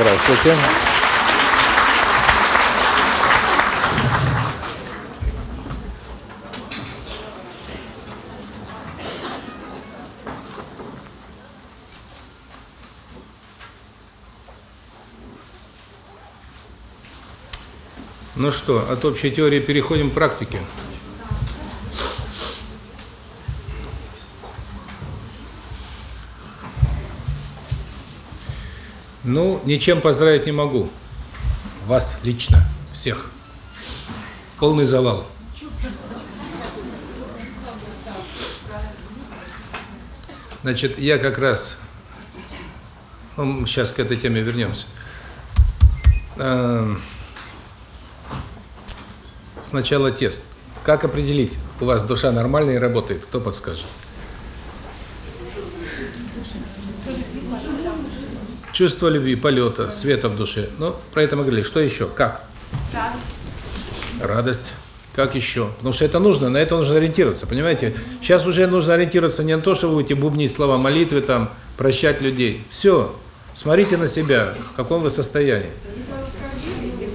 Здравствуйте. Ну что, от общей теории переходим к практике. Ну, ничем поздравить не могу. Вас лично, всех. Полный завал. Значит, я как раз, ну, сейчас к этой теме вернемся. Эм, Сначала тест. Как определить, у вас душа нормальная и работает? Кто подскажет? Чувство любви, полета, света в душе. Ну, про это мы говорили. Что еще? Как? Радость. Как еще? Потому что это нужно, на это нужно ориентироваться, понимаете? Сейчас уже нужно ориентироваться не на то, что вы будете бубнить слова молитвы, там, прощать людей. Все. Смотрите на себя, в каком вы состоянии.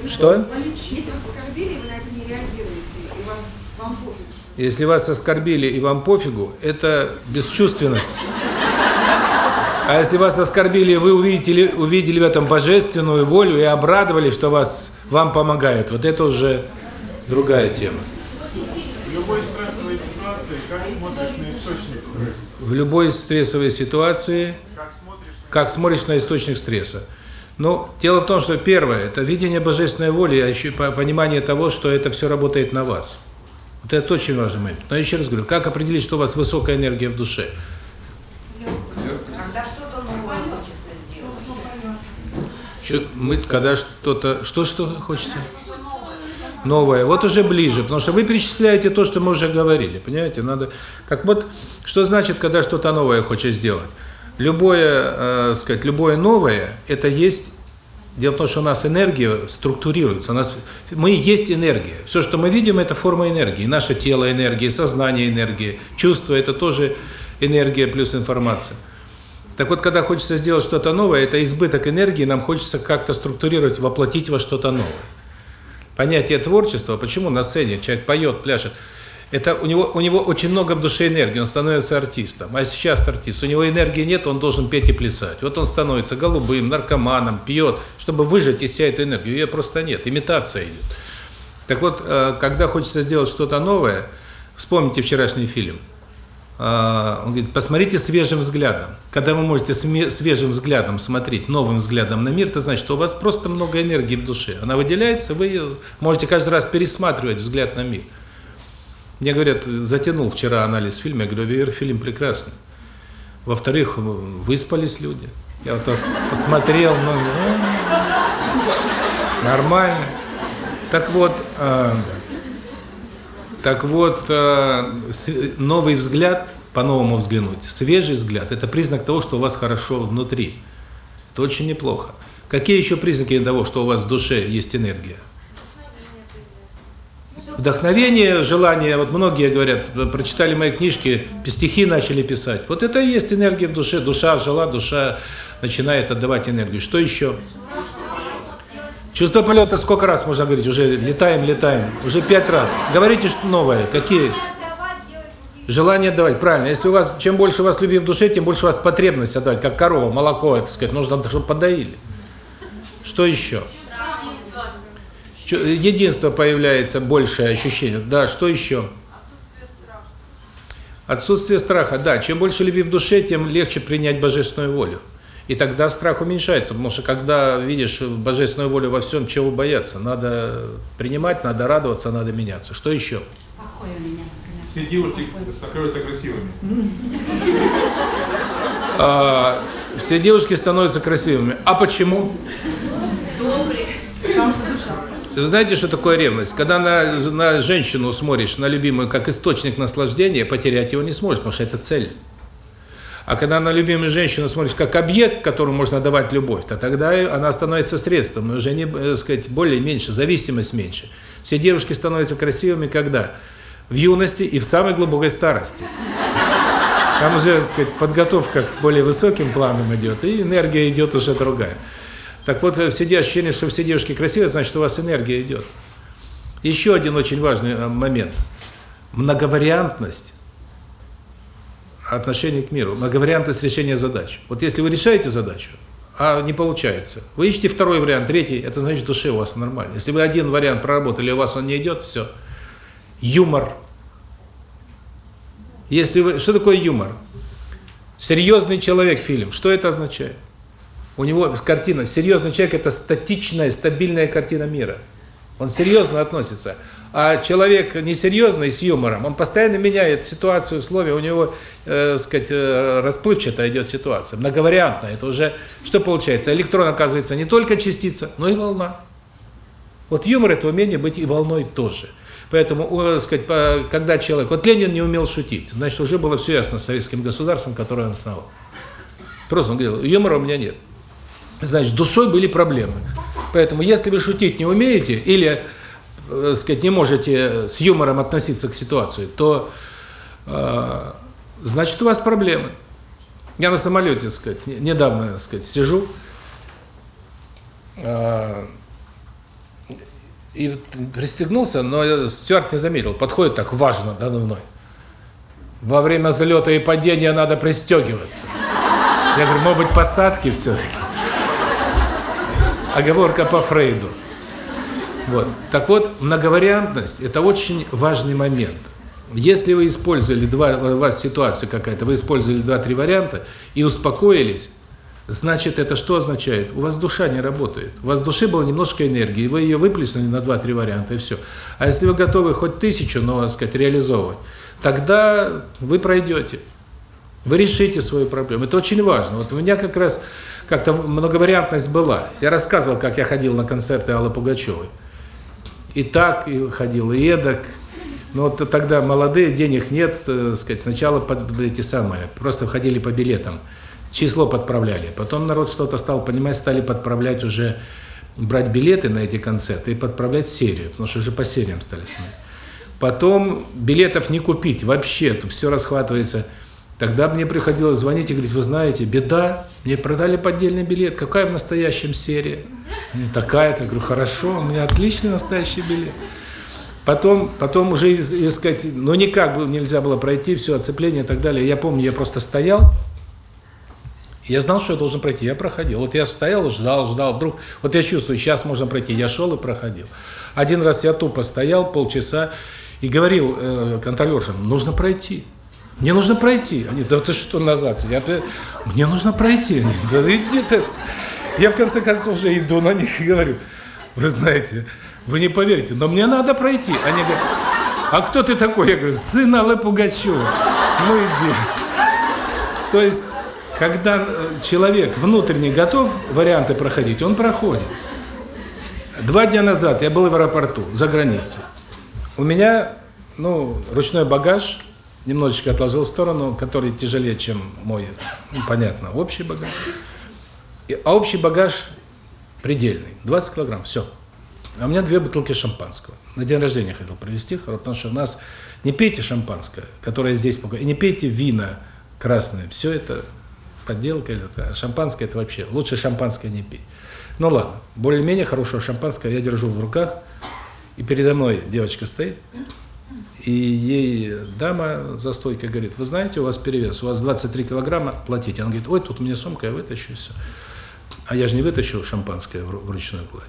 Что? Если вас оскорбили и вам пофигу, это бесчувственность. А если вас оскорбили, вы увидели, увидели в этом божественную волю и обрадовали, что вас вам помогает, вот это уже другая тема. В любой стрессовой ситуации, как смотришь на источник стресса? В любой стрессовой ситуации, Как смотришь на как смотришь на источник стресса. Но дело в том, что первое, это видение божественной воли, а еще понимание того, что это все работает на вас. Вот это очень важный момент. Но еще раз говорю, как определить, что у вас высокая энергия в душе? Когда что-то новое хочется Чё- Мы, когда что-то... Что, что хочется? Новое. Вот уже ближе, потому что вы перечисляете то, что мы уже говорили, понимаете? Надо... Как вот, что значит, когда что-то новое хочешь сделать? Любое, э, сказать, любое новое, это есть... Дело в том, что у нас энергия структурируется. У нас, мы есть энергия. Все, что мы видим, это форма энергии. Наше тело – энергия, сознание – энергия, чувство – это тоже энергия плюс информация. Так вот, когда хочется сделать что-то новое, это избыток энергии, нам хочется как-то структурировать, воплотить во что-то новое. Понятие творчества, почему на сцене человек поет, пляшет, это у него у него очень много в душе энергии, он становится артистом. А сейчас артист, у него энергии нет, он должен петь и плясать. Вот он становится голубым, наркоманом, пьет, чтобы выжать из себя эту энергию. Ее просто нет, имитация идет. Так вот, э, когда хочется сделать что-то новое, вспомните вчерашний фильм. А, Он говорит, посмотрите свежим взглядом. Когда вы можете свежим взглядом смотреть, новым взглядом на мир, это значит, что у вас просто много энергии в душе. Она выделяется, вы можете каждый раз пересматривать взгляд на мир. Мне говорят, затянул вчера анализ фильма, я говорю, фильм прекрасный. Во-вторых, выспались люди. Я вот так посмотрел, ну, ну, нормально. Так вот, э, так вот, э, новый взгляд, по-новому взглянуть, свежий взгляд – это признак того, что у вас хорошо внутри. Это очень неплохо. Какие еще признаки того, что у вас в душе есть энергия? Вдохновение, желание, вот многие говорят, прочитали мои книжки, стихи начали писать. Вот это и есть энергия в душе, душа жила, душа начинает отдавать энергию. Что еще? Чувство полета сколько раз можно говорить? Уже летаем, летаем. Уже пять раз. Говорите что новое. Какие? Желание отдавать. Правильно. Если у вас, чем больше у вас любви в душе, тем больше у вас потребность отдавать. Как корова, молоко, это сказать, нужно, чтобы подоили. Что еще? Единство появляется, большее ощущение. Да, что еще? Отсутствие страха. Да, чем больше любви в душе, тем легче принять божественную волю. И тогда страх уменьшается, потому что когда видишь божественную волю во всем, чего бояться, надо принимать, надо радоваться, надо меняться. Что еще? Все девушки становятся красивыми. А, все девушки становятся красивыми. А почему? Вы знаете, что такое ревность? Когда на, на женщину смотришь, на любимую, как источник наслаждения, потерять его не сможешь, потому что это цель. А когда на любимую женщину смотришь как объект, которому можно давать любовь, то тогда она становится средством, и уже не, э, сказать, более меньше, зависимость меньше. Все девушки становятся красивыми когда? В юности и в самой глубокой старости. Там уже, так сказать, подготовка к более высоким планам идет, и энергия идет уже другая. Так вот, э, все ощущение, что все девушки красивые, значит, у вас энергия идет. Еще один очень важный э, момент. Многовариантность отношения к миру, многовариантность решения задач. Вот если вы решаете задачу, а не получается, вы ищете второй вариант, третий, это значит, в душе у вас нормально. Если вы один вариант проработали, у вас он не идет, все. Юмор. Если вы, что такое юмор? Серьезный человек фильм. Что это означает? У него картина, серьезный человек – это статичная, стабильная картина мира. Он серьезно относится. А человек несерьезный, с юмором, он постоянно меняет ситуацию, условия, у него, э, сказать, э, расплывчатая идет ситуация, многовариантная. Это уже, что получается? Электрон оказывается не только частица, но и волна. Вот юмор – это умение быть и волной тоже. Поэтому, э, сказать, когда человек... Вот Ленин не умел шутить, значит, уже было все ясно с советским государством, которое он основал. Просто он говорил, юмора у меня нет. Значит, душой были проблемы. Поэтому, если вы шутить не умеете, или, э, сказать, не можете с юмором относиться к ситуации, то, э, значит, у вас проблемы. Я на самолете, сказать, недавно, сказать, сижу, э, и пристегнулся, но стюард не заметил. Подходит так важно надо мной. Во время залета и падения надо пристегиваться. Я говорю, может быть, посадки все-таки. Оговорка по Фрейду. Вот. Так вот, многовариантность – это очень важный момент. Если вы использовали два, у вас ситуация какая-то, вы использовали два-три варианта и успокоились, значит, это что означает? У вас душа не работает. У вас в душе было немножко энергии, вы ее выплеснули на два-три варианта, и все. А если вы готовы хоть тысячу, но, так сказать, реализовывать, тогда вы пройдете. Вы решите свою проблему. Это очень важно. Вот у меня как раз как-то многовариантность была. Я рассказывал, как я ходил на концерты Аллы Пугачевой. И так и ходил, и эдак. Но вот тогда молодые, денег нет, так э, сказать, сначала под эти самые, просто ходили по билетам, число подправляли. Потом народ что-то стал понимать, стали подправлять уже, брать билеты на эти концерты и подправлять серию, потому что уже по сериям стали смотреть. Потом билетов не купить вообще, тут все расхватывается Тогда мне приходилось звонить и говорить, вы знаете, беда, мне продали поддельный билет, какая в настоящем серия? Такая-то, говорю, хорошо, у меня отличный настоящий билет. Потом, потом уже искать, ну никак нельзя было пройти, все, оцепление и так далее. Я помню, я просто стоял, я знал, что я должен пройти, я проходил. Вот я стоял, ждал, ждал, вдруг, вот я чувствую, сейчас можно пройти, я шел и проходил. Один раз я тупо стоял полчаса и говорил э, контролершам, нужно пройти. Мне нужно пройти. Они, да ты что назад? Я, мне нужно пройти. Они, да иди ты. Я в конце концов уже иду на них и говорю, вы знаете, вы не поверите, но мне надо пройти. Они говорят, а кто ты такой? Я говорю, сын Аллы Пугачева. Ну иди. То есть, когда э, человек внутренне готов варианты проходить, он проходит. Два дня назад я был в аэропорту, за границей. У меня, ну, ручной багаж, немножечко отложил в сторону, который тяжелее, чем мой, ну, понятно, общий багаж. И, а общий багаж предельный, 20 килограмм, все. А у меня две бутылки шампанского. На день рождения хотел провести, потому что у нас не пейте шампанское, которое здесь, и не пейте вина красное. Все это подделка, а шампанское это вообще, лучше шампанское не пить. Ну ладно, более-менее хорошего шампанского я держу в руках, и передо мной девочка стоит, и ей дама за стойкой говорит, вы знаете, у вас перевес, у вас 23 килограмма, платите. Она говорит, ой, тут у меня сумка, я вытащу все. А я же не вытащил шампанское в ручную кладь.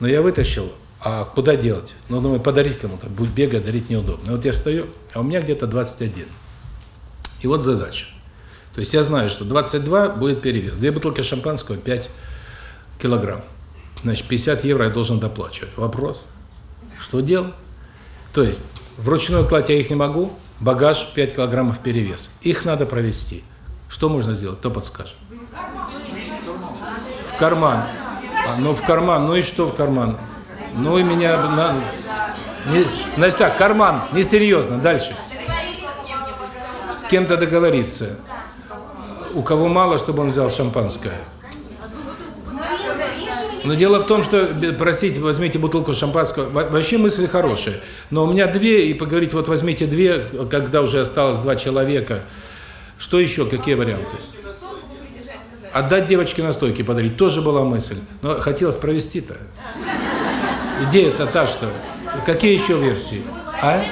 Но я вытащил, а куда делать? Ну, думаю, подарить кому-то, будет бегать, дарить неудобно. И вот я стою, а у меня где-то 21. И вот задача. То есть я знаю, что 22 будет перевес. Две бутылки шампанского, 5 килограмм. Значит, 50 евро я должен доплачивать. Вопрос, что делать? То есть в ручную кладь я их не могу, багаж 5 килограммов перевес. Их надо провести. Что можно сделать? Кто подскажет? В карман. А, ну, в карман. Ну и что в карман? Ну и меня... На... Не... Значит так, карман. Несерьезно. Дальше. С кем-то договориться. У кого мало, чтобы он взял шампанское. Но дело в том, что просить, возьмите бутылку шампанского, вообще мысли хорошие. Но у меня две, и поговорить, вот возьмите две, когда уже осталось два человека. Что еще, какие варианты? Отдать девочке настойки подарить тоже была мысль. Но хотелось провести-то. Идея-то та, что... Какие еще версии? А?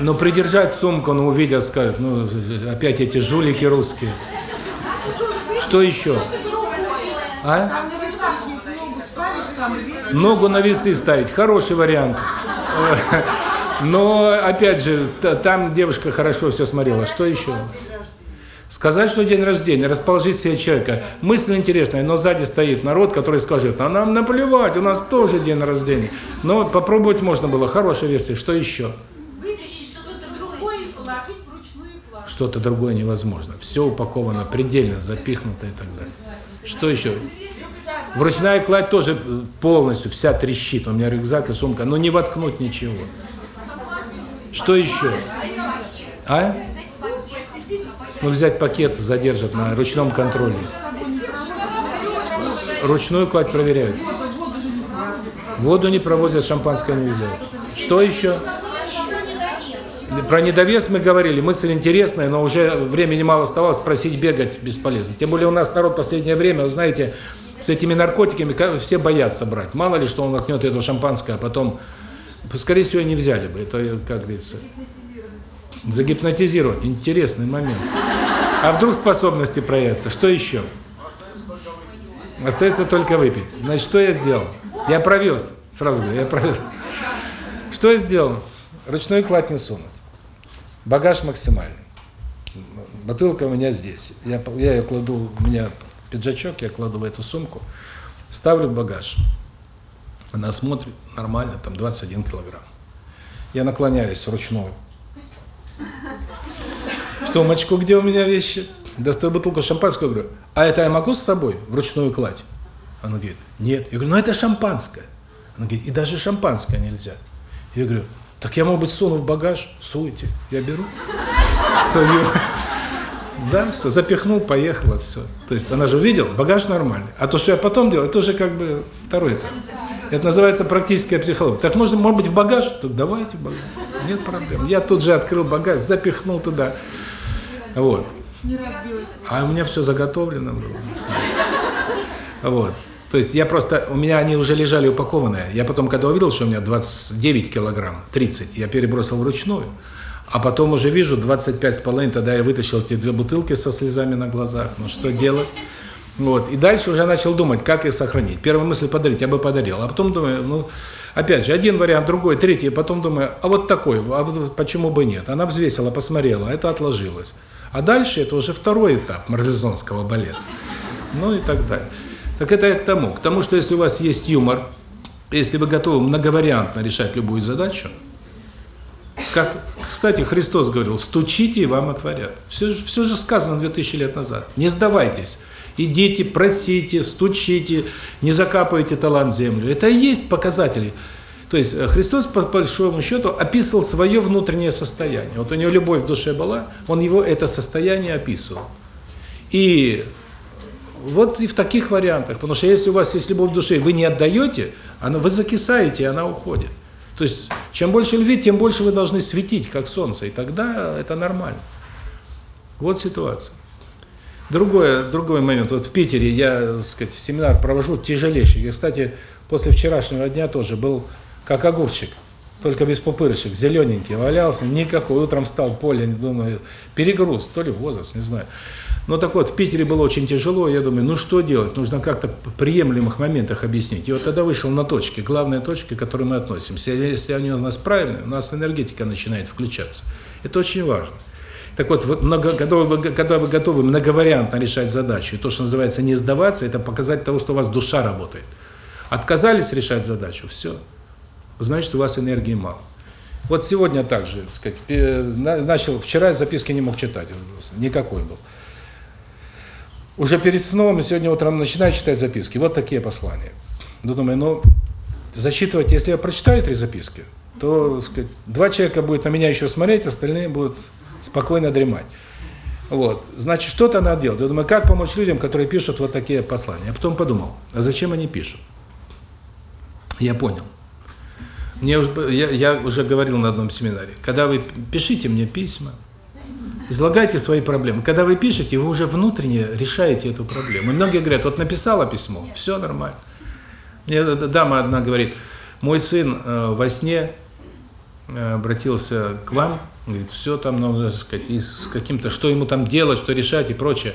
Ну, придержать сумку, ну, увидят, скажут, ну, опять эти жулики русские. Что еще? А? Ногу на весы ставить, хороший вариант. Но, опять же, та- там девушка хорошо все смотрела. Что еще? Сказать, что день рождения, расположить себе человека. Мысль интересная, но сзади стоит народ, который скажет, а нам наплевать, у нас тоже день рождения. Но попробовать можно было, хорошая версия. Что еще? Вытащить что-то другое. Другой положить вручную класс. Что-то другое невозможно. Все упаковано, предельно запихнуто и так далее. Что еще? Вручная кладь тоже полностью, вся трещит. У меня рюкзак и сумка, но не воткнуть ничего. Что еще? А? Ну, взять пакет задержат на ручном контроле. Ручную кладь проверяют. Воду не провозят, шампанское нельзя. Что еще? Про недовес мы говорили, мысль интересная, но уже времени мало оставалось, спросить бегать бесполезно. Тем более у нас народ в последнее время, вы знаете, с этими наркотиками ка- все боятся брать. Мало ли, что он воткнет это шампанское, а потом, скорее всего, не взяли бы. Это, как говорится, загипнотизировать. Интересный момент. А вдруг способности проявятся? Что еще? Остается только выпить. Значит, что я сделал? Я провез. Сразу говорю, я провез. Что я сделал? Ручной кладь не сунуть. Багаж максимальный. Бутылка у меня здесь. Я, я ее кладу, у меня пиджачок, я кладу в эту сумку, ставлю багаж. Она смотрит, нормально, там 21 килограмм. Я наклоняюсь вручную в сумочку, где у меня вещи, достаю бутылку шампанского, говорю, а это я могу с собой вручную кладь? Она говорит, нет. Я говорю, ну это шампанское. Она говорит, и даже шампанское нельзя. Я говорю, так я, может быть, суну в багаж? Суете. Я беру, сую. Да, все, запихнул, поехала, все. То есть она же увидела, багаж нормальный. А то, что я потом делал, это уже как бы второй этап. Это называется практическая психология. Так можно, может быть, в багаж? Так давайте в багаж. Нет проблем. Я тут же открыл багаж, запихнул туда. Вот. А у меня все заготовлено было. Вот. То есть я просто, у меня они уже лежали упакованные. Я потом, когда увидел, что у меня 29 килограмм, 30, я перебросил вручную. А потом уже вижу 25 с половиной, тогда я вытащил эти две бутылки со слезами на глазах. Ну что делать? Вот. И дальше уже начал думать, как их сохранить. Первая мысль подарить, я бы подарил. А потом думаю, ну, опять же, один вариант, другой, третий. Потом думаю, а вот такой, а вот почему бы нет? Она взвесила, посмотрела, это отложилось. А дальше это уже второй этап марлезонского балета. Ну и так далее. Так это я к тому. К тому, что если у вас есть юмор, если вы готовы многовариантно решать любую задачу, как, кстати, Христос говорил, стучите и вам отворят. Все, все же сказано 2000 лет назад. Не сдавайтесь. Идите, просите, стучите, не закапывайте талант в землю. Это и есть показатели. То есть э, Христос, по большому счету, описывал свое внутреннее состояние. Вот у него любовь в душе была, он его это состояние описывал. И вот и в таких вариантах. Потому что если у вас есть любовь в душе, и вы не отдаете, она, вы закисаете, и она уходит. То есть, чем больше любви, тем больше вы должны светить, как солнце, и тогда это нормально. Вот ситуация. Другое, другой момент. Вот в Питере я, так сказать, семинар провожу тяжелейший. И, кстати, после вчерашнего дня тоже был как огурчик, только без пупырышек, зелененький, валялся, никакой. Утром встал, поле, думаю, перегруз, то ли возраст, не знаю. Ну так вот, в Питере было очень тяжело, я думаю, ну что делать? Нужно как-то в приемлемых моментах объяснить. И вот тогда вышел на точки, главные точки, к которым мы относимся. Если они у нас правильные, у нас энергетика начинает включаться. Это очень важно. Так вот, много, когда, вы, когда вы готовы многовариантно решать задачу, то, что называется не сдаваться, это показать того, что у вас душа работает. Отказались решать задачу, все. Значит, у вас энергии мало. Вот сегодня также, так сказать, начал, вчера записки не мог читать, никакой был. Уже перед сном, сегодня утром начинаю читать записки, вот такие послания. Ну, думаю, ну, зачитывать, если я прочитаю три записки, то, сказать, два человека будет на меня еще смотреть, остальные будут спокойно дремать. Вот. Значит, что-то надо делать. Я думаю, как помочь людям, которые пишут вот такие послания? Я потом подумал, а зачем они пишут? Я понял. Мне я, я уже говорил на одном семинаре, когда вы пишите мне письма, Излагайте свои проблемы. Когда вы пишете, вы уже внутренне решаете эту проблему. И многие говорят, вот написала письмо, все нормально. Мне дама одна говорит, мой сын э, во сне э, обратился к вам, говорит, все там нужно сказать, и с каким-то, что ему там делать, что решать и прочее.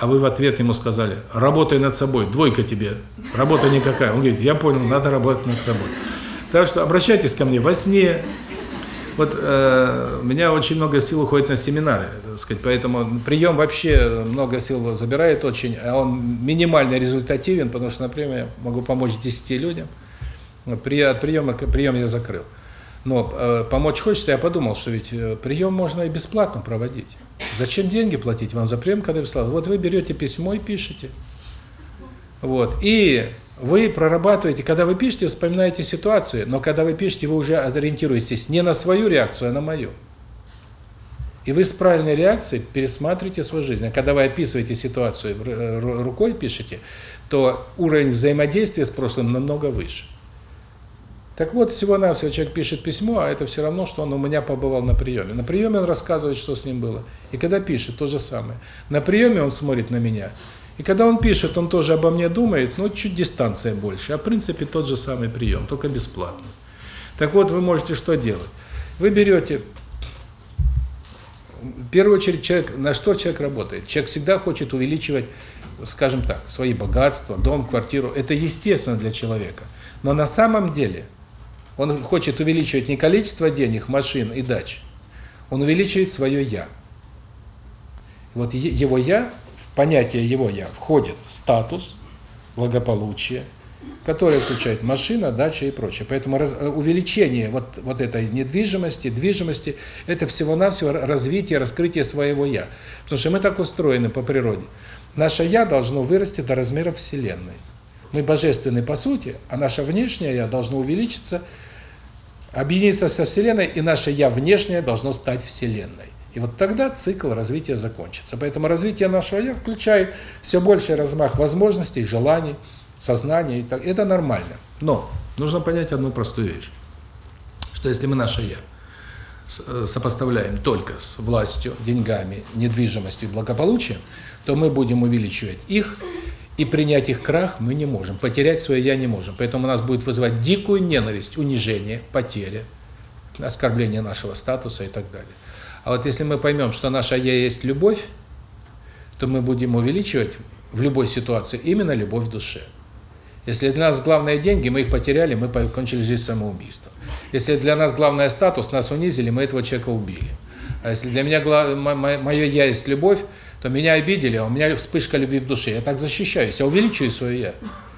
А вы в ответ ему сказали, работай над собой, двойка тебе, работа никакая. Он говорит, я понял, надо работать над собой. Так что обращайтесь ко мне во сне. Вот э, у меня очень много сил уходит на семинары, так сказать, поэтому прием вообще много сил забирает очень, а он минимально результативен, потому что, например, я могу помочь 10 людям. При, от приема, прием я закрыл. Но э, помочь хочется, я подумал, что ведь э, прием можно и бесплатно проводить. Зачем деньги платить вам за прием, когда я писал? Вот вы берете письмо и пишете. Вот. И вы прорабатываете, когда вы пишете, вспоминаете ситуацию, но когда вы пишете, вы уже ориентируетесь не на свою реакцию, а на мою. И вы с правильной реакцией пересматриваете свою жизнь. А когда вы описываете ситуацию, рукой пишете, то уровень взаимодействия с прошлым намного выше. Так вот, всего-навсего человек пишет письмо, а это все равно, что он у меня побывал на приеме. На приеме он рассказывает, что с ним было. И когда пишет, то же самое. На приеме он смотрит на меня. И когда он пишет, он тоже обо мне думает, но чуть дистанция больше. А в принципе тот же самый прием, только бесплатно. Так вот, вы можете что делать? Вы берете, в первую очередь, человек, на что человек работает? Человек всегда хочет увеличивать, скажем так, свои богатства, дом, квартиру. Это естественно для человека. Но на самом деле он хочет увеличивать не количество денег, машин и дач, он увеличивает свое «я». Вот его «я», понятие его «я» входит статус, благополучие, которое включает машина, дача и прочее. Поэтому раз, увеличение вот, вот этой недвижимости, движимости, это всего-навсего развитие, раскрытие своего «я». Потому что мы так устроены по природе. Наше «я» должно вырасти до размеров Вселенной. Мы божественны по сути, а наше внешнее «я» должно увеличиться – объединиться со Вселенной, и наше «я» внешнее должно стать Вселенной. И вот тогда цикл развития закончится. Поэтому развитие нашего «я» включает все больший размах возможностей, желаний, сознания. И так. Это нормально. Но нужно понять одну простую вещь. Что если мы наше «я» э, сопоставляем только с властью, деньгами, недвижимостью и благополучием, то мы будем увеличивать их, и принять их крах мы не можем, потерять свое «я» не можем. Поэтому у нас будет вызывать дикую ненависть, унижение, потеря, оскорбление нашего статуса и так далее. А вот если мы поймем, что наше «я» есть любовь, то мы будем увеличивать в любой ситуации именно любовь в душе. Если для нас главное деньги, мы их потеряли, мы покончили жизнь самоубийством. Если для нас главное статус, нас унизили, мы этого человека убили. А если для меня мое «я» есть любовь, то меня обидели, а у меня вспышка любви в душе. Я так защищаюсь, я увеличиваю свое «я».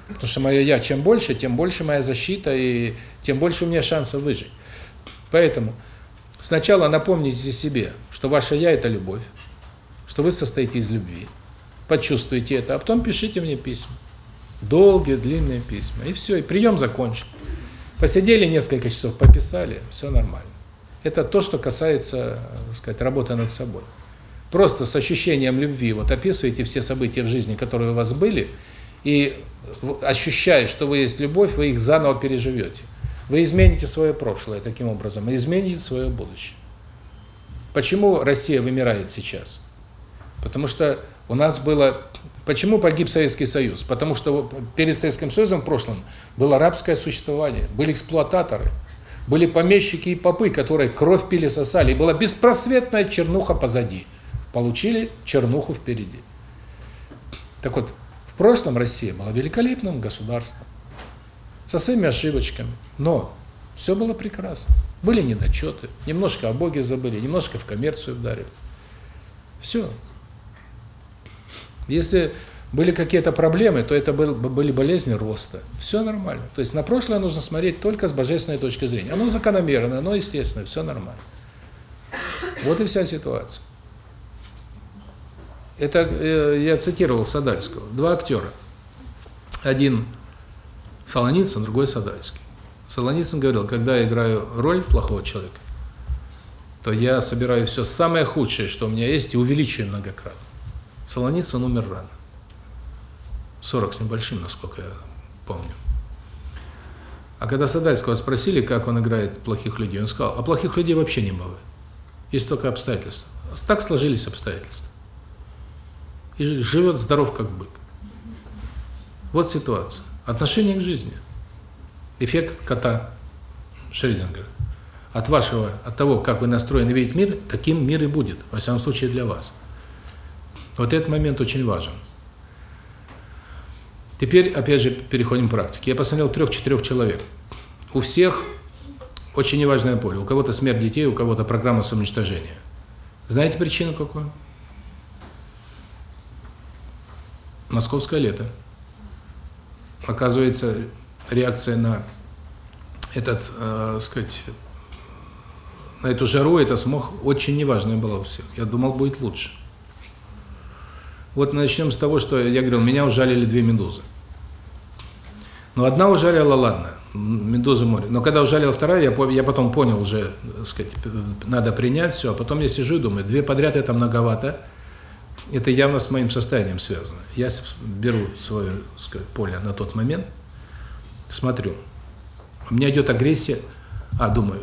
Потому что мое «я» чем больше, тем больше моя защита, и тем больше у меня шансов выжить. Поэтому сначала напомните себе, что ваше «я» – это любовь, что вы состоите из любви. Почувствуйте это, а потом пишите мне письма. Долгие, длинные письма. И все, и прием закончен. Посидели несколько часов, пописали, все нормально. Это то, что касается, так сказать, работы над собой. Просто с ощущением любви вот описывайте все события в жизни, которые у вас были, и ощущая, что вы есть любовь, вы их заново переживете. Вы измените свое прошлое таким образом, измените свое будущее. Почему Россия вымирает сейчас? Потому что у нас было... Почему погиб Советский Союз? Потому что перед Советским Союзом в прошлом было рабское существование, были эксплуататоры, были помещики и попы, которые кровь пили, сосали, и была беспросветная чернуха позади получили чернуху впереди. Так вот, в прошлом Россия была великолепным государством, со своими ошибочками, но все было прекрасно. Были недочеты, немножко о Боге забыли, немножко в коммерцию вдарили. Все. Если были какие-то проблемы, то это был, были болезни роста. Все нормально. То есть на прошлое нужно смотреть только с божественной точки зрения. Оно закономерно, оно естественно, все нормально. Вот и вся ситуация. Это э, я цитировал Садальского. Два актера. Один Солоницын, другой Садальский. Солоницын говорил, когда я играю роль плохого человека, то я собираю все самое худшее, что у меня есть, и увеличиваю многократно. Солоницын умер рано. 40 с небольшим, насколько я помню. А когда Садальского спросили, как он играет плохих людей, он сказал, а плохих людей вообще не бывает. Есть только обстоятельства. Так сложились обстоятельства. И жи- живет здоров как бык. Вот ситуация. Отношение к жизни. Эффект кота Шрёдингера. От вашего, от того, как вы настроены видеть мир, таким мир и будет, во всяком случае для вас. Вот этот момент очень важен. Теперь, опять же, переходим к практике. Я посмотрел трех-четырех человек. У всех очень неважное поле. У кого-то смерть детей, у кого-то программа самоуничтожения. Знаете причину какую? Московское лето. Оказывается, реакция на этот, э, сказать, на эту жару, это смог очень неважная была у всех. Я думал, будет лучше. Вот начнем с того, что я говорил, меня ужалили две медузы. Но одна ужалила, ладно, м, медуза море. Но когда ужалила вторая, я, я потом понял уже, так сказать, надо принять все. А потом я сижу и думаю, две подряд это многовато. Это явно с моим состоянием связано. Я беру свое сказать, поле на тот момент, смотрю. У меня идет агрессия. А, думаю,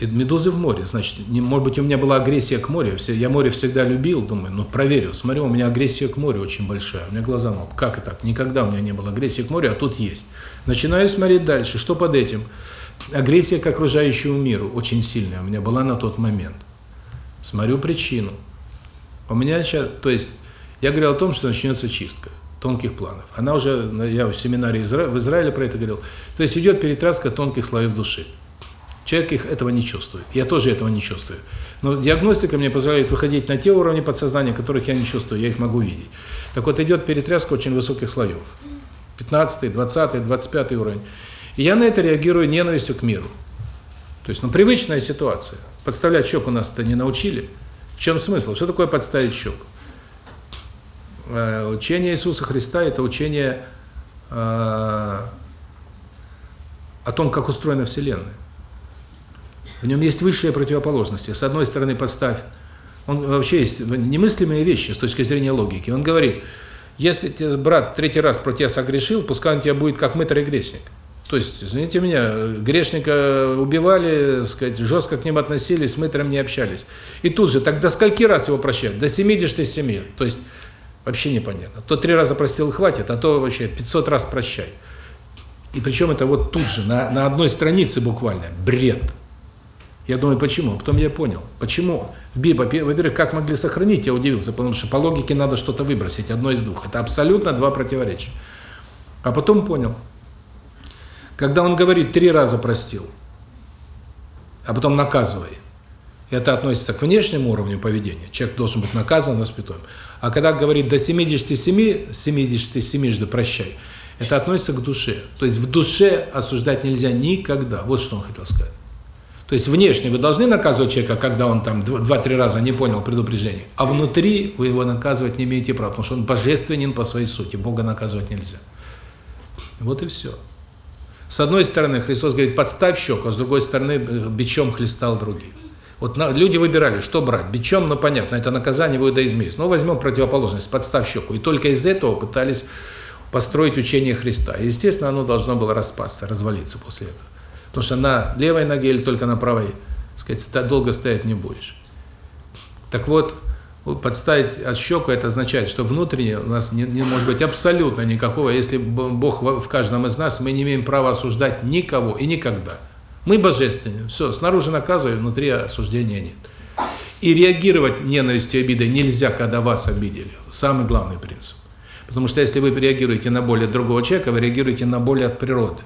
э, медузы в море, значит, не, может быть, у меня была агрессия к морю. Я море всегда любил, думаю, ну проверю. Смотрю, у меня агрессия к морю очень большая. У меня глаза, ну, как и так? Никогда у меня не было агрессии к морю, а тут есть. Начинаю смотреть дальше. Что под этим? Агрессия к окружающему миру очень сильная у меня была на тот момент. Смотрю причину. У меня сейчас, то есть, я говорил о том, что начнется чистка тонких планов. Она уже, я в семинаре Изра... в Израиле про это говорил. То есть идет перетряска тонких слоев души. Человек их этого не чувствует. Я тоже этого не чувствую. Но диагностика мне позволяет выходить на те уровни подсознания, которых я не чувствую, я их могу видеть. Так вот, идет перетряска очень высоких слоев. 15, 20, 25 уровень. И я на это реагирую ненавистью к миру. То есть, ну, привычная ситуация. Подставлять щеку нас-то не научили. В чем смысл? Что такое подставить щеку? Э, Учение Иисуса Христа – это учение э, о том, как устроена Вселенная. В нем есть высшие противоположности. С одной стороны, подставь. Он вообще есть немыслимые вещи с точки зрения логики. Он говорит, если брат третий раз про тебя согрешил, пускай он тебя будет как мытарь и грешник. То есть, извините меня, грешника убивали, сказать, жестко к ним относились, с мытарем не общались. И тут же, так до скольки раз его прощают? До 77. То есть, вообще непонятно. То три раза простил, хватит, а то вообще 500 раз прощай. И причем это вот тут же, на, на одной странице буквально, бред. Я думаю, почему? А потом я понял. Почему? Во-первых, как могли сохранить, я удивился, потому что по логике надо что-то выбросить, одно из двух. Это абсолютно два противоречия. А потом понял. Когда он говорит «три раза простил», а потом «наказывай», это относится к внешнему уровню поведения. Человек должен быть наказан, воспитаем. А когда говорит «до 77, 77 жды прощай», это относится к душе. То есть в душе осуждать нельзя никогда. Вот что он хотел сказать. То есть внешне вы должны наказывать человека, когда он там два-три раза не понял предупреждение, а внутри вы его наказывать не имеете права, потому что он божественен по своей сути, Бога наказывать нельзя. Вот и все. С одной стороны, Христос говорит, подставь щеку, а с другой стороны, бичом хлестал других. Вот люди выбирали, что брать. Бичом, ну понятно, это наказание в иудаизме. Но возьмем противоположность, подставь щеку. И только из этого пытались построить учение Христа. И, естественно, оно должно было распасться, развалиться после этого. Потому что на левой ноге или только на правой, сказать, долго стоять не будешь. Так вот, подставить от щеку, это означает, что внутренне у нас не, не может быть абсолютно никакого, если Бог в каждом из нас, мы не имеем права осуждать никого и никогда. Мы божественны, все, снаружи наказываем, внутри осуждения нет. И реагировать ненавистью и обидой нельзя, когда вас обидели. Самый главный принцип. Потому что если вы реагируете на боль от другого человека, вы реагируете на боль от природы.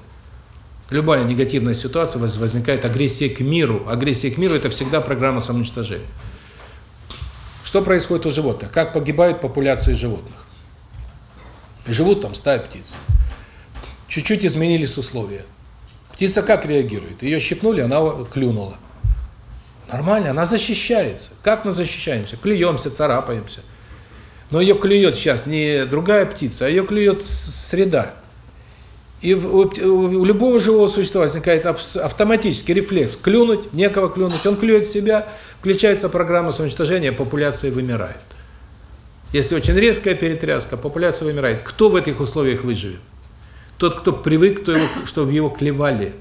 Любая негативная ситуация возникает агрессия к миру. Агрессия к миру – это всегда программа самоуничтожения. Что происходит у животных? Как погибают популяции животных? Живут там стая птиц. Чуть-чуть изменились условия. Птица как реагирует? Ее щипнули, она клюнула. Нормально, она защищается. Как мы защищаемся? Клюемся, царапаемся. Но ее клюет сейчас не другая птица, а ее клюет среда. И у любого живого существа возникает автоматический рефлекс клюнуть, некого клюнуть, он клюет себя, включается программа самоуничтожения, популяция вымирает. Если очень резкая перетряска, популяция вымирает. Кто в этих условиях выживет? Тот, кто привык, кто его, чтобы его клевали.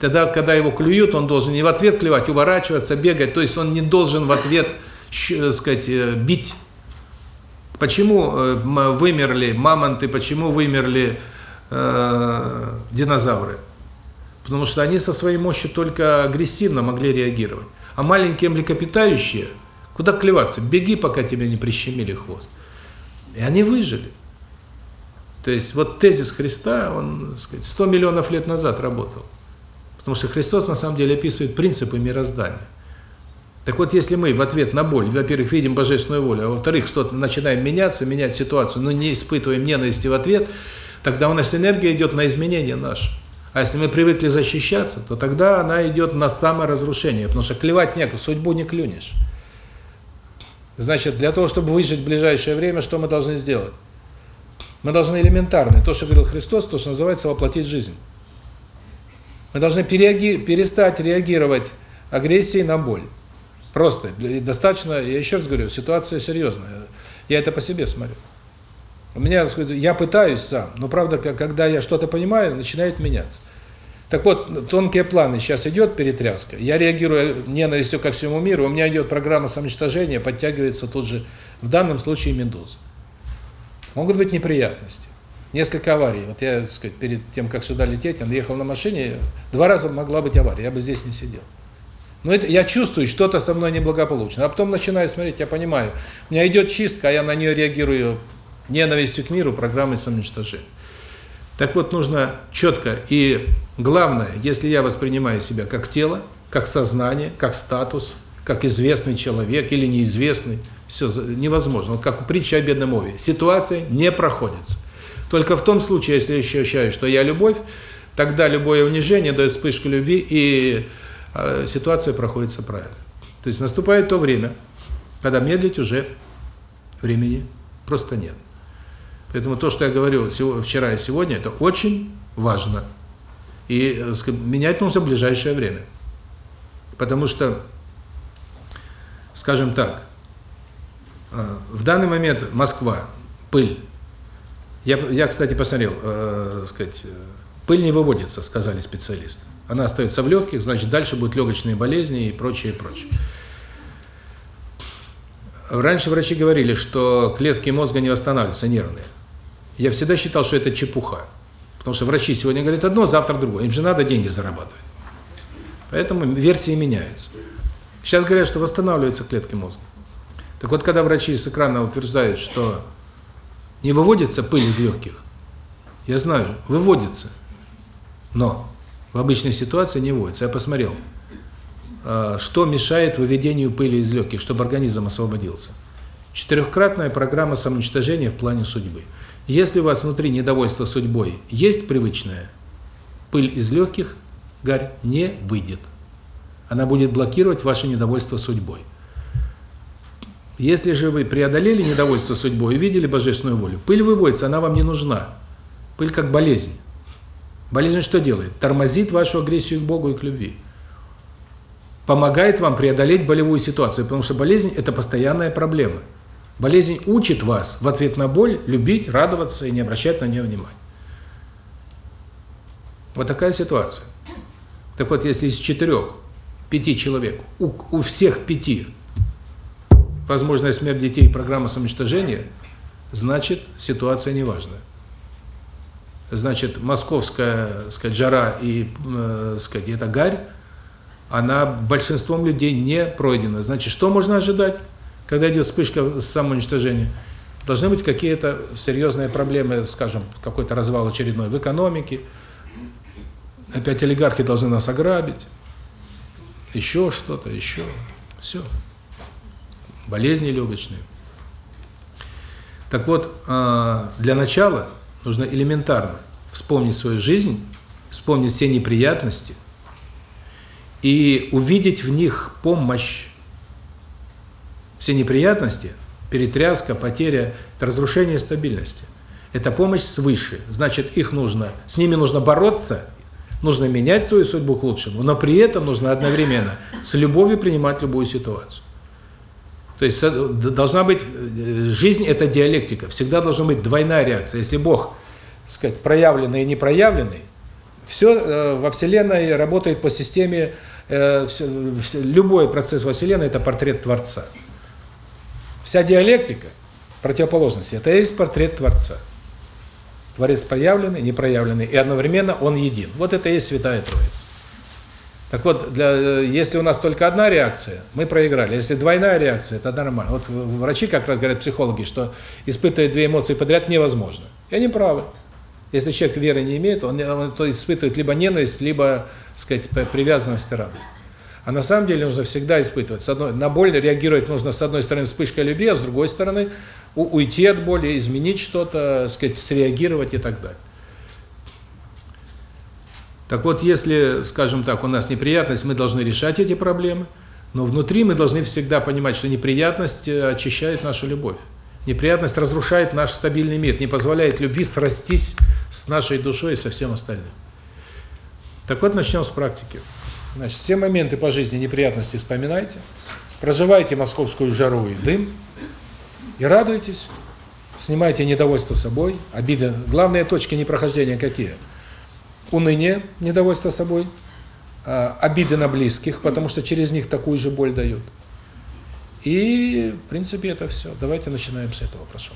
Тогда, когда его клюют, он должен не в ответ клевать, уворачиваться, бегать, то есть он не должен в ответ щ- э, сказать, э, бить. Почему э, вымерли мамонты, почему вымерли э, динозавры? Потому что они со своей мощью только агрессивно могли реагировать. А маленькие млекопитающие, куда клеваться? Беги, пока тебя не прищемили хвост. И они выжили. То есть вот тезис Христа, он, так сказать, 100 миллионов лет назад работал. Потому что Христос на самом деле описывает принципы мироздания. Так вот, если мы в ответ на боль, во-первых, видим божественную волю, а во-вторых, что-то начинаем меняться, менять ситуацию, но не испытываем ненависти в ответ, тогда у нас энергия идет на изменение наше. А если мы привыкли защищаться, то тогда она идет на саморазрушение, потому что клевать некуда, судьбу не клюнешь. Значит, для того, чтобы выжить в ближайшее время, что мы должны сделать? Мы должны элементарно, то, что говорил Христос, то, что называется воплотить жизнь. Мы должны переаги, перестать реагировать агрессией на боль. Просто. Достаточно, я еще раз говорю, ситуация серьезная. Я это по себе смотрю. У меня, я пытаюсь сам, но правда, когда я что-то понимаю, начинает меняться. Так вот, тонкие планы, сейчас идет перетряска, я реагирую ненавистью ко всему миру, у меня идет программа самоуничтожения, подтягивается тут же, в данном случае медуза. Могут быть неприятности. Несколько аварий. Вот я, так сказать, перед тем, как сюда лететь, я ехал на машине, два раза могла быть авария, я бы здесь не сидел. Но это я чувствую, что-то со мной неблагополучно. А потом начинаю смотреть, я понимаю, у меня идет чистка, а я на нее реагирую ненавистью к миру, программой самоуничтожения. Так вот, нужно четко и главное, если я воспринимаю себя как тело, как сознание, как статус, как известный человек или неизвестный, все невозможно. Вот как у притчи о бедном Ове. Ситуация не проходится. Только в том случае, если я ощущаю, что я любовь, тогда любое унижение дает вспышку любви, и э, ситуация проходится правильно. То есть наступает то время, когда медлить уже времени просто нет. Поэтому то, что я говорил вчера и сегодня, это очень важно. И менять нужно в ближайшее время. Потому что, скажем так, в данный момент Москва, пыль. Я, я кстати, посмотрел, э, сказать, пыль не выводится, сказали специалисты. Она остается в легких, значит, дальше будут легочные болезни и прочее, и прочее. Раньше врачи говорили, что клетки мозга не восстанавливаются, нервные. Я всегда считал, что это чепуха. Потому что врачи сегодня говорят одно, завтра другое. Им же надо деньги зарабатывать. Поэтому версии меняются. Сейчас говорят, что восстанавливаются клетки мозга. Так вот, когда врачи с экрана утверждают, что не выводится пыль из легких, я знаю, выводится, но в обычной ситуации не выводится. Я посмотрел, что мешает выведению пыли из легких, чтобы организм освободился. Четырехкратная программа самоуничтожения в плане судьбы. Если у вас внутри недовольство судьбой есть привычная, пыль из легких, гарь, не выйдет. Она будет блокировать ваше недовольство судьбой. Если же вы преодолели недовольство судьбой и видели божественную волю, пыль выводится, она вам не нужна. Пыль как болезнь. Болезнь что делает? Тормозит вашу агрессию к Богу и к любви. Помогает вам преодолеть болевую ситуацию, потому что болезнь – это постоянная проблема. Болезнь учит вас в ответ на боль любить, радоваться и не обращать на нее внимания. Вот такая ситуация. Так вот, если из четырех, пяти человек, у, у всех пяти возможная смерть детей и программа самоуничтожения, значит, ситуация неважная. Значит, московская, сказать, жара и, э, сказать, эта гарь, она большинством людей не пройдена. Значит, что можно ожидать, когда идет вспышка самоуничтожения? Должны быть какие-то серьезные проблемы, скажем, какой-то развал очередной в экономике, опять олигархи должны нас ограбить, еще что-то, еще, все. Болезни легочные. Так вот, для начала нужно элементарно вспомнить свою жизнь, вспомнить все неприятности и увидеть в них помощь. Все неприятности, перетряска, потеря, это разрушение стабильности. Это помощь свыше. Значит, их нужно, с ними нужно бороться, нужно менять свою судьбу к лучшему, но при этом нужно одновременно с любовью принимать любую ситуацию. То есть должна быть жизнь это диалектика, всегда должна быть двойная реакция. Если Бог, так сказать, проявленный и непроявленный, все во вселенной работает по системе любой процесс во вселенной это портрет творца. Вся диалектика противоположности – это и есть портрет Творца. Творец проявленный, непроявленный, и одновременно Он един. Вот это и есть Святая Троица. Так вот, для, если у нас только одна реакция, мы проиграли. Если двойная реакция, это нормально. Вот врачи как раз говорят, психологи, что испытывать две эмоции подряд невозможно. И они правы. Если человек веры не имеет, он, он то испытывает либо ненависть, либо, сказать, привязанность и радость. А на самом деле нужно всегда испытывать. С одной, на боль реагировать нужно с одной стороны вспышкой любви, а с другой стороны у, уйти от боли, изменить что-то, сказать, среагировать и так далее. Так вот, если, скажем так, у нас неприятность, мы должны решать эти проблемы, но внутри мы должны всегда понимать, что неприятность э, очищает нашу любовь. Неприятность разрушает наш стабильный мир, не позволяет любви срастись с нашей душой и со всем остальным. Так вот, начнем с практики. Значит, все моменты по жизни неприятности вспоминайте, проживайте московскую жару и дым, и радуйтесь, снимайте недовольство собой, обиды. Главные точки непрохождения какие? Уныние, недовольство собой, а, обиды на близких, потому что через них такую же боль дают. И, в принципе, это все. Давайте начинаем с этого, прошу.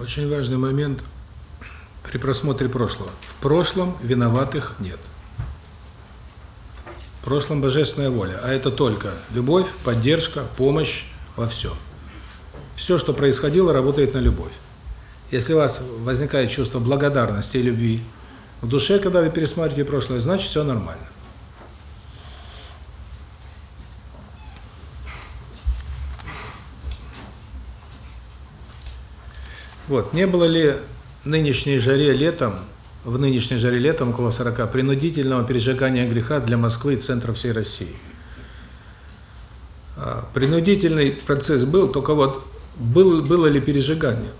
Очень важный момент при просмотре прошлого. В прошлом виноватых нет. В прошлом божественная воля, а это только любовь, поддержка, помощь во всем. Все, что происходило, работает на любовь. Если у вас возникает чувство благодарности и любви в душе, когда вы пересматриваете прошлое, значит все нормально. Вот, не было ли нынешней жаре летом, в нынешней жаре летом около 40, принудительного пережигания греха для Москвы и центра всей России? А, Принудительный процесс был, только вот был, было ли пережигание?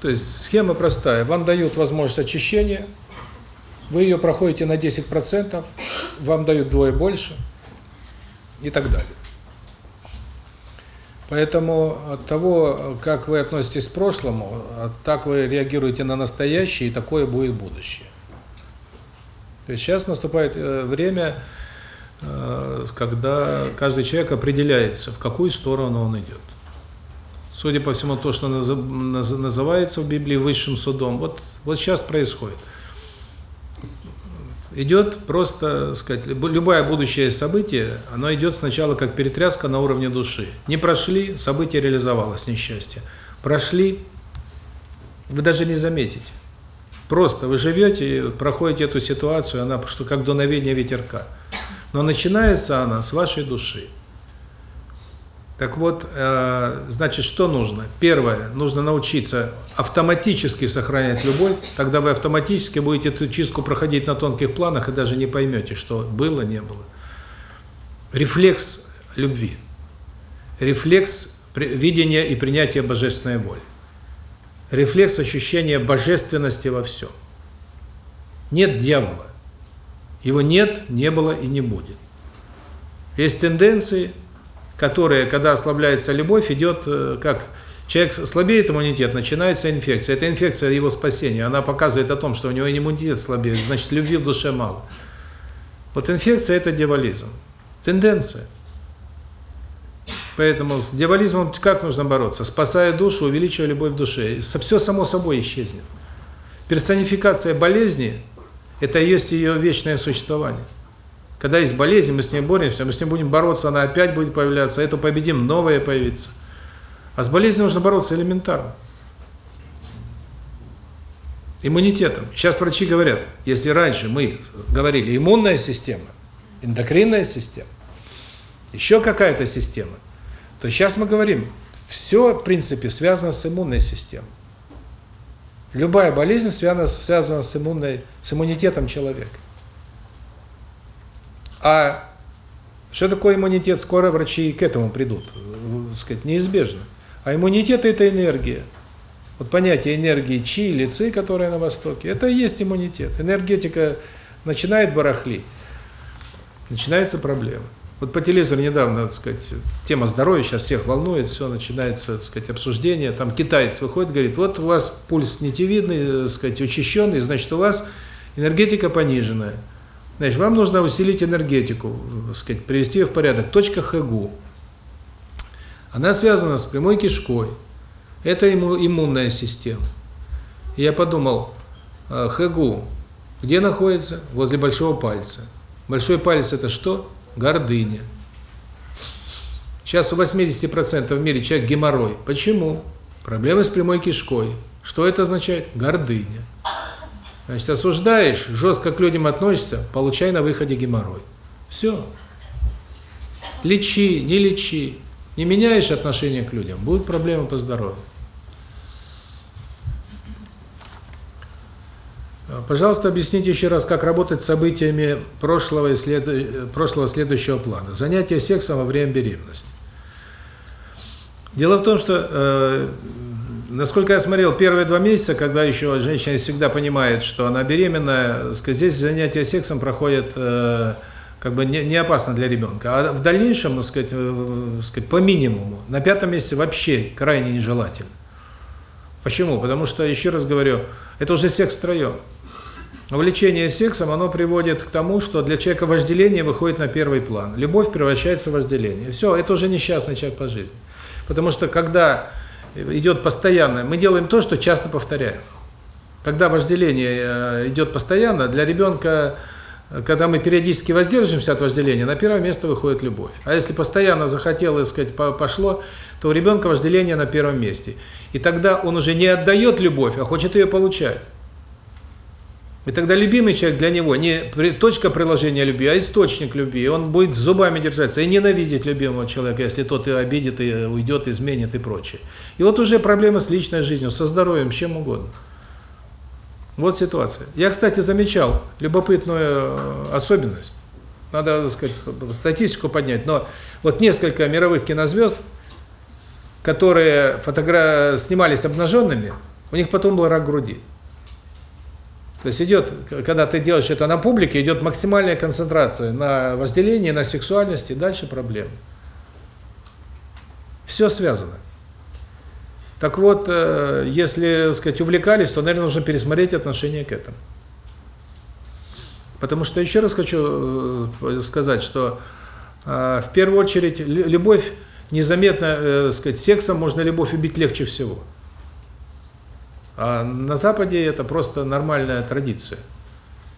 То есть схема простая. Вам дают возможность очищения, вы ее проходите на 10%, вам дают вдвое больше и так далее. Поэтому от того, как вы относитесь к прошлому, так вы реагируете на настоящее, и такое будет будущее. То есть сейчас наступает э, время, э, когда каждый человек определяется, в какую сторону он идет. Судя по всему, то, что назы- наз- называется в Библии высшим судом, вот, вот сейчас происходит. Идет просто, сказать, любо- любое будущее событие, оно идет сначала как перетряска на уровне души. Не прошли, событие реализовалось, несчастье. Прошли, вы даже не заметите. Просто вы живете, проходите эту ситуацию, она что как дуновение ветерка. Но начинается она с вашей души. Так вот, э, значит, что нужно? Первое, нужно научиться автоматически сохранять любовь, тогда вы автоматически будете эту чистку проходить на тонких планах и даже не поймете, что было, не было. Рефлекс любви. Рефлекс видения и принятия божественной воли. Рефлекс ощущения божественности во всем. Нет дьявола. Его нет, не было и не будет. Есть тенденции, которые, когда ослабляется любовь, идет э, как человек слабеет иммунитет, начинается инфекция. Эта инфекция его спасения, она показывает о том, что у него иммунитет слабеет, значит, любви в душе мало. Вот инфекция – это дьяволизм. Тенденция. Поэтому с дьяволизмом как нужно бороться? Спасая душу, увеличивая любовь в душе. Все само собой исчезнет. Персонификация болезни – это есть ее вечное существование. Когда есть болезнь, мы с ней боремся, мы с ней будем бороться, она опять будет появляться, эту победим, новая появится. А с болезнью нужно бороться элементарно. Иммунитетом. Сейчас врачи говорят, если раньше мы говорили иммунная система, эндокринная система, еще какая-то система, то сейчас мы говорим, все, в принципе, связано с иммунной системой. Любая болезнь связана, связана с, иммунной, с иммунитетом человека. А что такое иммунитет? Скоро врачи к этому придут, э, сказать, неизбежно. А иммунитет – это энергия. Вот понятие энергии чи или ци, которая на Востоке, это и есть иммунитет. Энергетика начинает барахлить, начинается проблема. Вот по телевизору недавно, так сказать, тема здоровья сейчас всех волнует, все начинается, так сказать, обсуждение. Там китаец выходит, говорит, вот у вас пульс нитевидный, так сказать, учащенный, значит, у вас энергетика пониженная. Значит, вам нужно усилить энергетику, так сказать, привести ее в порядок. Точка Хэгу. Она связана с прямой кишкой. Это имму, иммунная система. И я подумал, э, Хэгу, где находится? Возле большого пальца. Большой палец это что? Гордыня. Сейчас у 80% в мире человек геморрой. Почему? Проблемы с прямой кишкой. Что это означает? Гордыня. Значит, осуждаешь, жестко к людям относишься, получай на выходе геморрой. Все. Лечи, не лечи. Не меняешь отношение к людям, будут проблемы по здоровью. А, Пожалуйста, объясните еще раз, как работать с событиями прошлого, и след... прошлого следующего плана. Занятие сексом во время беременности. Дело в том, что, э, насколько я смотрел, первые два месяца, когда еще женщина всегда понимает, что она беременная, здесь занятия сексом проходят э, как бы не, опасно для ребенка. А в дальнейшем, так сказать, э, сказать, по минимуму, на пятом месяце вообще крайне нежелательно. Почему? Потому что, еще раз говорю, это уже секс втроем. Увлечение сексом, оно приводит к тому, что для человека вожделение выходит на первый план. Любовь превращается в вожделение. Все, это уже несчастный человек по жизни. Потому что когда идет постоянно. Мы делаем то, что часто повторяем. Когда вожделение э, идет постоянно, для ребенка, э, когда мы периодически воздерживаемся от вожделения, на первое место выходит любовь. А если постоянно захотел, так сказать, пошло, то у ребенка вожделение на первом месте. И тогда он уже не отдает любовь, а хочет ее получать. И тогда любимый человек для него не точка приложения любви, а источник любви. И он будет зубами держаться и ненавидеть любимого человека, если тот и обидит, и уйдет, изменит и прочее. И вот уже проблема с личной жизнью, со здоровьем, чем угодно. Вот ситуация. Я, кстати, замечал любопытную э, особенность. Надо, так сказать, статистику поднять, но вот несколько мировых кинозвезд, которые фотогра... снимались обнаженными, у них потом был рак груди. То есть идет, когда ты делаешь это на публике, идет максимальная концентрация на вожделении, на сексуальности, дальше проблемы. Все связано. Так вот, э, если, сказать, увлекались, то, наверное, нужно пересмотреть отношение к этому. Потому что еще раз хочу э, сказать, что э, в первую очередь любовь незаметно, сказать, сексом можно любовь убить легче всего. А на Западе это просто нормальная традиция.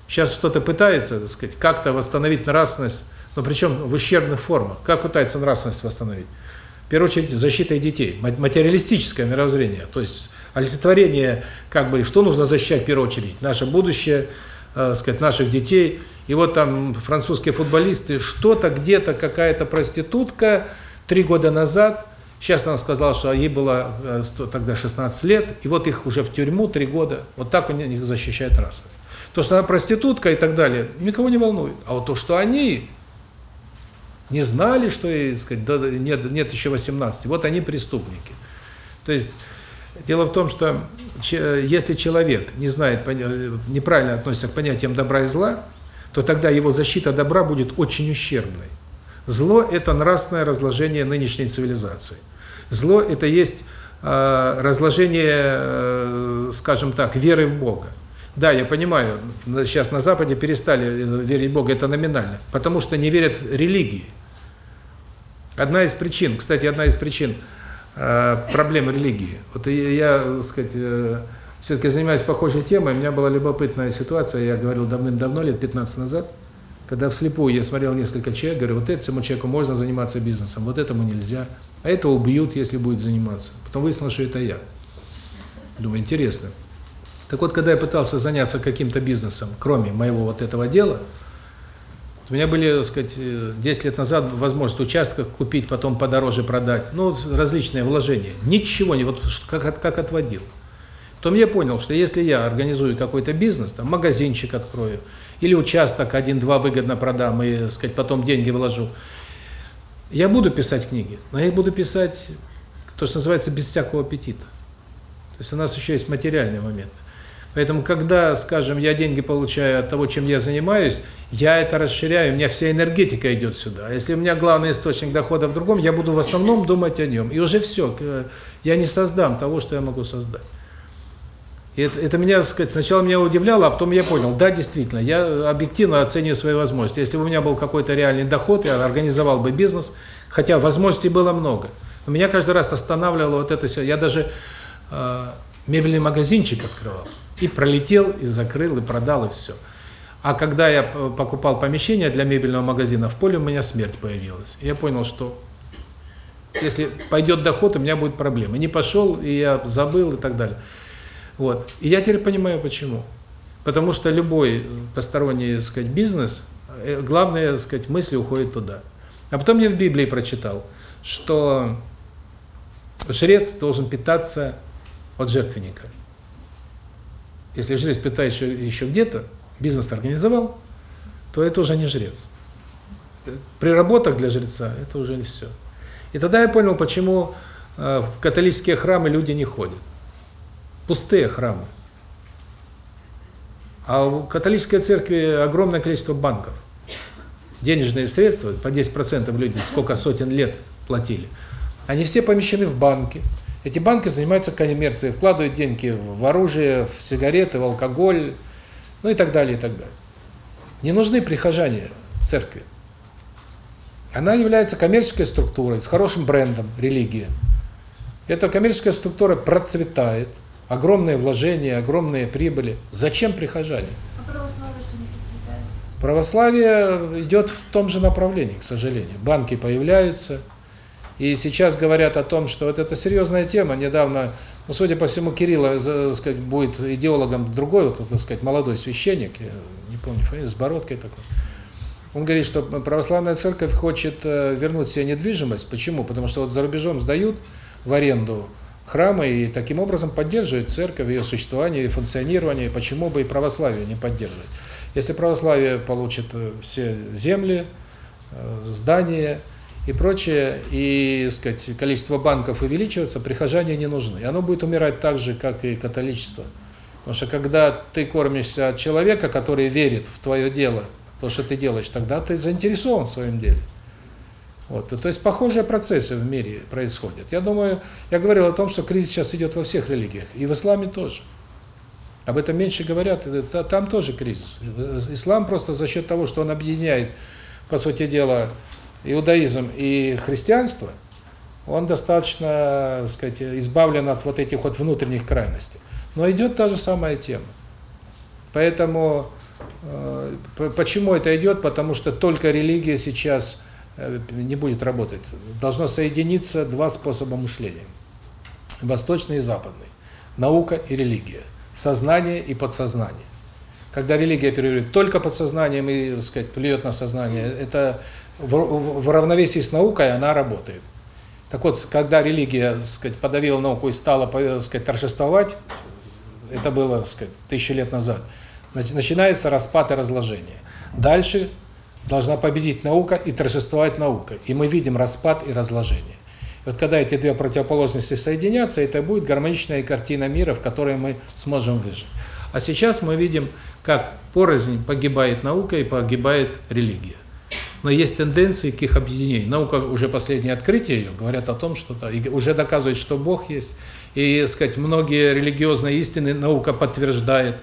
Сейчас что-то пытается, так сказать, как-то восстановить нравственность, но причем в ущербных формах. Как пытается нравственность восстановить? В первую очередь, защитой детей, материалистическое мировоззрение, то есть олицетворение, как бы, что нужно защищать в первую очередь? Наше будущее, э, сказать, наших детей. И вот там французские футболисты, что-то где-то какая-то проститутка три года назад, сейчас она сказала, что ей было э, тогда 16 лет, и вот их уже в тюрьму три года. Вот так у них защищает расовость. То, что она проститутка и так далее, никого не волнует. А вот то, что они не знали, что, ей, сказать, да, нет, нет еще 18. Вот они преступники. То есть дело в том, что если человек не знает, неправильно относится к понятиям добра и зла, то тогда его защита добра будет очень ущербной. Зло – это нравственное разложение нынешней цивилизации. Зло – это есть э, разложение, э, скажем так, веры в Бога. Да, я понимаю, сейчас на Западе перестали верить в Бога, это номинально, потому что не верят в религии. Одна из причин, кстати, одна из причин э, проблем религии. Вот я, так сказать, э, все-таки занимаюсь похожей темой, у меня была любопытная ситуация, я говорил давным-давно, лет 15 назад, когда вслепую я смотрел несколько человек, говорю, вот этому человеку можно заниматься бизнесом, вот этому нельзя, а это убьют, если будет заниматься. Потом выяснилось, что это я. Думаю, интересно. Так вот, когда я пытался заняться каким-то бизнесом, кроме моего вот этого дела, у меня были, так сказать, 10 лет назад возможность участка купить, потом подороже продать. Ну, различные вложения. Ничего не, вот как, как отводил. Потом я понял, что если я организую какой-то бизнес, там, магазинчик открою, или участок один-два выгодно продам и, так сказать, потом деньги вложу, я буду писать книги, но я их буду писать, то, что называется, без всякого аппетита. То есть у нас еще есть материальный момент. Поэтому, когда, скажем, я деньги получаю от того, чем я занимаюсь, я это расширяю, у меня вся энергетика идет сюда. А если у меня главный источник дохода в другом, я буду в основном думать о нем. И уже все, я не создам того, что я могу создать. Это, это меня, сказать, сначала меня удивляло, а потом я понял, да, действительно, я объективно оцениваю свои возможности. Если бы у меня был какой-то реальный доход, я организовал бы бизнес, хотя возможностей было много. Но меня каждый раз останавливало вот это все. Я даже э, мебельный магазинчик открывал. И пролетел, и закрыл, и продал, и все. А когда я покупал помещение для мебельного магазина, в поле у меня смерть появилась. Я понял, что если пойдет доход, у меня будет проблема. Не пошел, и я забыл, и так далее. Вот. И я теперь понимаю, почему. Потому что любой посторонний, так сказать, бизнес, э, главное, так сказать, мысли уходят туда. А потом я в Библии прочитал, что жрец должен питаться от жертвенника. Если жрец питается еще, где-то, бизнес организовал, то это уже не жрец. При работах для жреца это уже не все. И тогда я понял, почему э, в католические храмы люди не ходят. Пустые храмы. А у католической церкви огромное количество банков. Денежные средства, по 10% люди сколько сотен лет платили, они все помещены в банки. Эти банки занимаются коммерцией, вкладывают деньги в оружие, в сигареты, в алкоголь, ну и так далее, и так далее. Не нужны прихожане церкви. Она является коммерческой структурой, с хорошим брендом, религия. Эта коммерческая структура процветает, огромные вложения, огромные прибыли. Зачем прихожане? А православие что не процветает? Православие идет в том же направлении, к сожалению. Банки появляются, и сейчас говорят о том, что вот это серьезная тема. Недавно, ну, судя по всему, Кирилла, за- сказать, будет идеологом другой, вот, так сказать, молодой священник, я не помню фамилию, с бородкой такой. Он говорит, что православная церковь хочет э, вернуть себе недвижимость. Почему? Потому что вот за рубежом сдают в аренду храмы и таким образом поддерживают церковь, ее существование и функционирование. Почему бы и православие не поддерживать? Если православие получит э, все земли, э, здания и прочее, и, сказать, количество банков увеличивается, прихожане не нужны. И оно будет умирать так же, как и католичество. Потому что когда ты кормишься от человека, который верит в твое дело, то, что ты делаешь, тогда ты заинтересован в своем деле. Вот. То есть похожие процессы в мире происходят. Я думаю, я говорил о том, что кризис сейчас идет во всех религиях, и в исламе тоже. Об этом меньше говорят, там тоже кризис. Ислам просто за счет того, что он объединяет, по сути дела, иудаизм и христианство, он достаточно, так сказать, избавлен от вот этих вот внутренних крайностей. Но идет та же самая тема. Поэтому э, почему это идет? Потому что только религия сейчас не будет работать. Должно соединиться два способа мышления. Восточный и западный. Наука и религия. Сознание и подсознание. Когда религия оперирует только подсознанием и, так сказать, плюет на сознание, это в, в- в равновесии с наукой она работает. Так вот, когда религия, так сказать, подавила науку и стала, так сказать, торжествовать, это было, так сказать, тысячи лет назад, нач- начинается распад и разложение. Дальше должна победить наука и торжествовать наука. И мы видим распад и разложение. И вот когда эти две противоположности соединятся, это будет гармоничная картина мира, в которой мы сможем выжить. А сейчас мы видим, как порознь погибает наука и погибает религия. Но есть тенденции к их объединению. Наука уже последние открытия ее говорят о том, что и уже доказывает, что Бог есть. И, сказать, многие религиозные истины наука подтверждает.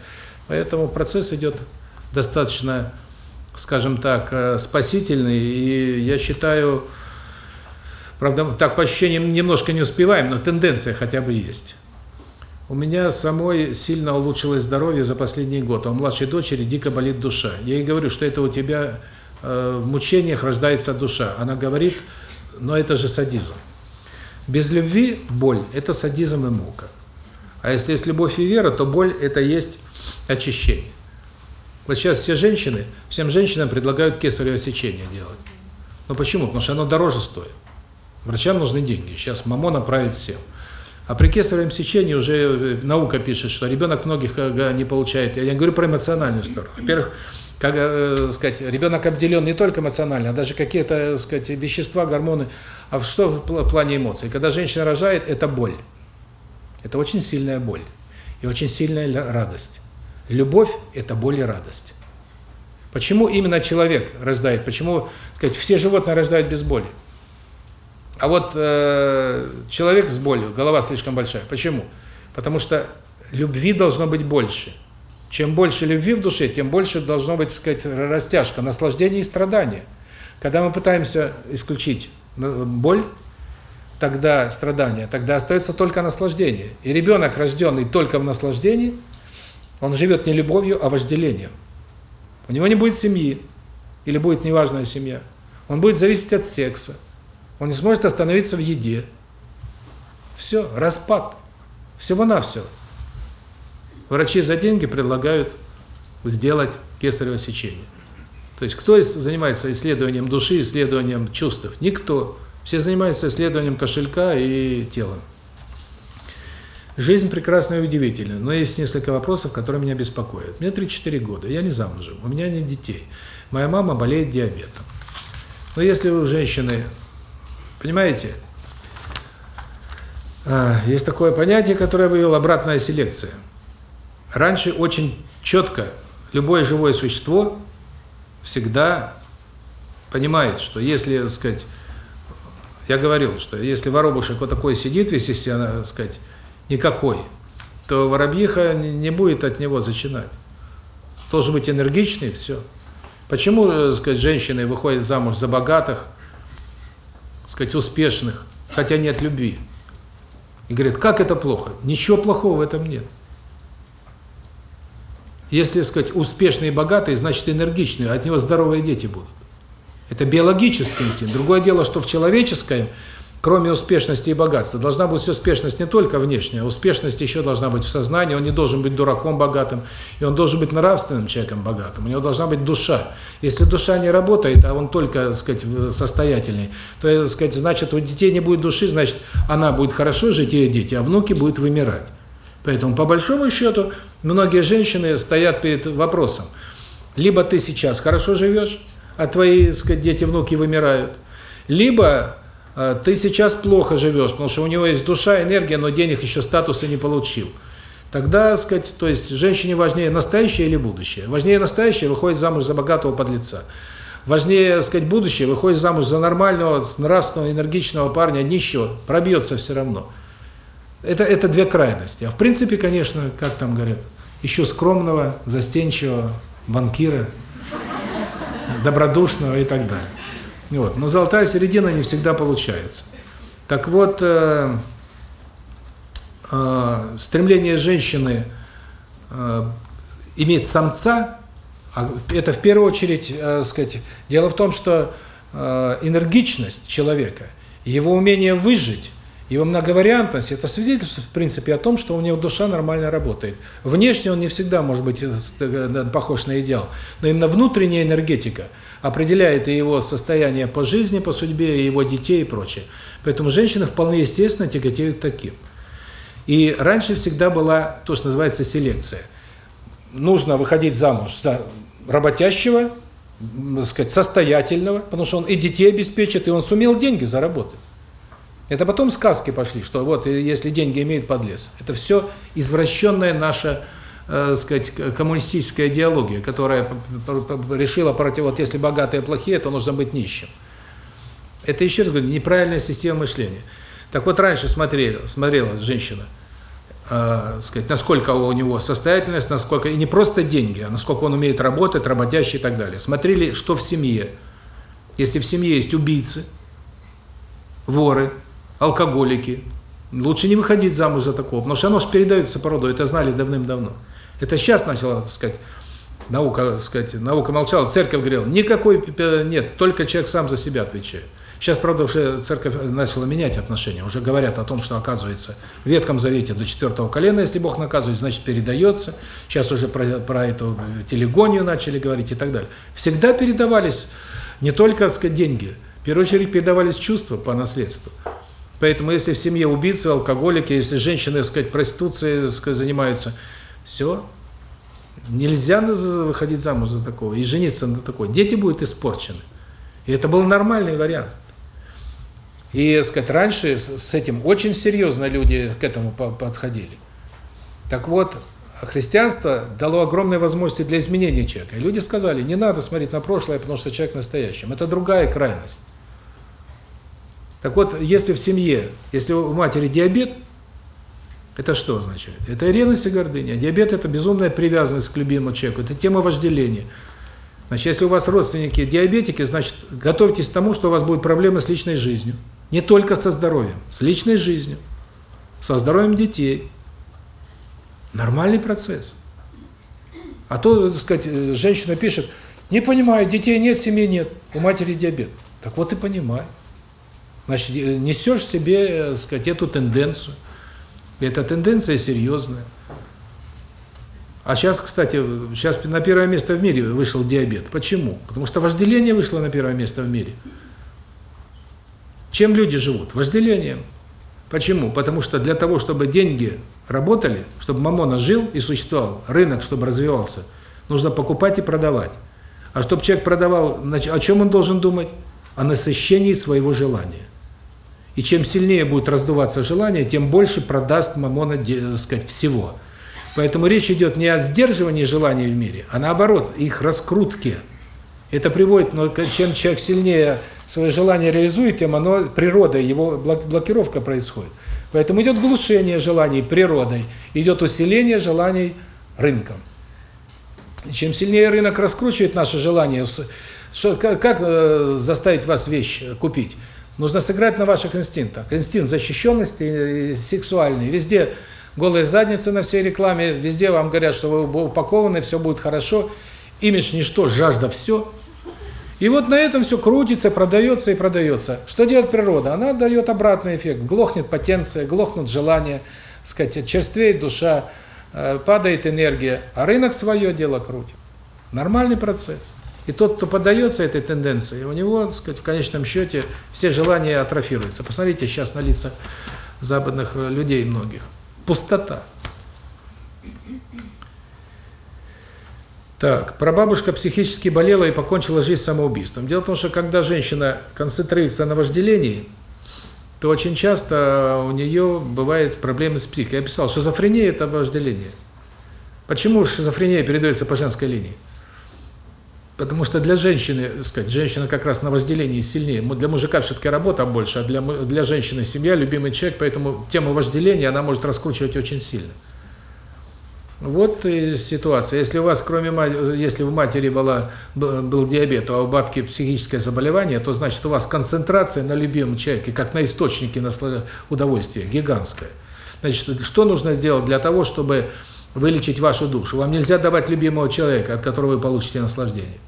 Поэтому процесс идет достаточно, скажем так, э, спасительный. И я считаю, правда, так по ощущениям немножко не успеваем, но тенденция хотя бы есть. У меня самой сильно улучшилось здоровье за последний год, а у младшей дочери дико болит душа. Я ей говорю, что это у тебя э, в мучениях рождается душа. Она говорит, но это же садизм. Без любви боль – это садизм и мука. А если есть любовь и вера, то боль – это есть очищение. Вот сейчас все женщины, всем женщинам предлагают кесарево сечение делать. Ну почему? Потому что оно дороже стоит. Врачам нужны деньги. Сейчас мамона правит всем. А при кесаревом сечении уже э, наука пишет, что ребенок многих э, не получает. Я говорю про эмоциональную сторону. Во-первых, как э, сказать, ребенок обделен не только эмоционально, а даже какие-то, сказать, вещества, гормоны. А что в пл- плане эмоций? Когда женщина рожает, это боль. Это очень сильная боль и очень сильная радость. Любовь – это боль и радость. Почему именно человек рождает? Почему, сказать, все животные рождают без боли? А вот э, человек с болью, голова слишком большая. Почему? Потому что любви должно быть больше. Чем больше любви в душе, тем больше должно быть, сказать, растяжка, наслаждение и страдание. Когда мы пытаемся исключить э, боль, тогда страдания, тогда остается только наслаждение. И ребенок, рожденный только в наслаждении, он живет не любовью, а вожделением. У него не будет семьи, или будет неважная семья. Он будет зависеть от секса. Он не сможет остановиться в еде. Все, распад. Всего-навсего. Врачи за деньги предлагают сделать кесарево сечение. То есть кто занимается исследованием души, исследованием чувств? Никто. Все занимаются исследованием кошелька и тела. Жизнь прекрасна и удивительна, но есть несколько вопросов, которые меня беспокоят. Мне 34 года, я не замужем, у меня нет детей. Моя мама болеет диабетом. Но если у женщины, понимаете, а, есть такое понятие, которое вывел обратная селекция. Раньше очень четко любое живое существо всегда понимает, что если, так сказать, я говорил, что если воробушек вот такой сидит весь себя, так сказать, никакой, то воробьиха не будет от него зачинать. Должен быть энергичный, все. Почему, э, сказать, женщины выходят замуж за богатых, сказать, успешных, хотя нет любви? И говорит, как это плохо? Ничего плохого в этом нет. Если, сказать, успешный и богатый, значит энергичный, от него здоровые дети будут. Это биологический инстинкт. Другое дело, что в человеческом, кроме успешности и богатства, должна быть успешность не только внешняя, а успешность еще должна быть в сознании, он не должен быть дураком богатым, и он должен быть нравственным человеком богатым, у него должна быть душа. Если душа не работает, а он только, так сказать, состоятельный, то, так сказать, значит, у детей не будет души, значит, она будет хорошо жить, ее дети, а внуки будут вымирать. Поэтому, по большому счету, многие женщины стоят перед вопросом. Либо ты сейчас хорошо живешь, а твои, так сказать, дети, внуки вымирают, либо ты сейчас плохо живешь, потому что у него есть душа, энергия, но денег еще статуса не получил. Тогда, сказать, то есть женщине важнее настоящее или будущее. Важнее настоящее, выходит замуж за богатого подлеца. Важнее, сказать, будущее, выходит замуж за нормального, нравственного, энергичного парня, нищего, пробьется все равно. Это, это две крайности. А в принципе, конечно, как там говорят, еще скромного, застенчивого банкира, добродушного и так далее. Вот. Но золотая середина не всегда получается. Так вот, э, э, стремление женщины э, иметь самца, а это в первую очередь, э, сказать, дело в том, что э, энергичность человека, его умение выжить, его многовариантность – это свидетельствует, в принципе, о том, что у него душа нормально работает. Внешне он не всегда может быть э, похож на идеал, но именно внутренняя энергетика определяет и его состояние по жизни, по судьбе, и его детей и прочее. Поэтому женщины вполне естественно тяготеют к таким. И раньше всегда была то, что называется селекция. Нужно выходить замуж за работящего, так сказать, состоятельного, потому что он и детей обеспечит, и он сумел деньги заработать. Это потом сказки пошли, что вот если деньги имеет подлец. Это все извращенная наша, э, сказать, коммунистическая идеология, которая решила против вот если богатые плохие, то нужно быть нищим. Это еще раз говорю, неправильная система мышления. Так вот раньше смотрела, смотрела женщина, э, сказать, насколько у него состоятельность, насколько и не просто деньги, а насколько он умеет работать, работящий и так далее. Смотрели, что в семье. Если в семье есть убийцы, воры, алкоголики. Лучше не выходить замуж за такого, потому что оно же передается по роду, это знали давным-давно. Это сейчас начала, так сказать, наука, так сказать, наука молчала, церковь говорила, никакой нет, только человек сам за себя отвечает. Сейчас, правда, уже церковь начала менять отношения, уже говорят о том, что, оказывается, в Ветхом Завете до четвертого колена, если Бог наказывает, значит, передается. Сейчас уже про, про эту телегонию начали говорить и так далее. Всегда передавались не только, так сказать, деньги, в первую очередь передавались чувства по наследству. Поэтому если в семье убийцы, алкоголики, если женщины, так сказать, проституцией сказать, занимаются, все, нельзя выходить замуж за такого и жениться на такой. Дети будут испорчены. И это был нормальный вариант. И, сказать, раньше с этим очень серьезно люди к этому подходили. Так вот, христианство дало огромные возможности для изменения человека. И люди сказали, не надо смотреть на прошлое, потому что человек настоящим. Это другая крайность. Так вот, если в семье, если у матери диабет, это что означает? Это ревность и гордыня. Диабет – это безумная привязанность к любимому человеку, это тема вожделения. Значит, если у вас родственники диабетики, значит, готовьтесь к тому, что у вас будут проблемы с личной жизнью. Не только со здоровьем, с личной жизнью, со здоровьем детей. Нормальный процесс. А то, так сказать, женщина пишет, не понимаю, детей нет, семьи нет, у матери диабет. Так вот и понимаю. Значит, несешь в себе, так сказать, эту тенденцию. Эта тенденция серьезная. А сейчас, кстати, сейчас на первое место в мире вышел диабет. Почему? Потому что вожделение вышло на первое место в мире. Чем люди живут? Вожделением. Почему? Потому что для того, чтобы деньги работали, чтобы мамона жил и существовал, рынок, чтобы развивался, нужно покупать и продавать. А чтобы человек продавал, о чем он должен думать? О насыщении своего желания. И чем сильнее будет раздуваться желание, тем больше продаст мамона, так сказать, всего. Поэтому речь идет не о сдерживании желаний в мире, а наоборот, их раскрутке. Это приводит, но чем человек сильнее свое желание реализует, тем оно природой, его блокировка происходит. Поэтому идет глушение желаний природой, идет усиление желаний рынком. И чем сильнее рынок раскручивает наши желания, что, как, как э, заставить вас вещь купить? Нужно сыграть на ваших инстинктах. Инстинкт защищенности сексуальный. Везде голые задницы на всей рекламе, везде вам говорят, что вы упакованы, все будет хорошо. Имидж ничто, жажда все. И вот на этом все крутится, продается и продается. Что делает природа? Она дает обратный эффект. Глохнет потенция, глохнут желания, сказать, черствеет душа, э, падает энергия, а рынок свое дело крутит. Нормальный процесс. И тот, кто поддается этой тенденции, у него, так сказать, в конечном счете все желания атрофируются. Посмотрите сейчас на лица западных э, людей многих. Пустота. Так, прабабушка психически болела и покончила жизнь самоубийством. Дело в том, что когда женщина концентрируется на вожделении, то очень часто у нее бывают проблемы с психикой. Я писал, шизофрения – это вожделение. Почему шизофрения передается по женской линии? Потому что для женщины, сказать, женщина как раз на вожделении сильнее. Для мужика все-таки работа больше, а для, для женщины семья, любимый человек, поэтому тему вожделения она может раскручивать очень сильно. Вот и ситуация. Если у вас, кроме если у матери была, был диабет, а у бабки психическое заболевание, то значит у вас концентрация на любимом человеке, как на источнике удовольствия, гигантская. Значит, что нужно сделать для того, чтобы вылечить вашу душу? Вам нельзя давать любимого человека, от которого вы получите наслаждение.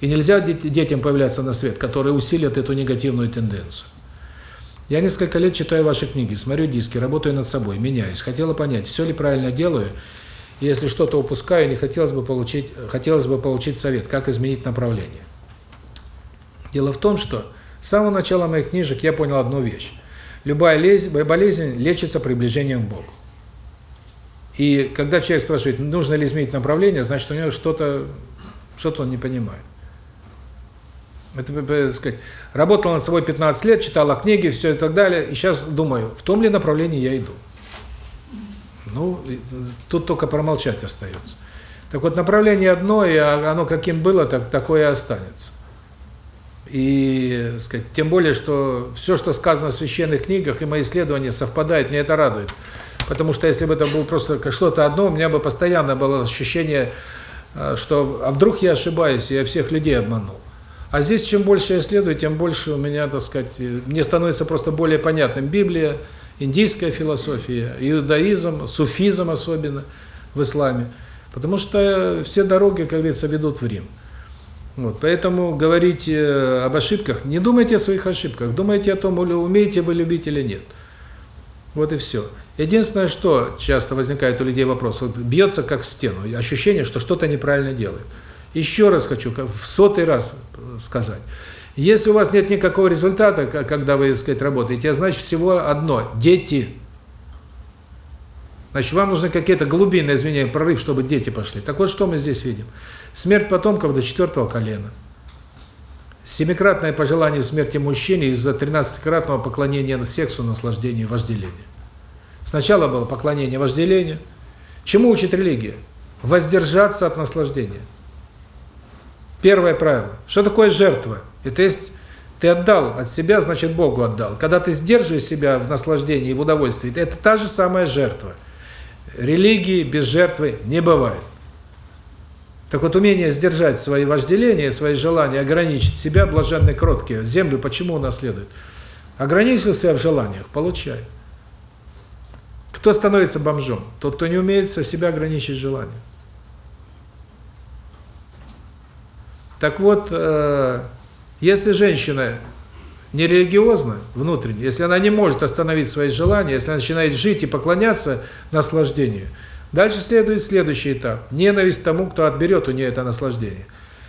И нельзя детям появляться на свет, которые усилят эту негативную тенденцию. Я несколько лет читаю ваши книги, смотрю диски, работаю над собой, меняюсь. Хотела понять, все ли правильно делаю, если что-то упускаю, не хотелось бы получить, хотелось бы получить совет, как изменить направление. Дело в том, что с самого начала моих книжек я понял одну вещь. Любая болезнь лечится приближением к Богу. И когда человек спрашивает, нужно ли изменить направление, значит, у него что-то что-то он не понимает. Это, так сказать, работал над собой 15 лет, читала книги, все и так далее, и сейчас думаю, в том ли направлении я иду. Ну, тут только промолчать остается. Так вот, направление одно, и оно каким было, так такое и останется. И, сказать, тем более, что все, что сказано в священных книгах, и мои исследования совпадают, мне это радует. Потому что если бы это было просто что-то одно, у меня бы постоянно было ощущение, э, что а вдруг я ошибаюсь, я всех людей обманул. А здесь чем больше я исследую, тем больше у меня, так сказать, э, мне становится просто более понятным Библия, индийская философия, иудаизм, суфизм особенно в исламе. Потому что все дороги, как говорится, ведут в Рим. Вот, поэтому говорить об ошибках, не думайте о своих ошибках, думайте о том, умеете вы любить или нет. Вот и все. Единственное, что часто возникает у людей вопрос, вот бьется как в стену, ощущение, что что-то неправильно делает. Еще раз хочу в сотый раз сказать. Если у вас нет никакого результата, когда вы, так сказать, работаете, значит всего одно – дети. Значит, вам нужны какие-то глубинные изменения, прорыв, чтобы дети пошли. Так вот, что мы здесь видим? Смерть потомков до четвертого колена. Семикратное пожелание смерти мужчине из-за тринадцатикратного поклонения сексу, наслаждению, вожделению. Сначала было поклонение вожделению. Чему учит религия? Воздержаться от наслаждения. Первое правило. Что такое жертва? Это есть ты отдал от себя, значит Богу отдал. Когда ты сдерживаешь себя в наслаждении и в удовольствии, это та же самая жертва. Религии без жертвы не бывает. Так вот, умение сдержать свои вожделения, свои желания, ограничить себя, блаженные кроткие, землю почему унаследует? Ограничил себя в желаниях, получай. Кто становится бомжом? Тот, кто не умеет себя ограничить желания. Так вот, э, если женщина не религиозна внутренне, если она не может остановить свои желания, если она начинает жить и поклоняться наслаждению, дальше следует следующий этап – ненависть тому, кто отберет у нее это наслаждение.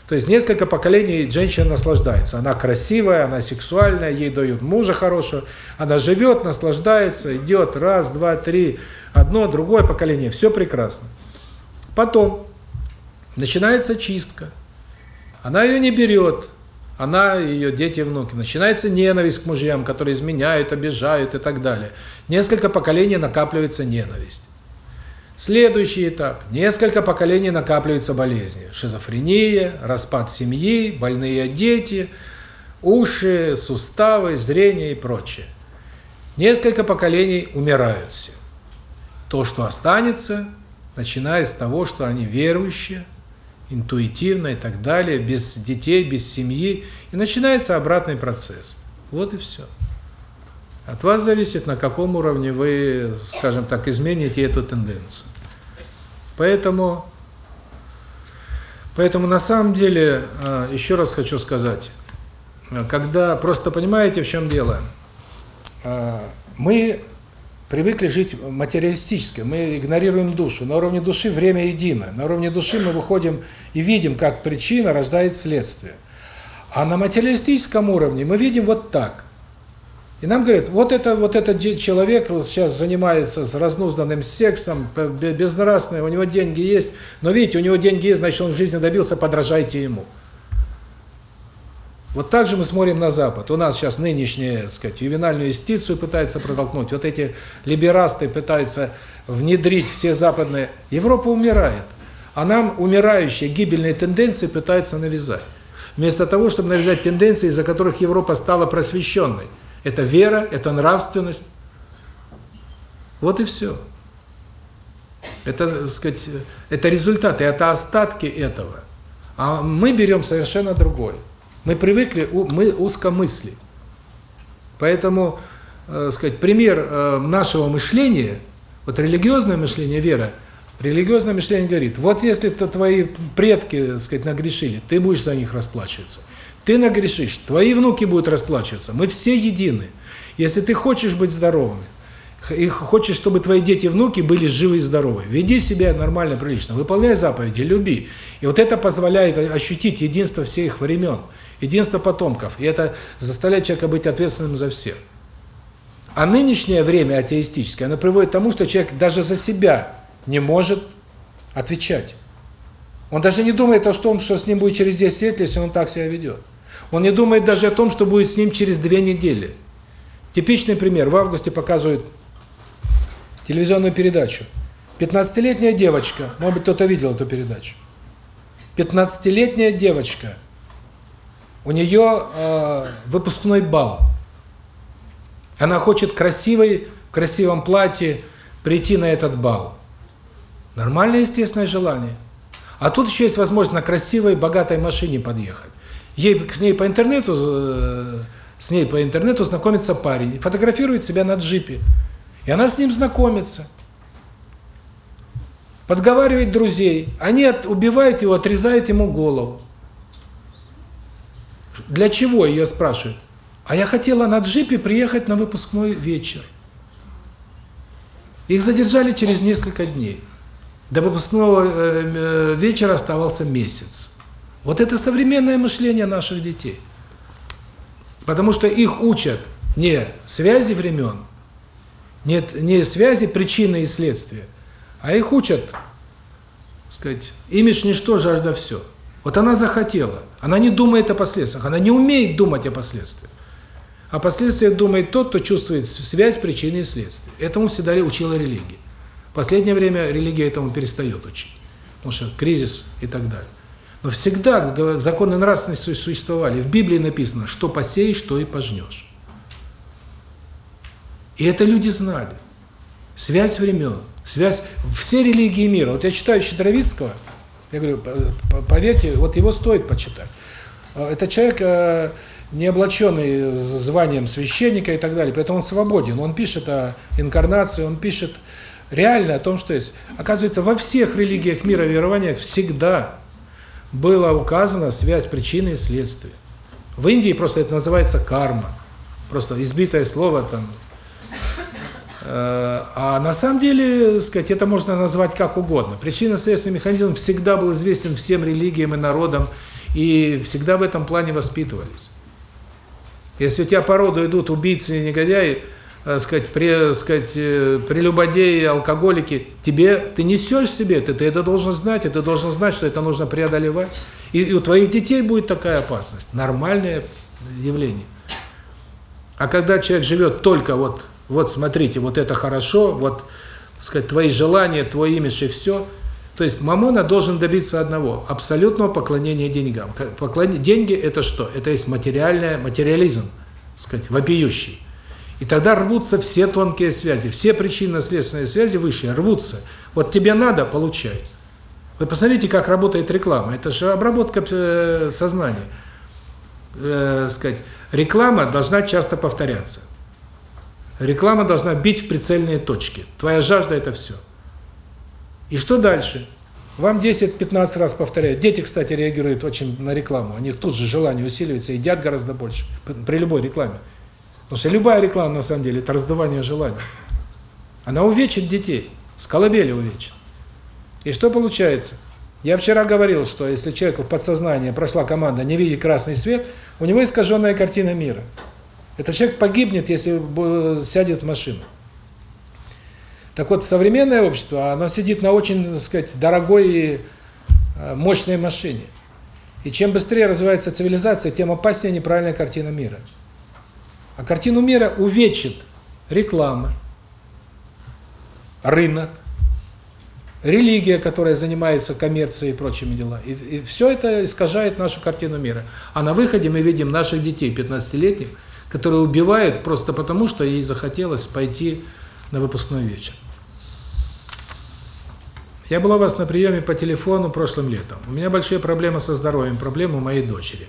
То есть несколько поколений женщина наслаждается. Она красивая, она сексуальная, ей дают мужа хорошего, она живет, наслаждается, идет раз, два, три, одно, другое поколение, все прекрасно. Потом начинается чистка. Она ее не берет, она, ее дети и внуки. Начинается ненависть к мужьям, которые изменяют, обижают и так далее. Несколько поколений накапливается ненависть. Следующий этап. Несколько поколений накапливаются болезни. Шизофрения, распад семьи, больные дети, уши, суставы, зрение и прочее. Несколько поколений умирают все. То, что останется, начиная с того, что они верующие, интуитивно и так далее, без детей, без семьи, и начинается обратный процесс. Вот и все. От вас зависит, на каком уровне вы, скажем так, измените эту тенденцию. Поэтому, поэтому на самом деле, э, еще раз хочу сказать, э, когда, просто понимаете, в чем дело, Э, мы привыкли жить материалистически, мы игнорируем душу. На уровне души время едино. На уровне души мы выходим и видим, как причина рождает следствие. А на материалистическом уровне мы видим вот так. И нам говорят, вот это вот этот человек вот сейчас занимается с разнузданным сексом, безнравственный, у него деньги есть, но видите, у него деньги есть, значит, он в жизни добился, подражайте ему. Вот так же мы смотрим на Запад. У нас сейчас нынешняя, так сказать, ювенальную юстицию пытаются протолкнуть. Вот эти либерасты пытаются внедрить все западные. Европа умирает. А нам умирающие, гибельные тенденции пытаются навязать. Вместо того, чтобы навязать тенденции, из-за которых Европа стала просвещенной. Это вера, это нравственность. Вот и все. Это, так сказать, это результаты, это остатки этого. А мы берем совершенно другое. Мы привыкли, мы узкомысли. Поэтому, э, сказать, пример э, нашего мышления, вот религиозное мышление, вера, религиозное мышление говорит, вот если то твои предки, сказать, нагрешили, ты будешь за них расплачиваться. Ты нагрешишь, твои внуки будут расплачиваться. Мы все едины. Если ты хочешь быть здоровым, и хочешь, чтобы твои дети и внуки были живы и здоровы, веди себя нормально, прилично, выполняй заповеди, люби. И вот это позволяет ощутить единство всех времен единство потомков. И это заставляет человека быть ответственным за всех. А нынешнее время атеистическое, оно приводит к тому, что человек даже за себя не может отвечать. Он даже не думает о том, что с ним будет через 10 лет, если он так себя ведет. Он не думает даже о том, что будет с ним через две недели. Типичный пример. В августе показывают телевизионную передачу. 15-летняя девочка, может быть, кто-то видел эту передачу. 15-летняя девочка – у нее э, выпускной бал. Она хочет красивой, в красивом платье прийти на этот бал. Нормальное, естественное желание. А тут еще есть возможность на красивой, богатой машине подъехать. Ей с ней по интернету э, с ней по интернету знакомится парень, фотографирует себя на джипе. И она с ним знакомится. Подговаривает друзей. Они от, убивают его, отрезают ему голову. Для чего, ее спрашивают. А я хотела на джипе приехать на выпускной вечер. Их задержали через несколько дней. До выпускного э, э, вечера оставался месяц. Вот это современное мышление наших детей. Потому что их учат не связи времен, нет, не связи причины и следствия, а их учат, сказать, имидж ничто, жажда все. Вот она захотела. Она не думает о последствиях. Она не умеет думать о последствиях. О последствиях думает тот, кто чувствует связь причины и следствия. Этому всегда учила религия. В последнее время религия этому перестает учить. Потому что кризис и так далее. Но всегда законы нравственности существовали. В Библии написано, что посеешь, то и пожнешь. И это люди знали. Связь времен, связь... Все религии мира. Вот я читаю Щедровицкого, я говорю, поверьте, вот его стоит почитать. А, это человек, э, не облаченный званием священника и так далее, поэтому он свободен. Он пишет о инкарнации, он пишет реально о том, что есть. Оказывается, во всех религиях мира, верованиях всегда была указана связь причины и следствия. В Индии просто это называется карма. Просто избитое слово там а на самом деле, сказать, это можно назвать как угодно. Причинно-следственный механизм всегда был известен всем религиям и народам, и всегда в этом плане воспитывались. Если у тебя по роду идут убийцы и негодяи, э, сказать, при, сказать, э, прелюбодеи, алкоголики, тебе, ты несешь себе это, ты это должен знать, ты должен знать, что это нужно преодолевать. И, и у твоих детей будет такая опасность. Нормальное явление. А когда человек живет только вот вот смотрите, вот это хорошо, вот, так сказать, твои желания, твой имидж и все. То есть Мамона должен добиться одного – абсолютного поклонения деньгам. Поклон... Деньги – это что? Это есть материальное, материализм, так сказать, вопиющий. И тогда рвутся все тонкие связи, все причинно-следственные связи высшие рвутся. Вот тебе надо – получай. Вы посмотрите, как работает реклама. Это же обработка э, сознания. э, сказать, реклама должна часто повторяться. Реклама должна бить в прицельные точки. Твоя жажда – это все. И что дальше? Вам 10-15 раз повторяют. Дети, кстати, реагируют очень на рекламу. У них тут же желание усиливается, едят гораздо больше при любой рекламе. Потому что любая реклама, на самом деле, это раздувание желаний. Она увечит детей, с колыбели увечит. И что получается? Я вчера говорил, что если человеку в подсознание прошла команда «не видеть красный свет», у него искаженная картина мира. Этот человек погибнет, если сядет в машину. Так вот, современное общество, оно сидит на очень, так сказать, дорогой и мощной машине. И чем быстрее развивается цивилизация, тем опаснее неправильная картина мира. А картину мира увечит реклама, рынок, религия, которая занимается коммерцией и прочими делами. И, и все это искажает нашу картину мира. А на выходе мы видим наших детей, 15-летних, которые убивают просто потому, что ей захотелось пойти на выпускной вечер. Я была у вас на приеме по телефону прошлым летом. У меня большие проблемы со здоровьем, проблемы моей дочери.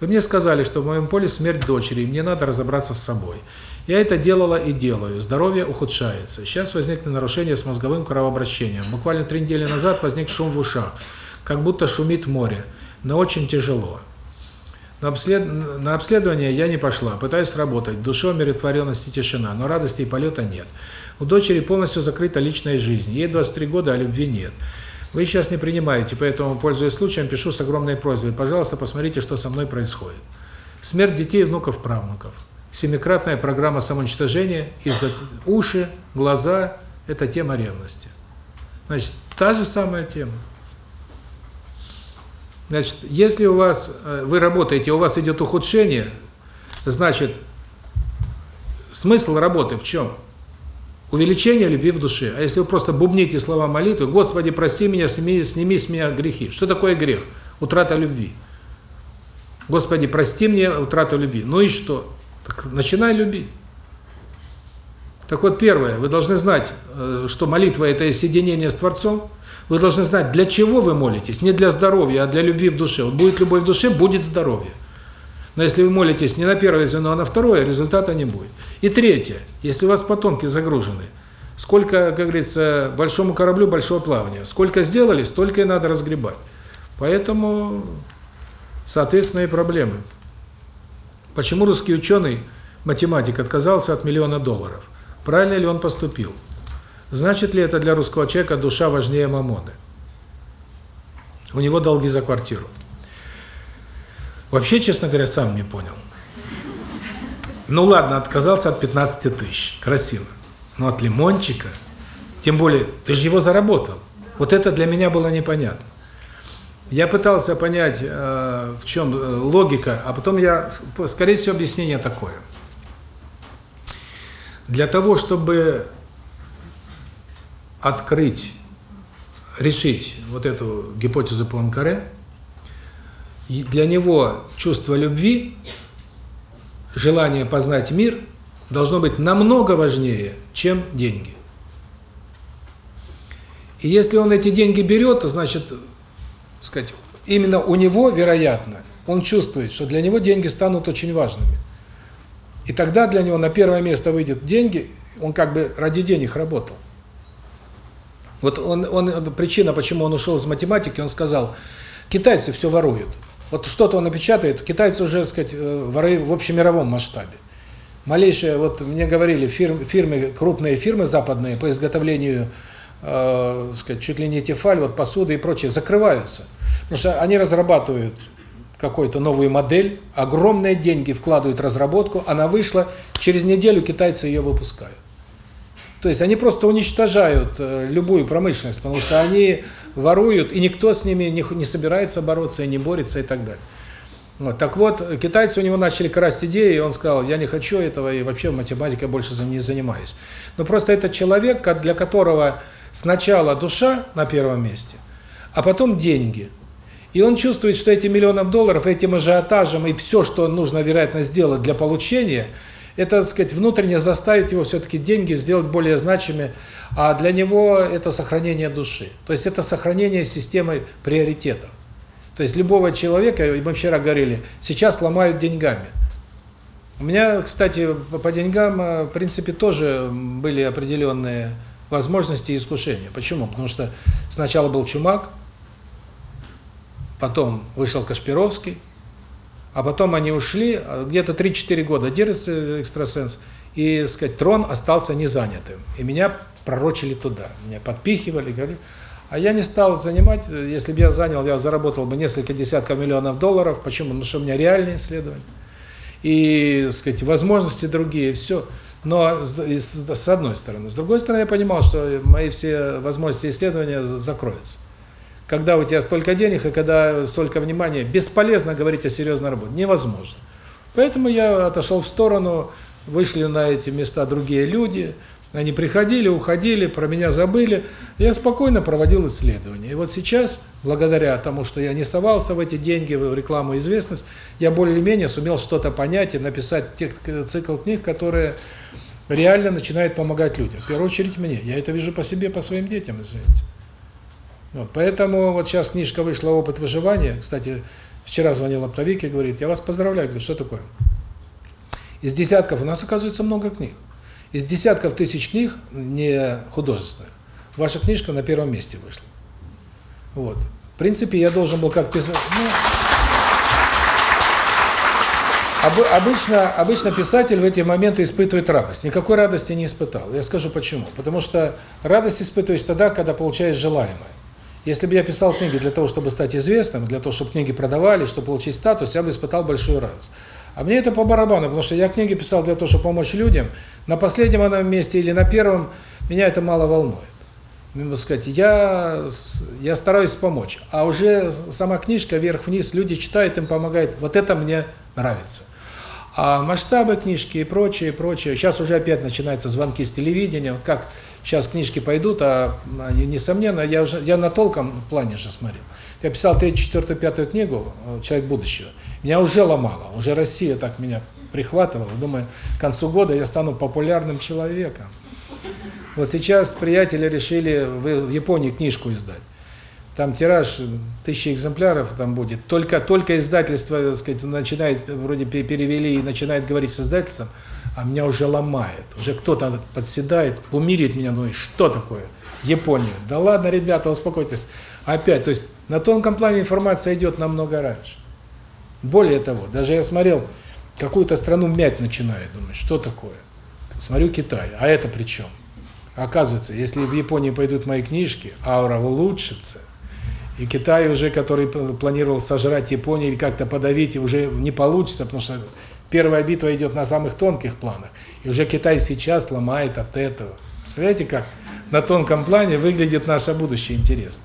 Вы мне сказали, что в моем поле смерть дочери, и мне надо разобраться с собой. Я это делала и делаю. Здоровье ухудшается. Сейчас возникли нарушения с мозговым кровообращением. Буквально три недели назад возник шум в ушах, как будто шумит море, но очень тяжело. На, обслед... на обследование я не пошла, пытаюсь работать, душа умиротворенность и тишина, но радости и полета нет. У дочери полностью закрыта личная жизнь, ей 23 года, а любви нет. Вы сейчас не принимаете, поэтому, пользуясь случаем, пишу с огромной просьбой. Пожалуйста, посмотрите, что со мной происходит. Смерть детей, внуков, правнуков. Семикратная программа самоуничтожения из-за уши, глаза – это тема ревности. Значит, та же самая тема. Значит, если у вас, вы работаете, у вас идет ухудшение, значит, смысл работы в чем? Увеличение любви в душе. А если вы просто бубните слова молитвы, Господи, прости меня, сними, сними с меня грехи. Что такое грех? Утрата любви. Господи, прости мне утрату любви. Ну и что? Так начинай любить. Так вот, первое, вы должны знать, что молитва – это соединение с Творцом. Вы должны знать, для чего вы молитесь. Не для здоровья, а для любви в душе. Вот будет любовь в душе, будет здоровье. Но если вы молитесь не на первое звено, а на второе, результата не будет. И третье, если у вас потомки загружены, сколько, как говорится, большому кораблю большого плавания, сколько сделали, столько и надо разгребать. Поэтому, соответственно, и проблемы. Почему русский ученый, математик, отказался от миллиона долларов? Правильно ли он поступил? Значит ли это для русского человека душа важнее мамоны? У него долги за квартиру. Вообще, честно говоря, сам не понял. Ну ладно, отказался от 15 тысяч. Красиво. Но от лимончика, тем более, ты же его заработал. Вот это для меня было непонятно. Я пытался понять, э, в чем логика, а потом я, скорее всего, объяснение такое. Для того, чтобы открыть, решить вот эту гипотезу Пуанкаре, для него чувство любви, желание познать мир должно быть намного важнее, чем деньги. И если он эти деньги берет, то значит, сказать, именно у него, вероятно, он чувствует, что для него деньги станут очень важными. И тогда для него на первое место выйдет деньги, он как бы ради денег работал. Вот он, он причина, почему он ушел из математики, он сказал, китайцы все воруют. Вот что-то он напечатает, китайцы уже, так сказать, воруют в общемировом масштабе. Малейшие, вот мне говорили, фирмы, фирмы крупные фирмы западные по изготовлению, э, сказать, чуть ли не тефаль, вот посуды и прочее, закрываются. Потому что они разрабатывают какую-то новую модель, огромные деньги вкладывают в разработку, она вышла, через неделю китайцы ее выпускают. То есть они просто уничтожают любую промышленность, потому что они воруют, и никто с ними не, собирается бороться, и не борется, и так далее. Вот. Так вот, китайцы у него начали красть идеи, и он сказал, я не хочу этого, и вообще в математике больше не занимаюсь. Но просто это человек, для которого сначала душа на первом месте, а потом деньги. И он чувствует, что эти миллионов долларов, этим ажиотажем и все, что нужно, вероятно, сделать для получения – это, так сказать, внутренне заставить его все-таки деньги сделать более значимыми, а для него это сохранение души. То есть это сохранение системы приоритетов. То есть любого человека, и мы вчера говорили, сейчас ломают деньгами. У меня, кстати, по- деньгам, э, в принципе, тоже были определенные возможности и искушения. Почему? Потому что сначала был Чумак, потом вышел Кашпировский, а потом они ушли, а где-то 3-4 года держится экстрасенс, и, сказать, трон остался незанятым. И меня пророчили туда, меня подпихивали, говорили. А я не стал занимать, если бы я занял, я заработал бы несколько десятков миллионов долларов. Почему? Потому что у меня реальные исследования. И, сказать, возможности другие, все. Но с, одной стороны. С другой стороны, я понимал, что мои все возможности исследования закроются. Когда у тебя столько денег и когда столько внимания, бесполезно говорить о серьезной работе. Невозможно. Поэтому я отошел в сторону, вышли на эти места другие люди, они приходили, уходили, про меня забыли. Я спокойно проводил исследования. И вот сейчас, благодаря тому, что я не совался в эти деньги, в рекламу, известность, я более-менее сумел что-то понять и написать тех, цикл книг, которые реально начинают помогать людям. В первую очередь мне. Я это вижу по себе, по своим детям, извините. Вот, поэтому вот сейчас книжка вышла «Опыт выживания». Кстати, вчера звонил оптовик и говорит, я вас поздравляю. Говорю, что такое? Из десятков, у нас оказывается много книг. Из десятков тысяч книг, не художественных, ваша книжка на первом месте вышла. Вот. В принципе, я должен был как писать... Ну, обы- обычно, обычно писатель в эти моменты испытывает радость. Никакой радости не испытал. Я скажу почему. Потому что радость испытываешь тогда, когда получаешь желаемое. Если бы я писал книги для того, чтобы стать известным, для того, чтобы книги продавались, чтобы получить статус, я бы испытал большую радость. А мне это по барабану, потому что я книги писал для того, чтобы помочь людям. На последнем она месте или на первом меня это мало волнует. Ну, сказать, я, я стараюсь помочь. А уже сама книжка вверх-вниз, люди читают, им помогает. Вот это мне нравится. А масштабы книжки и прочее, прочее. Сейчас уже опять начинаются звонки с телевидения. Вот как сейчас книжки пойдут, а они, несомненно, я уже я на толком плане же смотрел. Я писал третью, четвертую, пятую книгу э, «Человек будущего». Меня уже ломало, уже Россия так меня прихватывала. Думаю, к концу года я стану популярным человеком. Вот сейчас приятели решили в Японии книжку издать. Там тираж тысячи экземпляров там будет. Только только издательство, так сказать, начинает вроде пе- перевели и начинает говорить с издательством, а меня уже ломает. Уже кто-то подседает, умирит меня, ну и что такое? Япония. Да ладно, ребята, успокойтесь. Опять, то есть на тонком плане информация идет намного раньше. Более того, даже я смотрел, какую-то страну мять начинает, думаю, что такое? Смотрю Китай, а это при чем? Оказывается, если в Японии пойдут мои книжки, аура улучшится, и Китай уже, который планировал сожрать Японию или как-то подавить, уже не получится, потому что первая битва идет на самых тонких планах, и уже Китай сейчас ломает от этого. Представляете, как на тонком плане выглядит наше будущее интересно.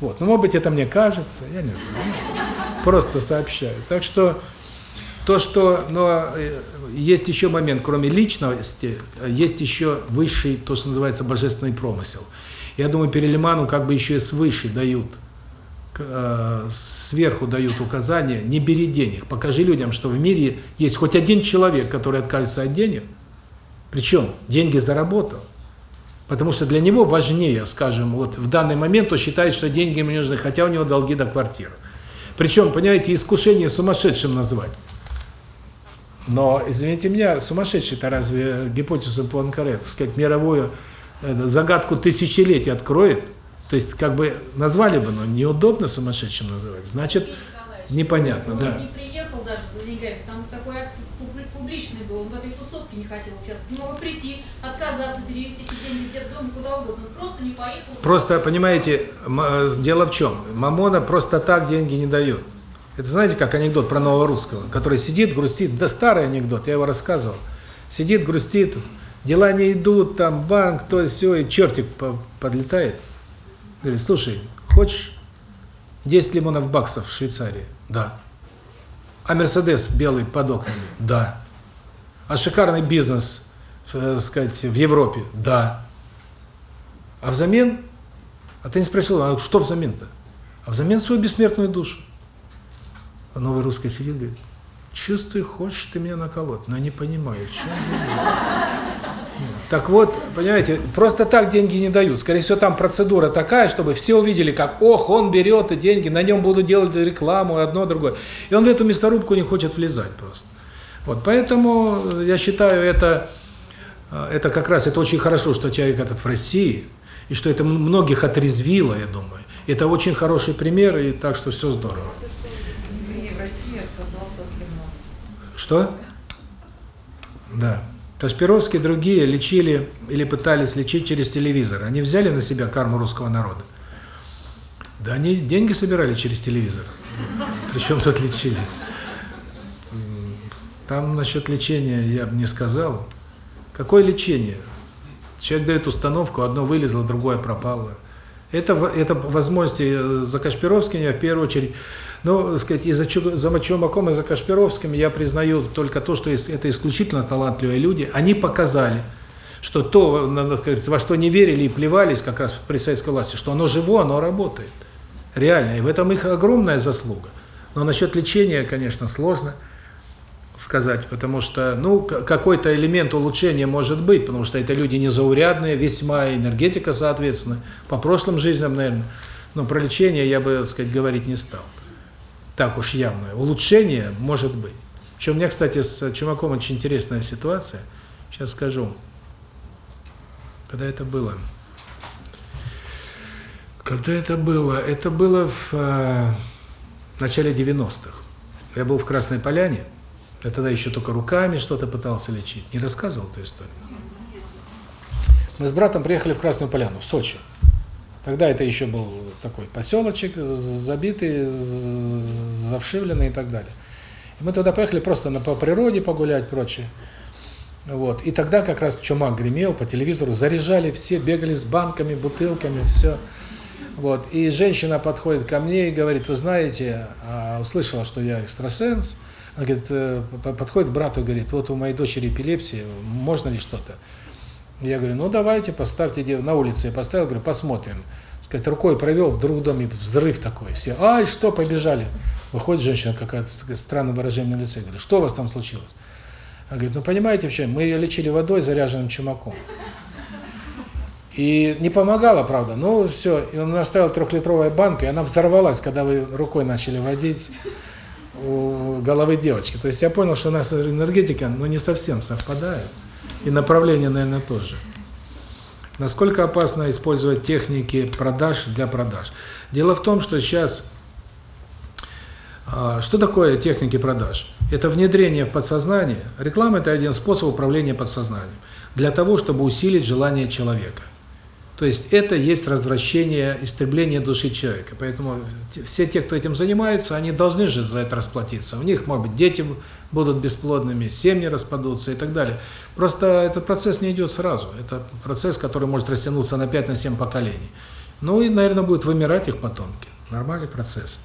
Вот, ну, может быть, это мне кажется, я не знаю. Просто сообщаю. Так что то, что, но э, есть еще момент, кроме личности, э, есть еще высший, то, что называется божественный промысел. Я думаю, Перелиману как бы еще и свыше дают, сверху дают указания, не бери денег, покажи людям, что в мире есть хоть один человек, который откажется от денег, причем деньги заработал. Потому что для него важнее, скажем, вот в данный момент он считает, что деньги ему нужны, хотя у него долги до квартиры. Причем, понимаете, искушение сумасшедшим назвать. Но, извините меня, сумасшедший-то разве гипотезу Пуанкаре, так сказать, мировую э, загадку тысячелетий откроет? То есть, как бы назвали бы, но неудобно сумасшедшим называть. Значит, непонятно, он да. не приехал даже за деньгами, там такой акт публичный был, он в этой тусовке не хотел участвовать. Он мог прийти, отказаться, перевести эти деньги где-то куда угодно. Он просто не поехал. Просто, понимаете, э, дело в чем? Мамона просто так деньги не дает. Это знаете, как анекдот про нового русского, который сидит, грустит, да старый анекдот, я его рассказывал. Сидит, грустит, дела не идут, там банк, то и все, и чертик по- подлетает. Говорит, слушай, хочешь 10 лимонов баксов в Швейцарии? Да. А Мерседес белый под окнами? Да. А шикарный бизнес, э, сказать, в Европе? Да. А взамен? А ты не спросил, а что взамен-то? А взамен свою бессмертную душу. А новый русский сидит, говорит, чувствую, хочешь ты меня наколоть, но не понимаю, в чем дело. Так вот, понимаете, просто так деньги не дают. Скорее всего, там процедура такая, чтобы все увидели, как, ох, он берет и деньги, на нем будут делать рекламу, одно, другое. И он в эту мясорубку не хочет влезать просто. Вот, поэтому я считаю, это, э, это как раз, это очень хорошо, что человек этот в России, и что это многих отрезвило, я думаю. Это очень хороший пример, и так что все здорово. И в России отказался от лимона. Что? Да. Кашпировский и другие лечили или пытались лечить через телевизор. Они взяли на себя карму русского народа. Да они деньги собирали через телевизор. Причем тут лечили. Там насчет лечения я бы не сказал. Какое лечение? Человек дает установку, одно вылезло, другое пропало. Это, это возможности э, за Кашпировским в первую очередь, ну, так сказать, и за, Чу- за Чумаком, и за Кашпировским я признаю только то, что это исключительно талантливые люди. Они показали, что то, во что не верили и плевались как раз при советской власти, что оно живо, оно работает. Реально. И в этом их огромная заслуга. Но насчет лечения, конечно, сложно сказать, потому что, ну, какой-то элемент улучшения может быть, потому что это люди незаурядные, весьма энергетика, соответственно, по прошлым жизням, наверное. Но про лечение я бы, так сказать, говорить не стал. Так уж явное. Улучшение может быть. Причем у меня, кстати, с Чумаком очень интересная ситуация. Сейчас скажу. Когда это было? Когда это было? Это было в э, начале 90-х. Я был в Красной Поляне. Я тогда еще только руками что-то пытался лечить. Не рассказывал эту историю? Мы с братом приехали в Красную Поляну, в Сочи. Тогда это еще был такой поселочек, забитый, завшивленный и так далее. И мы туда поехали просто на, по природе погулять, прочее. Вот. И тогда как раз чумак гремел по телевизору, заряжали все, бегали с банками, бутылками, все. Вот. И женщина подходит ко мне и говорит, вы знаете, а, услышала, что я экстрасенс. Она говорит, э, по- подходит брату и говорит, вот у моей дочери эпилепсия, можно ли что-то? Я говорю, ну давайте, поставьте дев- на улице. Я поставил, говорю, посмотрим. Сказать, рукой провел, вдруг в доме взрыв такой. Все, ай, что, побежали. Выходит женщина какая-то с таким странным выражением на лице. Говорит, что у вас там случилось? Она говорит, ну понимаете в чем? Мы ее лечили водой, заряженным чумаком. И не помогало, правда, но все. И он наставил трехлитровая банка, и она взорвалась, когда вы рукой начали водить у головы девочки. То есть я понял, что у нас энергетика, ну, не совсем совпадает. И направление, наверное, тоже. Насколько опасно использовать техники продаж для продаж? Дело в том, что сейчас... а, Что такое техники продаж? Это внедрение в подсознание. Реклама – это один способ управления подсознанием. Для того, чтобы усилить желание человека. То есть это есть развращение, истребление души человека. Поэтому все те, кто этим занимаются, они должны же за это расплатиться. У них, может быть, дети будут бесплодными, семьи распадутся и так далее. Просто этот процесс не идет сразу. Это процесс, который может растянуться на 5-7 поколений. Ну и, наверное, будут вымирать их потомки. Нормальный процесс.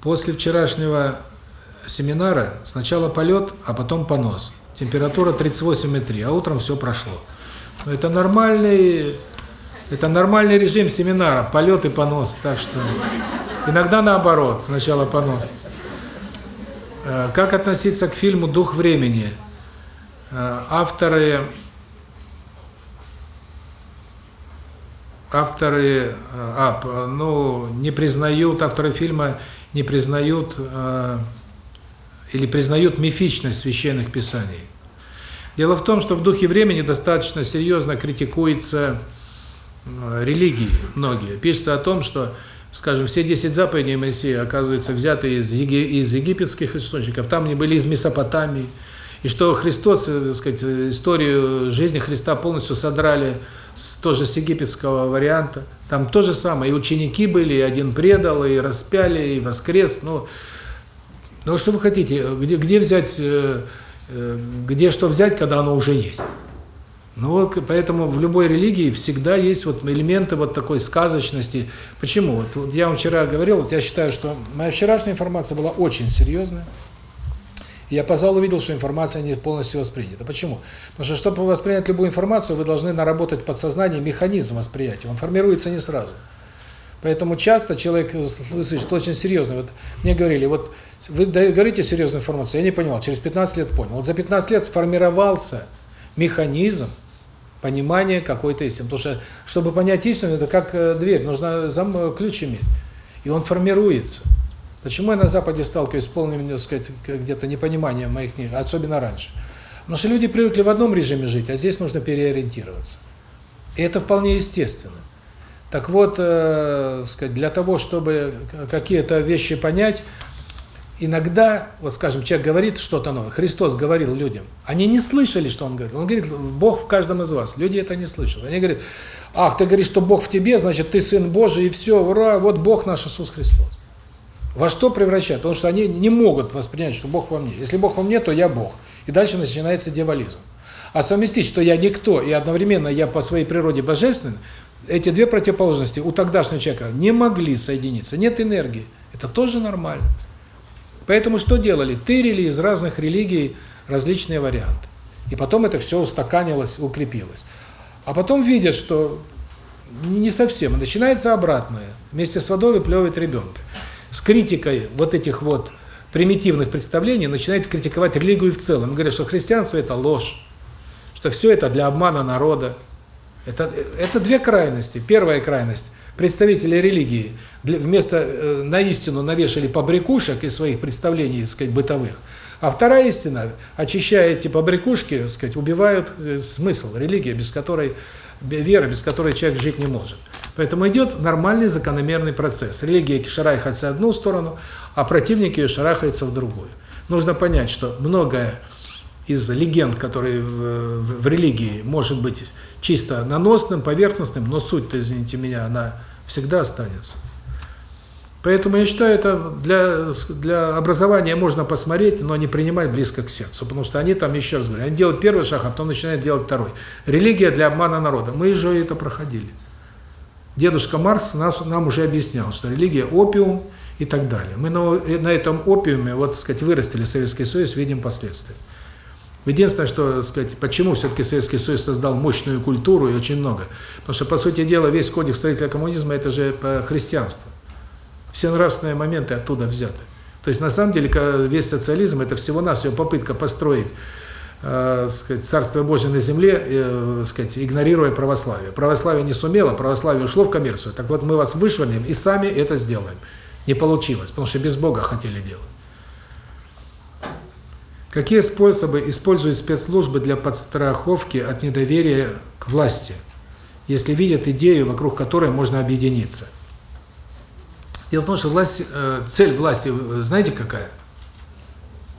После вчерашнего семинара сначала полет, а потом понос. Температура 38,3, а утром все прошло. Но это нормальный, это нормальный режим семинара, полет и понос. Так что иногда наоборот, сначала понос. Э, Как относиться к фильму «Дух времени»? Э, Авторы, авторы, а, ну, не признают, авторы фильма не признают или признают мифичность священных писаний. Дело в том, что в духе времени достаточно серьезно критикуется э, религии многие. Пишется о том, что, скажем, все 10 заповедей Моисея, оказывается, взяты из, из египетских источников, там они были из Месопотамии, и что Христос, э, так сказать, э, историю жизни Христа полностью содрали с, тоже с египетского варианта. Там то же самое, и ученики были, и один предал, и распяли, и воскрес, ну, ну что вы хотите, где, где взять, э, где что взять, когда оно уже есть? Ну вот, поэтому в любой религии всегда есть вот элементы вот такой сказочности. Почему? Вот, вот я вам вчера говорил, вот я считаю, что моя вчерашняя информация была очень серьезная. Я по залу видел, что информация не полностью воспринята. Почему? Потому что, чтобы воспринять любую информацию, вы должны наработать в подсознании механизм восприятия. Он формируется не сразу. Поэтому часто человек слышит, что очень серьезно. Вот мне говорили, вот вы говорите серьезную информацию, я не понимал, через 15 лет понял. Вот за 15 лет сформировался механизм понимания какой-то истины. Потому что, чтобы понять истину, это как э, дверь, нужно зам, э, ключ иметь. И он формируется. Почему я на Западе сталкиваюсь с полным, так сказать, где-то непониманием моих книг, особенно раньше? Потому что люди привыкли в одном режиме жить, а здесь нужно переориентироваться. И это вполне естественно. Так вот, э, сказать, для того, чтобы какие-то вещи понять, иногда, вот скажем, человек говорит что-то новое, Христос говорил людям, они не слышали, что Он говорил. Он говорит, Бог в каждом из вас. Люди это не слышали. Они говорят, ах, ты говоришь, что Бог в тебе, значит, ты Сын Божий, и все, ура, вот Бог наш Иисус Христос. Во что превращать? Потому что они не могут воспринять, что Бог во мне. Если Бог во мне, то я Бог. И дальше начинается дьяволизм. А совместить, что я никто, и одновременно я по своей природе божественный, эти две противоположности у тогдашнего человека не могли соединиться. Нет энергии. Это тоже нормально. Поэтому что делали? Тырили из разных религий различные варианты. И потом это все устаканилось, укрепилось. А потом видят, что не совсем. Начинается обратное. Вместе с водой выплевывает ребенка. С критикой вот этих вот примитивных представлений начинает критиковать религию в целом. Говорят, что христианство – это ложь, что все это для обмана народа. Это, это две крайности. Первая крайность – представители религии для, вместо э, на истину навешали побрякушек из своих представлений, так сказать, бытовых. А вторая истина, очищая эти побрякушки, так сказать, убивают э, смысл, религия, без которой, вера, без которой человек жить не может. Поэтому идет нормальный закономерный процесс. Религия шарахается в одну сторону, а противники ее шарахаются в другую. Нужно понять, что многое из легенд, которые в, в, в религии, может быть чисто наносным, поверхностным, но суть-то, извините меня, она всегда останется. Поэтому я считаю, это для, для образования можно посмотреть, но не принимать близко к сердцу, потому что они там, еще раз говорю, они делают первый шаг, а потом начинают делать второй. Религия для обмана народа. Мы же это проходили. Дедушка Марс нас, нам уже объяснял, что религия – опиум и так далее. Мы на, на этом опиуме, вот, сказать, вырастили Советский Союз, видим последствия. Единственное, что, сказать, почему все-таки Советский Союз создал мощную культуру и очень много. Потому что, по сути дела, весь кодекс строителя коммунизма – это же по христианству. Все нравственные моменты оттуда взяты. То есть, на самом деле, весь социализм – это всего-навсего попытка построить э, сказать, Царство Божие на земле, э, сказать, игнорируя православие. Православие не сумело, православие ушло в коммерцию. Так вот, мы вас вышвырнем и сами это сделаем. Не получилось, потому что без Бога хотели делать. Какие способы используют спецслужбы для подстраховки от недоверия к власти, если видят идею, вокруг которой можно объединиться? Дело в том, что власть, э, цель власти, знаете какая?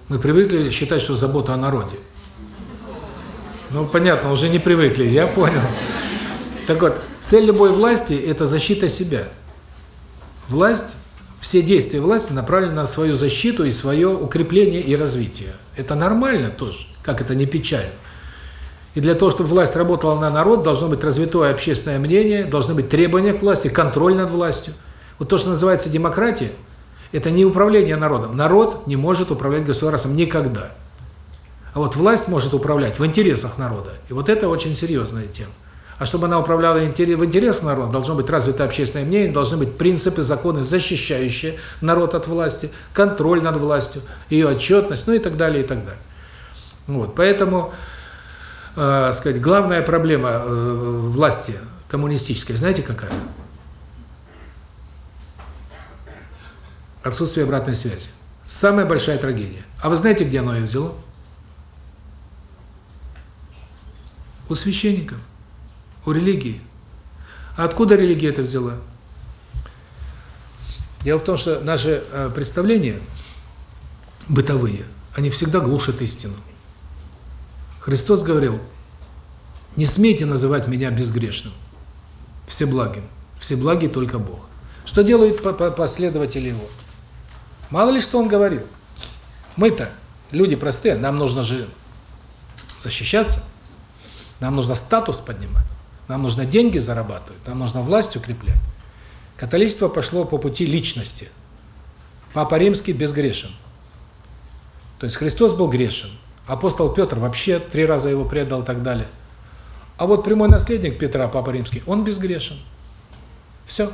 Мы привыкли считать, что забота о народе. Ну, понятно, уже не привыкли, я понял. Так вот, цель любой власти – это защита себя. Власть все действия власти направлены на свою защиту и свое укрепление и развитие. Это нормально тоже, как это не печально. И для того, чтобы власть работала на народ, должно быть развитое общественное мнение, должны быть требования к власти, контроль над властью. Вот то, что называется демократия, это не управление народом. Народ не может управлять государством никогда. А вот власть может управлять в интересах народа. И вот это очень серьезная тема. А чтобы она управляла в интересах народа, должно быть развито общественное мнение, должны быть принципы, законы, защищающие народ от власти, контроль над властью, ее отчетность, ну и так далее, и так далее. Вот, поэтому, э, сказать, главная проблема э, власти коммунистической, знаете какая? Отсутствие обратной связи. Самая большая трагедия. А вы знаете, где оно ее взяло? У священников у религии. А откуда религия это взяла? Дело в том, что наши э, представления бытовые, они всегда глушат истину. Христос говорил, не смейте называть меня безгрешным, всеблагим. Всеблагий только Бог. Что делают последователи Его? Мало ли что Он говорил. Мы-то, люди простые, нам нужно же защищаться, нам нужно статус поднимать. Нам нужно деньги зарабатывать, нам нужно власть укреплять. Католичество пошло по пути личности. Папа Римский безгрешен. То есть Христос был грешен. Апостол Петр вообще три раза его предал и так далее. А вот прямой наследник Петра, Папа Римский, он безгрешен. Все.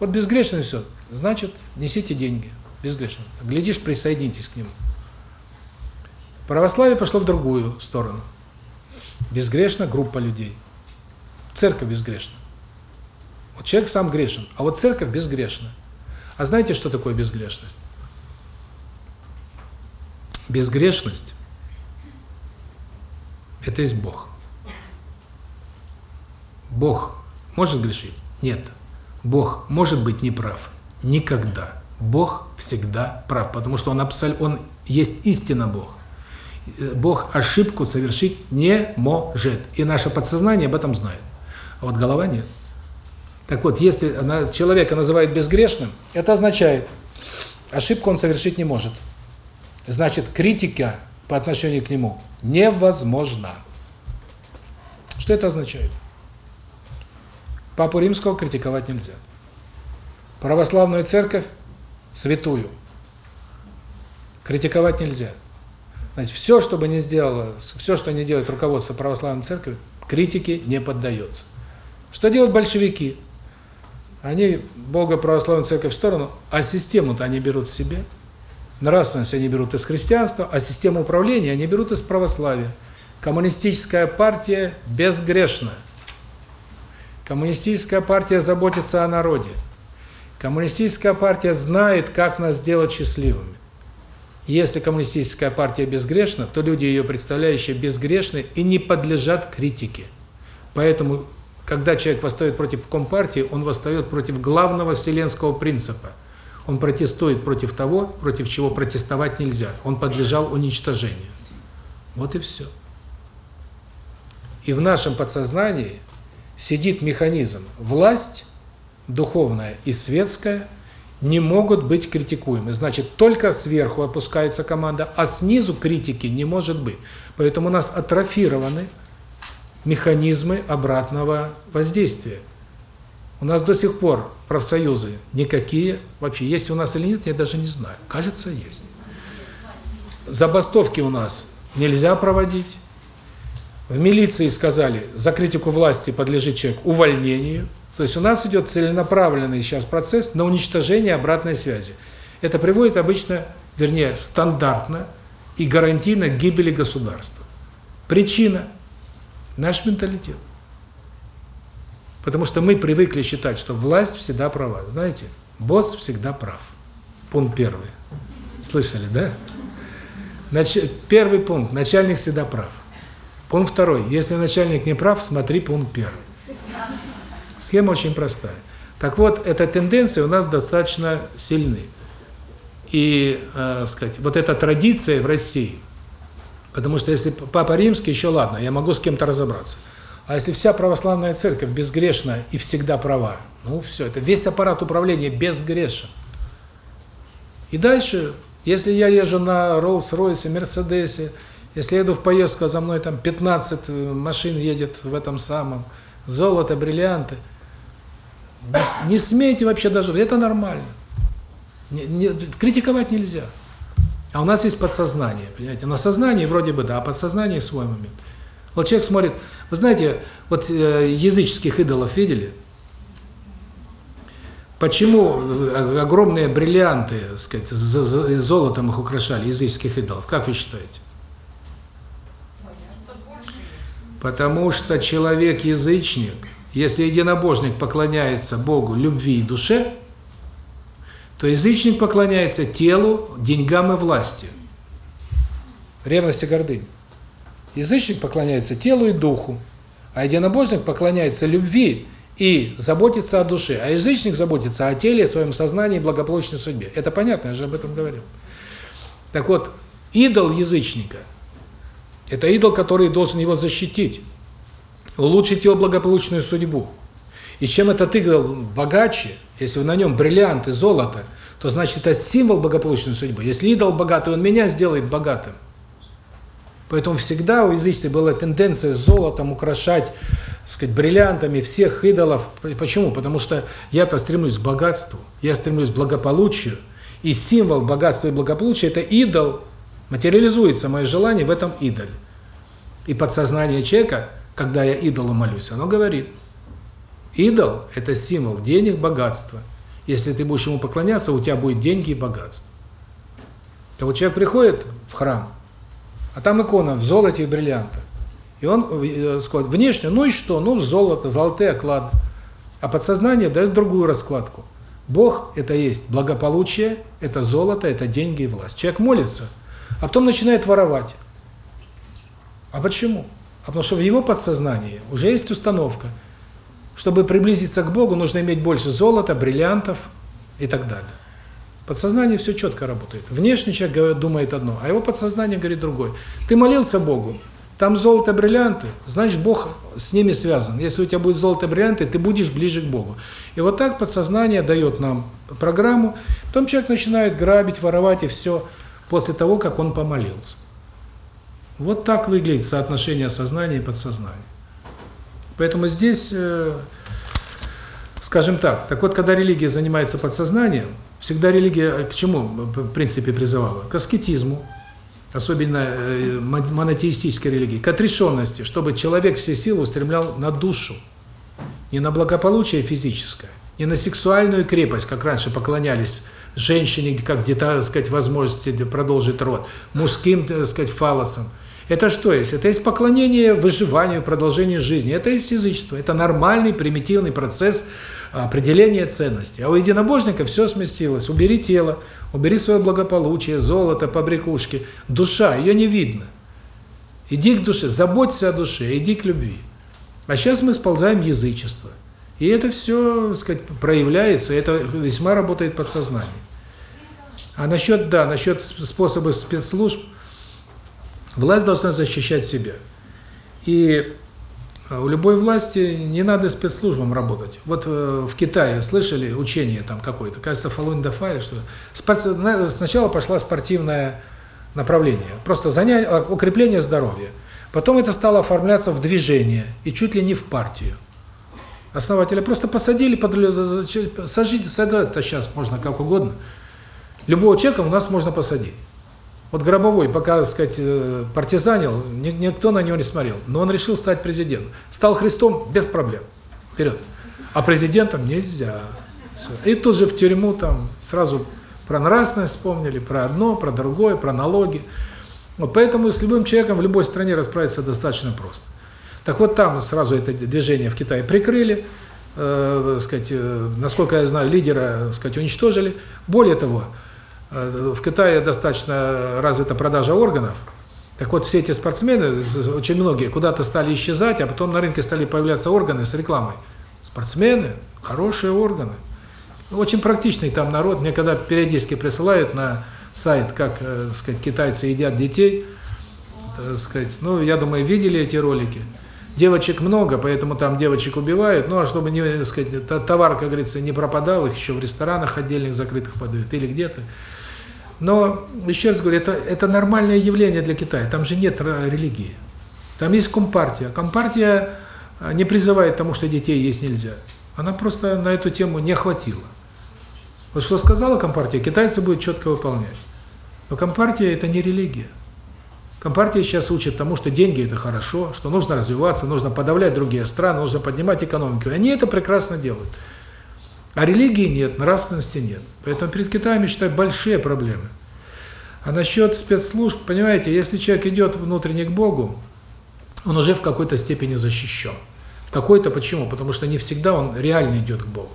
Вот безгрешный все. Значит, несите деньги. Безгрешен. Глядишь, присоединитесь к нему. Православие пошло в другую сторону. безгрешна группа людей. Церковь безгрешна. Вот человек сам грешен, а вот церковь безгрешна. А знаете, что такое безгрешность? Безгрешность – это есть Бог. Бог может грешить? Нет. Бог может быть неправ? Никогда. Бог всегда прав, потому что Он, абсол... он есть истина Бог. Э, Бог ошибку совершить не может. И наше подсознание об этом знает. А вот голова нет. Так вот, если она, человека называют безгрешным, это означает, ошибку он совершить не может. Значит, критика по отношению к нему невозможна. Что это означает? Папу Римского критиковать нельзя. Православную церковь, святую, критиковать нельзя. Значит, все, что бы ни сделало, все, что не делает руководство православной церкви, критике не поддается. Что делают большевики? Они Бога православную церковь в сторону, а систему-то они берут себе. Нравственность они берут из христианства, а систему управления они берут из православия. Коммунистическая партия безгрешна. Коммунистическая партия заботится о народе. Коммунистическая партия знает, как нас сделать счастливыми. Если коммунистическая партия безгрешна, то люди, ее представляющие, безгрешны и не подлежат критике. Поэтому, когда человек восстает против Компартии, он восстает против главного вселенского принципа. Он протестует против того, против чего протестовать нельзя. Он подлежал уничтожению. Вот и все. И в нашем подсознании сидит механизм. Власть духовная и светская не могут быть критикуемы. Значит, только сверху опускается команда, а снизу критики не может быть. Поэтому у нас атрофированы механизмы обратного воздействия. У нас до сих пор профсоюзы никакие, вообще есть у нас или нет, я даже не знаю. Кажется, есть. Забастовки у нас нельзя проводить. В милиции сказали, за критику власти подлежит человек увольнению. То есть у нас идет целенаправленный сейчас процесс на уничтожение обратной связи. Это приводит обычно, вернее, стандартно и гарантийно к гибели государства. Причина – наш менталитет. Потому что мы привыкли считать, что власть всегда права. Знаете, босс всегда прав. Пункт первый. Слышали, да? Нач... Первый пункт – начальник всегда прав. Пункт второй. Если начальник не прав, смотри пункт первый. Схема очень простая. Так вот, эта тенденция у нас достаточно сильны. И, э, сказать, вот эта традиция в России, потому что если Папа Римский, еще ладно, я могу с кем-то разобраться. А если вся православная церковь безгрешна и всегда права, ну все, это весь аппарат управления безгрешен. И дальше, если я езжу на Роллс-Ройсе, Мерседесе, если еду в поездку, а за мной там 15 э, машин едет в этом самом, золото, бриллианты. Не, не смейте вообще даже, это нормально. Не, не, критиковать нельзя. А у нас есть подсознание, понимаете? На сознании вроде бы да, а подсознание свой момент. Вот человек смотрит, вы знаете, вот э, языческих идолов видели? Почему э, огромные бриллианты, так сказать, золотом их украшали, языческих идолов? Как вы считаете? Потому что человек-язычник, если единобожник поклоняется Богу любви и душе, то язычник поклоняется телу, деньгам и власти. Ревность и гордынь. Язычник поклоняется телу и духу, а единобожник поклоняется любви и заботится о душе, а язычник заботится о теле, своем сознании и благополучной судьбе. Это понятно, я же об этом говорил. Так вот, идол язычника – это идол, который должен его защитить, улучшить его благополучную судьбу. И чем этот идол богаче, если на нем бриллианты, золото, то значит это символ благополучной судьбы. Если идол богатый, он меня сделает богатым. Поэтому всегда у язычества была тенденция золотом украшать, сказать, бриллиантами всех идолов. Почему? Потому что я-то стремлюсь к богатству, я стремлюсь к благополучию, и символ богатства и благополучия – это идол, Материализуется мое желание в этом идоле. И подсознание человека, когда я идолу молюсь, оно говорит, идол – это символ денег, богатства. Если ты будешь ему поклоняться, у тебя будет деньги и богатство. А вот человек приходит в храм, а там икона в золоте и бриллиантах. И он э, сказал, внешне, ну и что? Ну, золото, золотые оклады. А подсознание дает другую раскладку. Бог – это есть благополучие, это золото, это деньги и власть. Человек молится, а потом начинает воровать. А почему? А потому что в его подсознании уже есть установка. Чтобы приблизиться к Богу, нужно иметь больше золота, бриллиантов и так далее. Подсознание все четко работает. Внешний человек думает одно, а его подсознание говорит другое. Ты молился Богу, там золото, бриллианты, значит Бог с ними связан. Если у тебя будет золото, бриллианты, ты будешь ближе к Богу. И вот так подсознание дает нам программу, потом человек начинает грабить, воровать и все после того, как он помолился. Вот так выглядит соотношение сознания и подсознания. Поэтому здесь, э, скажем так, так вот, когда религия занимается подсознанием, всегда религия к чему, в принципе, призывала? К аскетизму, особенно э, монотеистической религии, к отрешенности, чтобы человек все силы устремлял на душу, не на благополучие физическое, не на сексуальную крепость, как раньше поклонялись женщине, как где-то, сказать, возможности продолжить род, мужским, так сказать, фалосом. Это что есть? Это есть поклонение выживанию, продолжению жизни. Это есть язычество. Это нормальный, примитивный процесс определения ценностей. А у единобожника все сместилось. Убери тело, убери свое благополучие, золото, побрякушки. Душа, ее не видно. Иди к душе, заботься о душе, иди к любви. А сейчас мы сползаем язычество. И это все, так сказать, проявляется, это весьма работает подсознание. А насчет, да, насчет способов спецслужб, власть должна защищать себя. И а у любой власти не надо спецслужбам работать. Вот э, в Китае слышали учение там какое-то, кажется, Dafa или что. Сначала пошла спортивное направление, просто занятие, а, укрепление здоровья. Потом это стало оформляться в движение и чуть ли не в партию. Основателя просто посадили, сажить, сажать-то сейчас можно как угодно. Любого человека у нас можно посадить. Вот Гробовой, пока, так сказать, э, партизанил, никто на него не смотрел. Но он решил стать президентом. Стал Христом без проблем. Вперед. А президентом нельзя. Все. И тут же в тюрьму там сразу про нравственность вспомнили, про одно, про другое, про налоги. Вот поэтому с любым человеком в любой стране расправиться достаточно просто. Так вот там сразу это движение в Китае прикрыли, э, сказать, э, насколько я знаю, лидера, сказать, уничтожили. Более того, в Китае достаточно развита продажа органов. Так вот, все эти спортсмены, очень многие, куда-то стали исчезать, а потом на рынке стали появляться органы с рекламой. Спортсмены, хорошие органы. Очень практичный там народ. Мне когда периодически присылают на сайт, как, э, сказать, китайцы едят детей, так сказать, ну, я думаю, видели эти ролики. Девочек много, поэтому там девочек убивают. Ну, а чтобы, не, так сказать, товар, как говорится, не пропадал, их еще в ресторанах отдельных закрытых подают или где-то. Но, еще раз говорю, это, это нормальное явление для Китая. Там же нет религии. Там есть компартия. Компартия а, не призывает тому, что детей есть нельзя. Она просто на эту тему не хватило. Вот что сказала компартия, китайцы будут четко выполнять. Но компартия – это не религия. Компартия сейчас учит тому, что деньги – это хорошо, что нужно развиваться, нужно подавлять другие страны, нужно поднимать экономику. И они это прекрасно делают. А религии нет, нравственности нет. Поэтому перед Китаем, я считаю, большие проблемы. А насчет спецслужб, понимаете, если человек идет внутренне к Богу, он уже в какой-то степени защищен. В какой-то почему? Потому что не всегда он реально идет к Богу.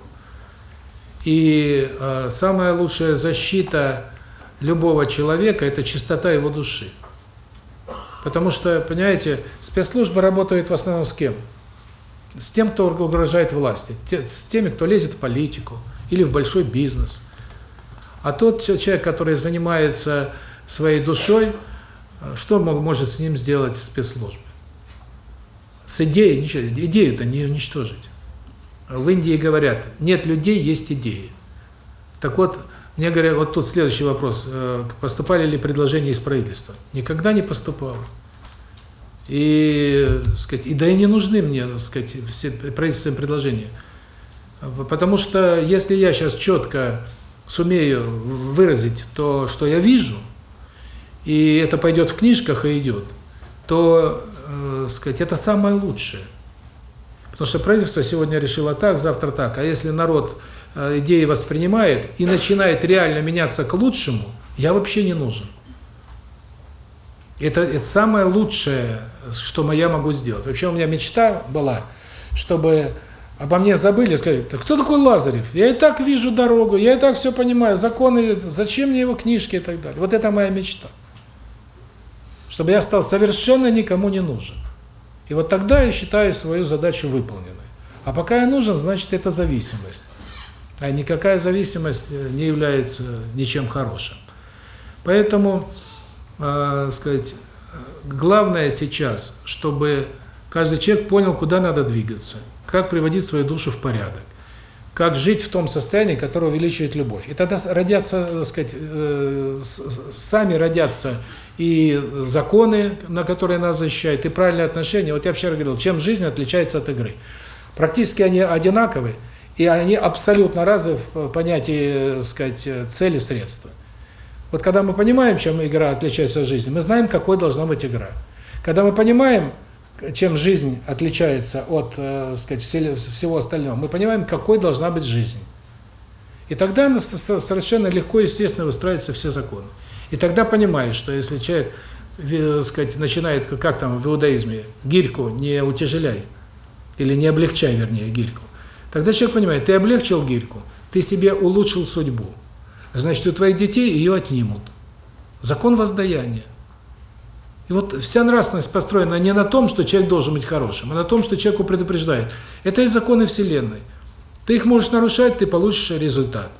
И э, самая лучшая защита любого человека – это чистота его души. Потому что, понимаете, спецслужбы работают в основном с кем? с тем, кто угрожает власти, с теми, кто лезет в политику или в большой бизнес. А тот человек, который занимается своей душой, э, что может с ним сделать спецслужбы? С идеей ничего, идею-то не уничтожить. В Индии говорят, нет людей, есть идеи. Так вот, мне говорят, вот тут следующий вопрос, э, поступали ли предложения из правительства? Никогда не поступало. И, сказать, и да и не нужны мне, так сказать, все правительственные предложения. Потому что если я сейчас четко сумею выразить то, что я вижу, и это пойдет в книжках и идет, то, э, сказать, это самое лучшее. Потому что правительство сегодня решило так, завтра так. А если народ э, идеи воспринимает и начинает реально меняться к лучшему, я вообще не нужен. Это, это самое лучшее, что я могу сделать. Вообще у меня мечта была, чтобы обо мне забыли, сказали, "Да кто такой Лазарев? Я и так вижу дорогу, я и так все понимаю, законы, зачем мне его книжки и так далее. Вот это моя мечта. Чтобы я стал совершенно никому не нужен. И вот тогда я считаю свою задачу выполненной. А пока я нужен, значит, это зависимость. А никакая зависимость э, не является ничем хорошим. Поэтому, э, сказать, главное сейчас, чтобы каждый человек понял, куда надо двигаться, как приводить свою душу в порядок, как жить в том состоянии, которое увеличивает любовь. И тогда родятся, так сказать, э, сами родятся и законы, на которые нас защищают, и правильные отношения. Вот я вчера говорил, чем жизнь отличается от игры. Практически они одинаковы, и они абсолютно разные в понятии, так сказать, цели, средства. Вот когда мы понимаем, чем игра отличается от жизни, мы знаем, какой должна быть игра. Когда мы понимаем, чем жизнь отличается от, э, сказать, всего остального, мы понимаем, какой должна быть жизнь. И тогда совершенно легко и естественно выстраиваются все законы. И тогда понимаешь, что если человек, сказать, начинает, как там в иудаизме, гирьку не утяжеляй, или не облегчай, вернее, гирьку, тогда человек понимает, ты облегчил гирьку, ты себе улучшил судьбу. Значит, у твоих детей ее отнимут. Закон воздаяния. И вот вся нравственность построена не на том, что человек должен быть хорошим, а на том, что человеку предупреждает. Это и законы Вселенной. Ты их можешь нарушать, ты получишь результат.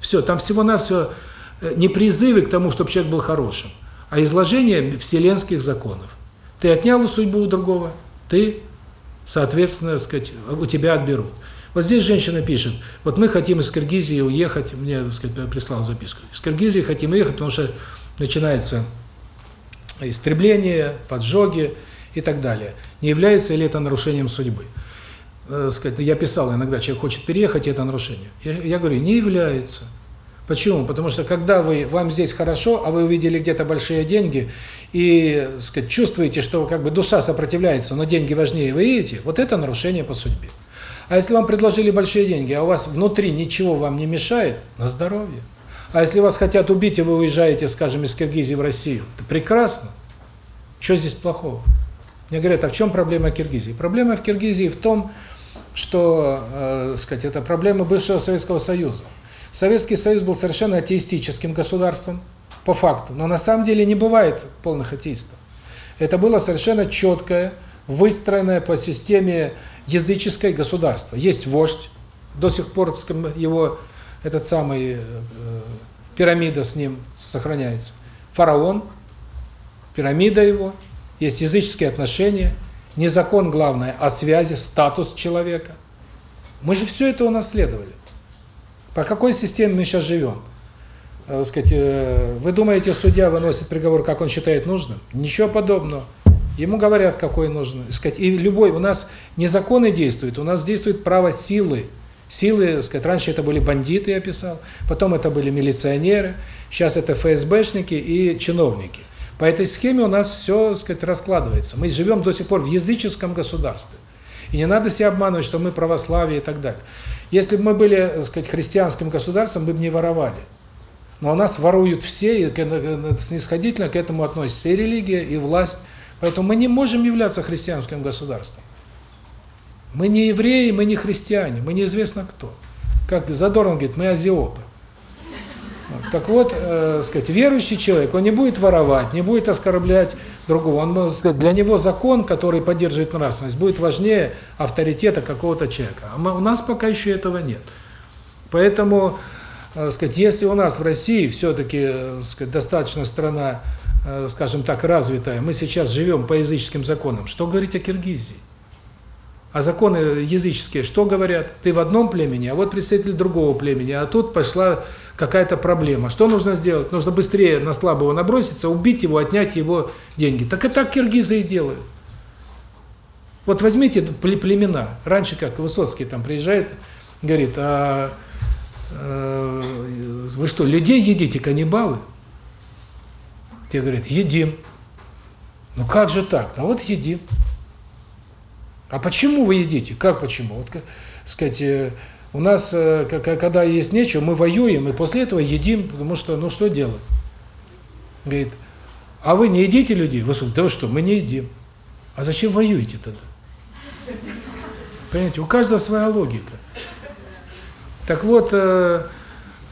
Все, там всего-навсего э, не призывы к тому, чтобы человек был хорошим, а изложение вселенских законов. Ты отнял судьбу у другого, ты, соответственно, сказать, у тебя отберут. Вот здесь женщина пишет, вот мы хотим из Киргизии уехать, мне, так сказать, прислал записку. Из Киргизии хотим уехать, потому что начинается истребление, поджоги и так далее. Не является ли это нарушением судьбы? Э, сказать, я писал иногда, человек хочет переехать, это нарушение. Я, я говорю, не является. Почему? Потому что когда вы вам здесь хорошо, а вы увидели где-то большие деньги и, сказать, чувствуете, что как бы душа сопротивляется, но деньги важнее, вы видите, вот это нарушение по судьбе. А если вам предложили большие деньги, а у вас внутри ничего вам не мешает, на здоровье. А если вас хотят убить, и вы уезжаете, скажем, из Киргизии в Россию, это прекрасно. Что здесь плохого? Мне говорят, а в чем проблема Киргизии? Проблема в Киргизии в том, что, э, сказать, это проблема бывшего Советского Союза. Советский Союз был совершенно атеистическим государством, по факту, но на самом деле не бывает полных атеистов. Это было совершенно четкое, выстроенное по системе языческое государство. Есть вождь, до сих пор его этот самый э, пирамида с ним сохраняется. Фараон, пирамида его, есть языческие отношения, не закон главное, а связи, статус человека. Мы же все это унаследовали. По какой системе мы сейчас живем? Э, сказать, э, вы думаете, судья выносит приговор, как он считает нужным? Ничего подобного. Ему говорят, какой нужно. Сказать, и любой, у нас не законы действуют, у нас действует право силы. Силы, сказать, раньше это были бандиты, я писал, потом это были милиционеры, сейчас это ФСБшники и чиновники. По этой схеме у нас все, сказать, раскладывается. Мы живем до сих пор в языческом государстве. И не надо себя обманывать, что мы православие и так далее. Если бы мы были, сказать, христианским государством, мы бы не воровали. Но у нас воруют все, и снисходительно к этому относятся и религия, и власть. Поэтому мы не можем являться христианским государством. Мы не евреи, мы не христиане, мы неизвестно кто. Как Задорнов говорит, мы азиопы. Так вот, э, сказать, верующий человек, он не будет воровать, не будет оскорблять другого. Он, сказать, для него закон, который поддерживает нравственность, будет важнее авторитета какого-то человека. А мы, у нас пока еще этого нет. Поэтому, э, сказать, если у нас в России все-таки, э, достаточно страна, скажем так, развитая, мы сейчас живем по языческим законам, что говорить о Киргизии? А законы языческие что говорят? Ты в одном племени, а вот представитель другого племени, а тут пошла какая-то проблема. Что нужно сделать? Нужно быстрее на слабого наброситься, убить его, отнять его деньги. Так и так киргизы и делают. Вот возьмите племена. Раньше, как Высоцкий там приезжает, говорит, а, а вы что, людей едите, каннибалы? Те говорят, едим. Ну как же так? Ну вот едим. А почему вы едите? Как почему? Вот, сказать, э, у нас, э, когда есть нечего, мы воюем, и после этого едим, потому что, ну что делать? Говорит, А вы не едите людей? Вы слушайте, да вы что, мы не едим. А зачем воюете тогда? Понимаете, у каждого своя логика. Так вот,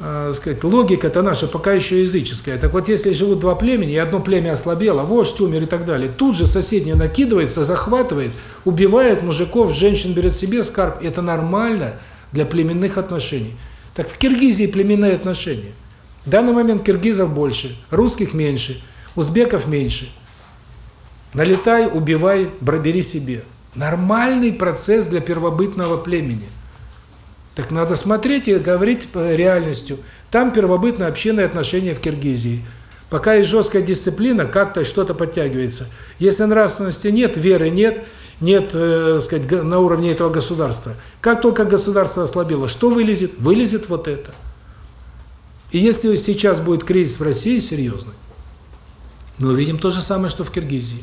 э, сказать, логика-то наша пока еще языческая. Так вот, если живут два племени, и одно племя ослабело, вождь умер и так далее, тут же соседнее накидывается, захватывает, убивает мужиков, женщин берет себе скарб. Это нормально для племенных отношений. Так в Киргизии племенные отношения. В данный момент киргизов больше, русских меньше, узбеков меньше. Налетай, убивай, бери себе. Нормальный процесс для первобытного племени. Так надо смотреть и говорить реальностью. Там первобытно-общинные отношения в Киргизии. Пока есть жесткая дисциплина, как-то что-то подтягивается. Если нравственности нет, веры нет, нет, э, сказать, на уровне этого государства. Как только государство ослабело, что вылезет? Вылезет вот это. И если сейчас будет кризис в России серьезный, мы увидим то же самое, что в Киргизии.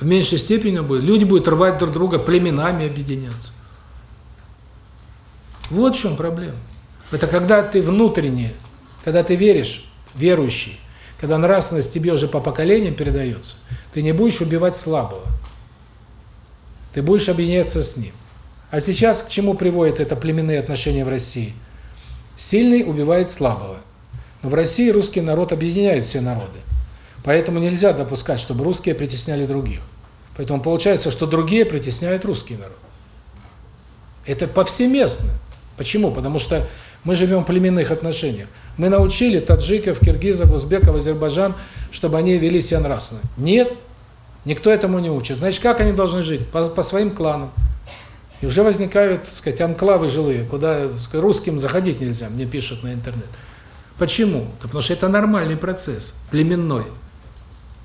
В меньшей степени будет. Люди будут рвать друг друга, племенами объединяться. Вот в чем проблема. Это когда ты внутренне, когда ты веришь, верующий, когда нравственность тебе уже по поколениям передается, ты не будешь убивать слабого. Ты будешь объединяться с ним. А сейчас к чему приводят это племенные отношения в России? Сильный убивает слабого. Но в России русский народ объединяет все народы. Поэтому нельзя допускать, чтобы русские притесняли других. Поэтому получается, что другие притесняют русский народ. Это повсеместно. Почему? Потому что мы живем в племенных отношениях. Мы научили таджиков, киргизов, узбеков, азербайджан, чтобы они вели себя нравственно. Нет, никто этому не учит. Значит, как они должны жить? По, по своим кланам. И уже возникают, так сказать, анклавы жилые, куда сказать, русским заходить нельзя, мне пишут на интернет. Почему? Да потому что это нормальный процесс, племенной.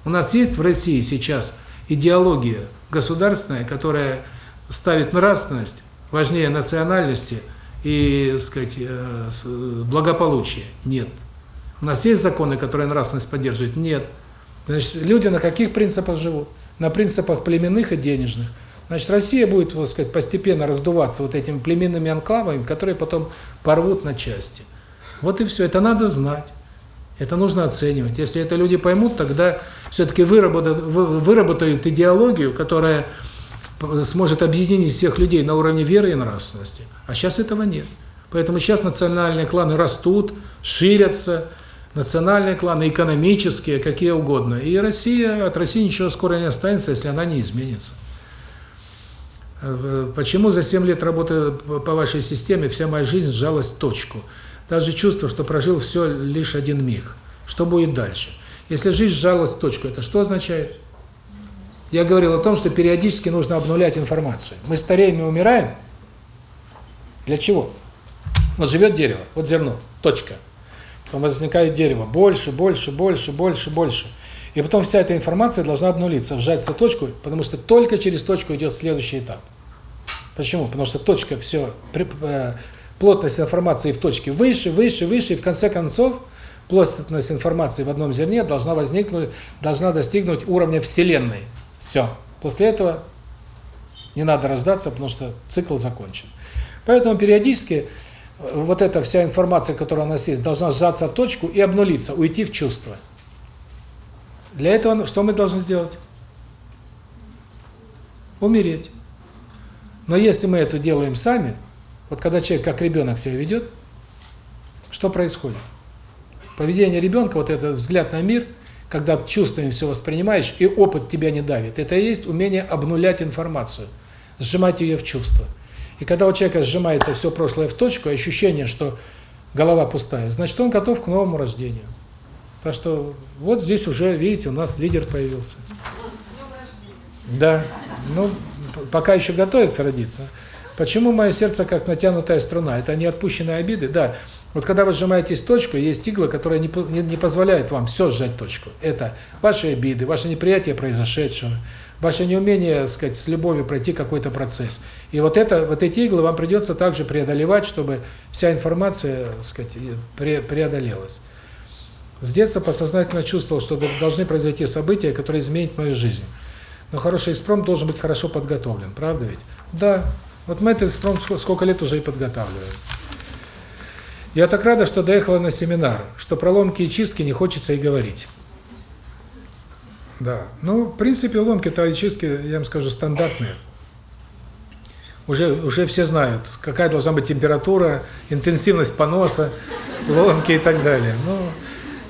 У нас есть в России сейчас идеология государственная, которая ставит нравственность важнее национальности и, сказать, э, благополучия. Нет. У нас есть законы, которые нравственность поддерживают? Нет. Значит, люди на каких принципах живут? На принципах племенных и денежных. Значит, Россия будет, так сказать, постепенно раздуваться вот этими племенными анклавами, которые потом порвут на части. Вот и все. Это надо знать. Это нужно оценивать. Если это люди поймут, тогда все-таки выработают, выработают идеологию, которая сможет объединить всех людей на уровне веры и нравственности. А сейчас этого нет. Поэтому сейчас национальные кланы растут, ширятся, национальные кланы, экономические, какие угодно. И Россия, от России ничего скоро не останется, если она не изменится. Почему за 7 лет работы по вашей системе вся моя жизнь сжалась в точку? Даже чувство, что прожил все лишь один миг. Что будет дальше? Если жизнь сжалась в точку, это что означает? Я говорил о том, что периодически нужно обнулять информацию. Мы стареем и умираем. Для чего? Вот живет дерево, вот зерно, точка. Потом возникает дерево, больше, больше, больше, больше, больше. И потом вся эта информация должна обнулиться, вжаться в точку, потому что только через точку идет следующий этап. Почему? Потому что точка, все, э, плотность информации в точке выше, выше, выше, и в конце концов плотность информации в одном зерне должна возникнуть, должна достигнуть уровня Вселенной. Все. После этого не надо раздаться, потому что цикл закончен. Поэтому периодически э, вот эта вся информация, которая у нас есть, должна сжаться в точку и обнулиться, уйти в чувство. Для этого что мы должны сделать? Умереть. Но если мы это делаем сами, вот когда человек как ребенок себя ведет, что происходит? Поведение ребенка, вот этот взгляд на мир, когда чувствами все воспринимаешь, и опыт тебя не давит, это и есть умение обнулять информацию, сжимать ее в чувство. И когда у человека сжимается все прошлое в точку, ощущение, что голова пустая, значит, он готов к новому рождению. Так что вот здесь уже, видите, у нас лидер появился. Да, ну, пока еще готовится родиться. Почему мое сердце как натянутая струна? Это не отпущенные обиды? Да. Вот когда вы сжимаетесь в точку, есть иглы, которые не, не, не позволяют вам все сжать точку. Это ваши обиды, ваше неприятие произошедшего, ваше неумение, сказать, с любовью пройти какой-то процесс. И вот это, вот эти иглы вам придется также преодолевать, чтобы вся информация, сказать, пре, преодолелась. С детства подсознательно чувствовал, что должны произойти события, которые изменят мою жизнь. Но хороший экспромт должен быть хорошо подготовлен, правда ведь? Да. Вот мы этот экспромт сколько лет уже и подготавливаем. Я так рада, что доехала на семинар, что про ломки и чистки не хочется и говорить. Да, ну, в принципе, ломки-то и чистки, я вам скажу, стандартные. Уже, уже все знают, какая должна быть температура, интенсивность поноса, ломки и так далее. Ну,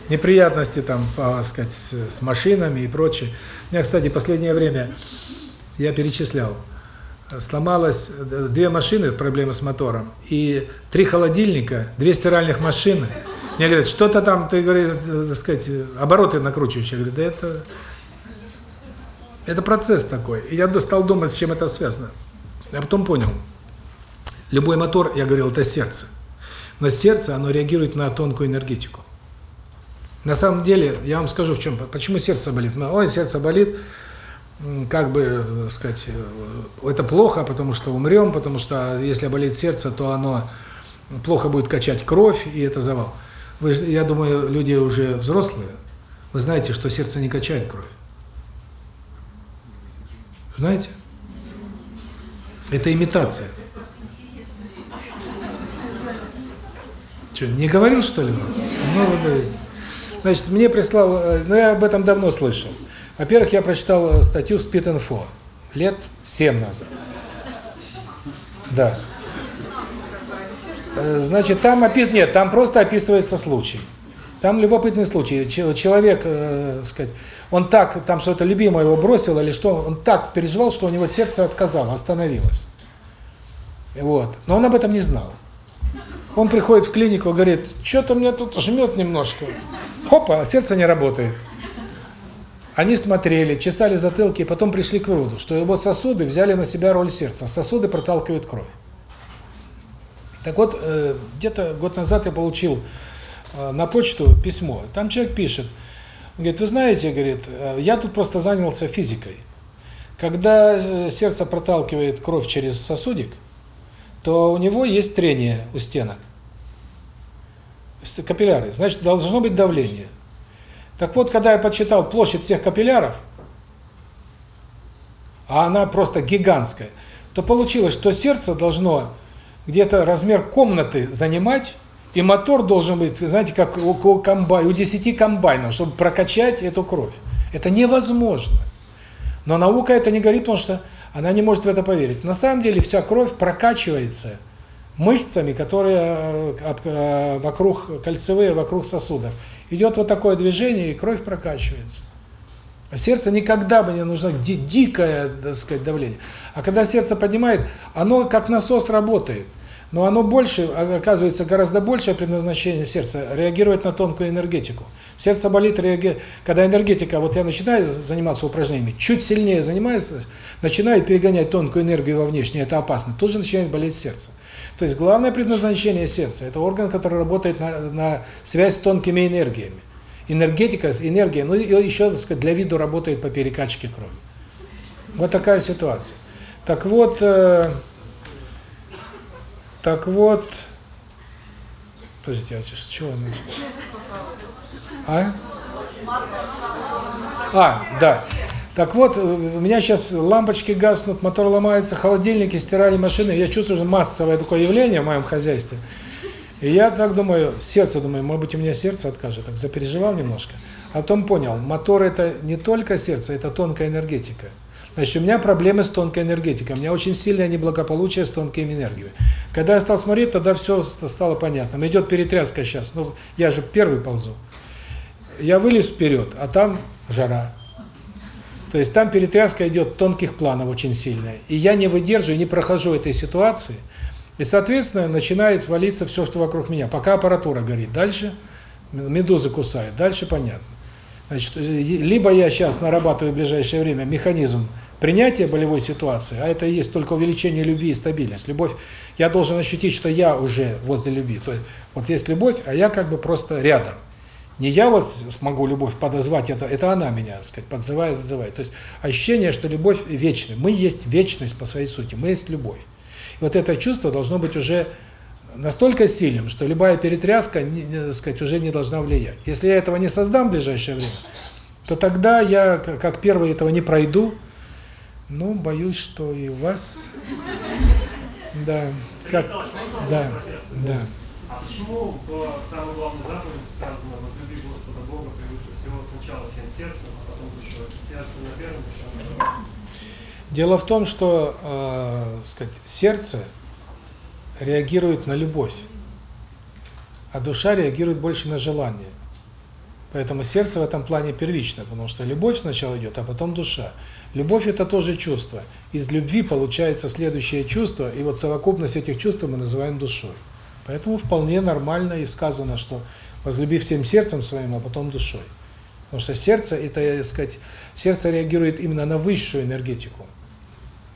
неприятности там, так сказать, с, машинами и прочее. У меня, кстати, последнее время я перечислял, сломалось две машины, проблемы с мотором, и три холодильника, две стиральных машины. Мне говорят, что-то там, ты, говоришь, так сказать, обороты накручиваешь. Я говорю, да это... Это процесс такой. И я стал думать, с чем это связано. Я потом понял. Любой мотор, я говорил, это сердце. Но сердце, оно реагирует на тонкую энергетику. На самом деле, я вам скажу, в чем, почему сердце болит. Ой, сердце болит, как бы, так сказать, это плохо, потому что умрем, потому что если болит сердце, то оно плохо будет качать кровь, и это завал. Вы, я думаю, люди уже взрослые, вы знаете, что сердце не качает кровь. Знаете? Это имитация. Что, не говорил, что ли? Ну, значит, мне прислал, ну, я об этом давно слышал. Во-первых, я прочитал статью в Спит-Инфо лет семь назад. Да. Значит, там опис... нет, там просто описывается случай. Там любопытный случай. Человек, э, сказать, он так, там что-то любимое его бросил или что, он так переживал, что у него сердце отказало, остановилось. Вот. Но он об этом не знал. Он приходит в клинику, говорит, что-то мне тут жмет немножко. Хопа, сердце не работает. Они смотрели, чесали затылки, и потом пришли к выводу, что его сосуды взяли на себя роль сердца. Сосуды проталкивают кровь. Так вот, э, где-то год назад я получил э, на почту письмо. Там человек пишет, говорит, вы знаете, говорит, э, я тут просто занялся физикой. Когда сердце проталкивает кровь через сосудик, то у него есть трение у стенок. Капилляры. Значит, должно быть давление. Так вот, когда я подсчитал площадь всех капилляров, а она просто гигантская, то получилось, что сердце должно где-то размер комнаты занимать, и мотор должен быть, знаете, как у, у, комбай, у 10 комбайнов, чтобы прокачать эту кровь. Это невозможно. Но наука это не говорит, потому что она не может в это поверить. На самом деле вся кровь прокачивается мышцами, которые э, э, вокруг, кольцевые вокруг сосудов. Идет вот такое движение, и кровь прокачивается. А сердце никогда бы не нужно ди дикое, так сказать, давление. А когда сердце поднимает, оно как насос работает. Но оно больше, оказывается, гораздо большее предназначение сердца реагирует на тонкую энергетику. Сердце болит, реагирует. Когда энергетика, вот я начинаю заниматься упражнениями, чуть сильнее занимается, начинаю перегонять тонкую энергию во внешнее, это опасно, тут же начинает болеть сердце. То есть главное предназначение сердца – это орган, который работает на, на связь с тонкими энергиями. Энергетика, энергия, ну и еще, так сказать, для виду работает по перекачке крови. Вот такая ситуация. Так вот, э, так вот, подождите, а с чего начать? А? А, да. Так вот, у меня сейчас лампочки гаснут, мотор ломается, холодильники, стиральные машины. Я чувствую, что массовое такое явление в моем хозяйстве. И я так думаю, сердце думаю, может быть, у меня сердце откажет. Так запереживал немножко. А потом понял, мотор это не только сердце, это тонкая энергетика. Значит, у меня проблемы с тонкой энергетикой. У меня очень сильное неблагополучие с тонкими энергиями. Когда я стал смотреть, тогда все стало понятно. Идет перетряска сейчас. Ну, я же первый ползу. Я вылез вперед, а там жара. То есть там перетряска идет тонких планов очень сильная. И я не выдерживаю, не прохожу этой ситуации. И, соответственно, начинает валиться все, что вокруг меня. Пока аппаратура горит. Дальше медузы кусают. Дальше понятно. Значит, либо я сейчас нарабатываю в ближайшее время механизм принятия болевой ситуации, а это и есть только увеличение любви и стабильность. Любовь, я должен ощутить, что я уже возле любви. То есть, вот есть любовь, а я как бы просто рядом. Не я вот смогу любовь подозвать, это, это она меня, так сказать, подзывает, отзывает. То есть ощущение, что любовь вечная. Мы есть вечность по своей сути, мы есть любовь. И вот это чувство должно быть уже настолько сильным, что любая перетряска, так сказать, уже не должна влиять. Если я этого не создам в ближайшее время, то тогда я, как первый, этого не пройду. Ну, боюсь, что и вас... Да, как... Да, да. А почему по самой главной заповеди сказано «возлюби Господа Бога превыше всего сначала всем сердцем, а потом душой»? Сердце на первом, душа на. Дело в том, что, э, сказать, сердце реагирует на любовь, а душа реагирует больше на желание. Поэтому сердце в этом плане первично, потому что любовь сначала идет, а потом душа. Любовь – это тоже чувство. Из любви получается следующее чувство, и вот совокупность этих чувств мы называем душой. Поэтому вполне нормально и сказано, что возлюби всем сердцем своим, а потом душой. Потому что сердце – это, так сказать, сердце реагирует именно на высшую энергетику.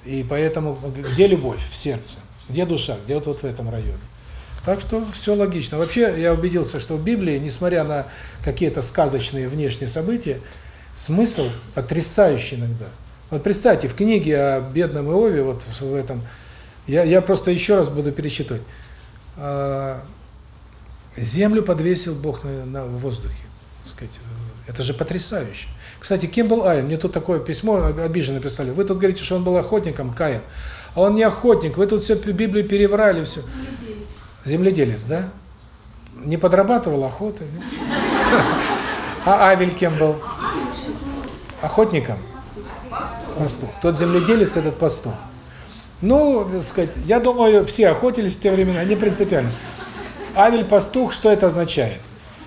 И поэтому где любовь? В сердце. Где душа? Где вот, вот в этом районе. Так что все логично. Вообще, я убедился, что в Библии, несмотря на какие-то сказочные внешние события, смысл потрясающий иногда. Вот представьте, в книге о бедном Иове, вот в этом, я, я просто еще раз буду перечитывать. А, Землю подвесил Бог на, на воздухе. так сказать. Это же потрясающе. Кстати, кем был Айн? Мне тут такое письмо обиженно прислали. Вы тут говорите, что он был охотником, Каин. А он не охотник, вы тут все Библию переврали, все. Земледелец, да? Не подрабатывал охотой? А Авель кем был? Охотником? Пастух. Тот земледелец, этот пастух. Ну, так сказать, я думаю, все охотились в те времена, не принципиально. Авель пастух, что это означает?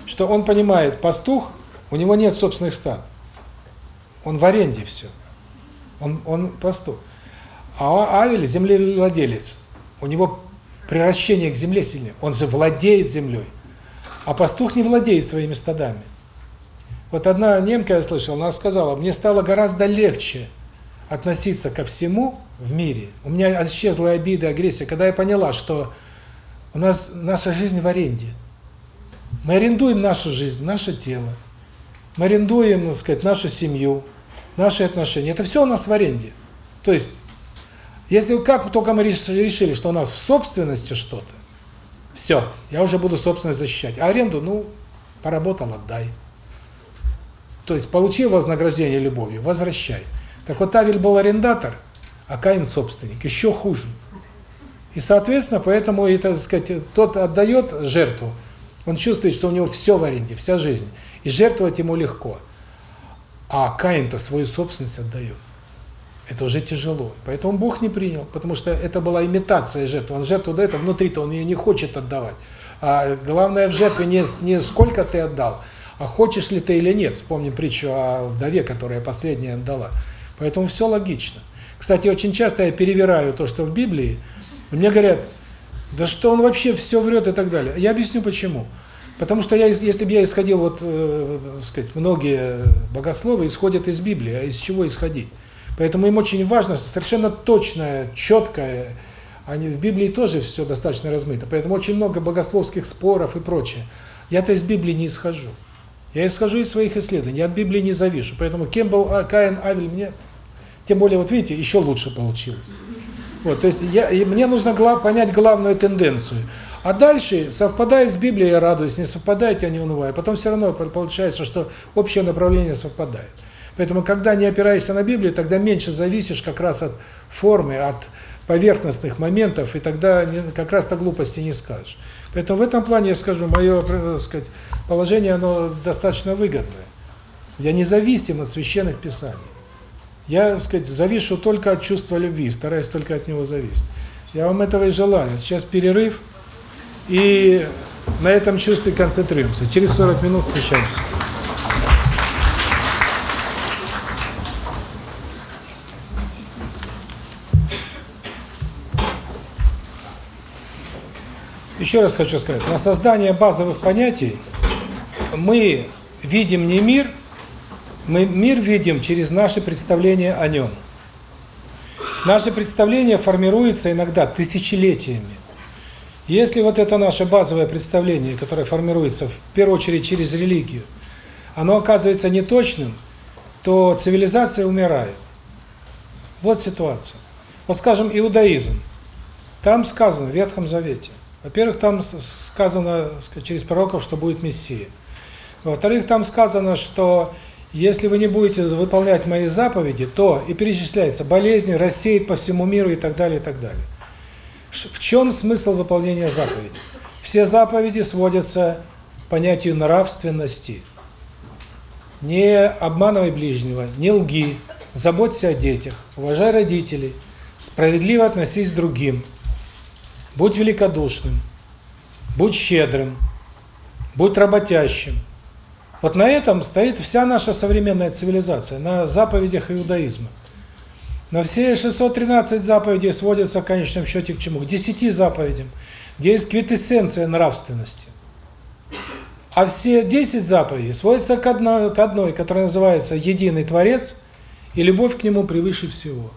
Что он понимает, пастух, у него нет собственных стад. Он в аренде все. Он, он пастух. А Авель землевладелец. У него приращение к земле сильнее. Он же владеет землей. А пастух не владеет своими стадами. Вот одна немка, я слышал, она сказала, мне стало гораздо легче относиться ко всему в мире. У меня исчезла обида, агрессия, когда я поняла, что у нас наша жизнь в аренде. Мы арендуем нашу жизнь, наше тело. Мы арендуем, так сказать, нашу семью, наши отношения. Это все у нас в аренде. То есть, если как только мы решили, что у нас в собственности что-то, все, я уже буду собственность защищать. А аренду, ну, поработал, отдай. То есть, получил вознаграждение любовью, возвращай. Так вот, Авель был арендатор, а Каин собственник. Еще хуже. И, соответственно, поэтому, это, так сказать, тот отдает жертву, он чувствует, что у него все в аренде, вся жизнь. И жертвовать ему легко. А Каин-то свою собственность отдает. Это уже тяжело. Поэтому Бог не принял, потому что это была имитация жертвы. Он жертву дает, а внутри-то он ее не хочет отдавать. А главное в жертве не, не сколько ты отдал, а хочешь ли ты или нет. Вспомним притчу о вдове, которая последняя отдала. Поэтому все логично. Кстати, очень часто я перевираю то, что в Библии. Мне говорят, да что он вообще все врет и так далее. Я объясню почему. Потому что я, если бы я исходил, вот, э, сказать, многие богословы исходят из Библии, а из чего исходить? Поэтому им очень важно совершенно точное, четкое, они в Библии тоже все достаточно размыто, поэтому очень много богословских споров и прочее. Я-то из Библии не исхожу. Я исхожу из своих исследований, я от Библии не завишу. Поэтому кем был Каин, Авель, мне, тем более, вот видите, еще лучше получилось. Вот, то есть я, мне нужно гла понять главную тенденцию. А дальше совпадает с Библией, я радуюсь, не совпадает, я не унываю. Потом все равно получается, что общее направление совпадает. Поэтому, когда не опираешься на Библию, тогда меньше зависишь как раз от формы, от поверхностных моментов, и тогда как раз-то глупости не скажешь. Поэтому в этом плане я скажу, мое, так сказать, положение, оно достаточно выгодное. Я не зависим от священных писаний. Я, так сказать, завишу только от чувства любви, стараюсь только от него зависеть. Я вам этого и желаю. Сейчас перерыв, и на этом чувстве концентрируемся. Через 40 минут встречаемся. Еще раз хочу сказать, на создание базовых понятий мы видим не мир, мы мир видим через наши представления о нем. Наше представление формируется иногда тысячелетиями. Если вот это наше базовое представление, которое формируется в первую очередь через религию, оно оказывается неточным, то цивилизация умирает. Вот ситуация. Вот скажем, иудаизм. Там сказано в Ветхом Завете. Во-первых, там сказано через пророков, что будет Мессия. Во-вторых, там сказано, что если вы не будете выполнять мои заповеди, то и перечисляется болезни, рассеет по всему миру и так далее, и так далее. В чем смысл выполнения заповедей? Все заповеди сводятся к понятию нравственности. Не обманывай ближнего, не лги, заботься о детях, уважай родителей, справедливо относись к другим, будь великодушным, будь щедрым, будь работящим. Вот на этом стоит вся наша современная цивилизация, на заповедях иудаизма. На все 613 заповедей сводятся в конечном счете к чему? К 10 заповедям, где есть квитэссенция нравственности. А все 10 заповедей сводятся к одной, к одной, которая называется «Единый Творец» и «Любовь к Нему превыше всего».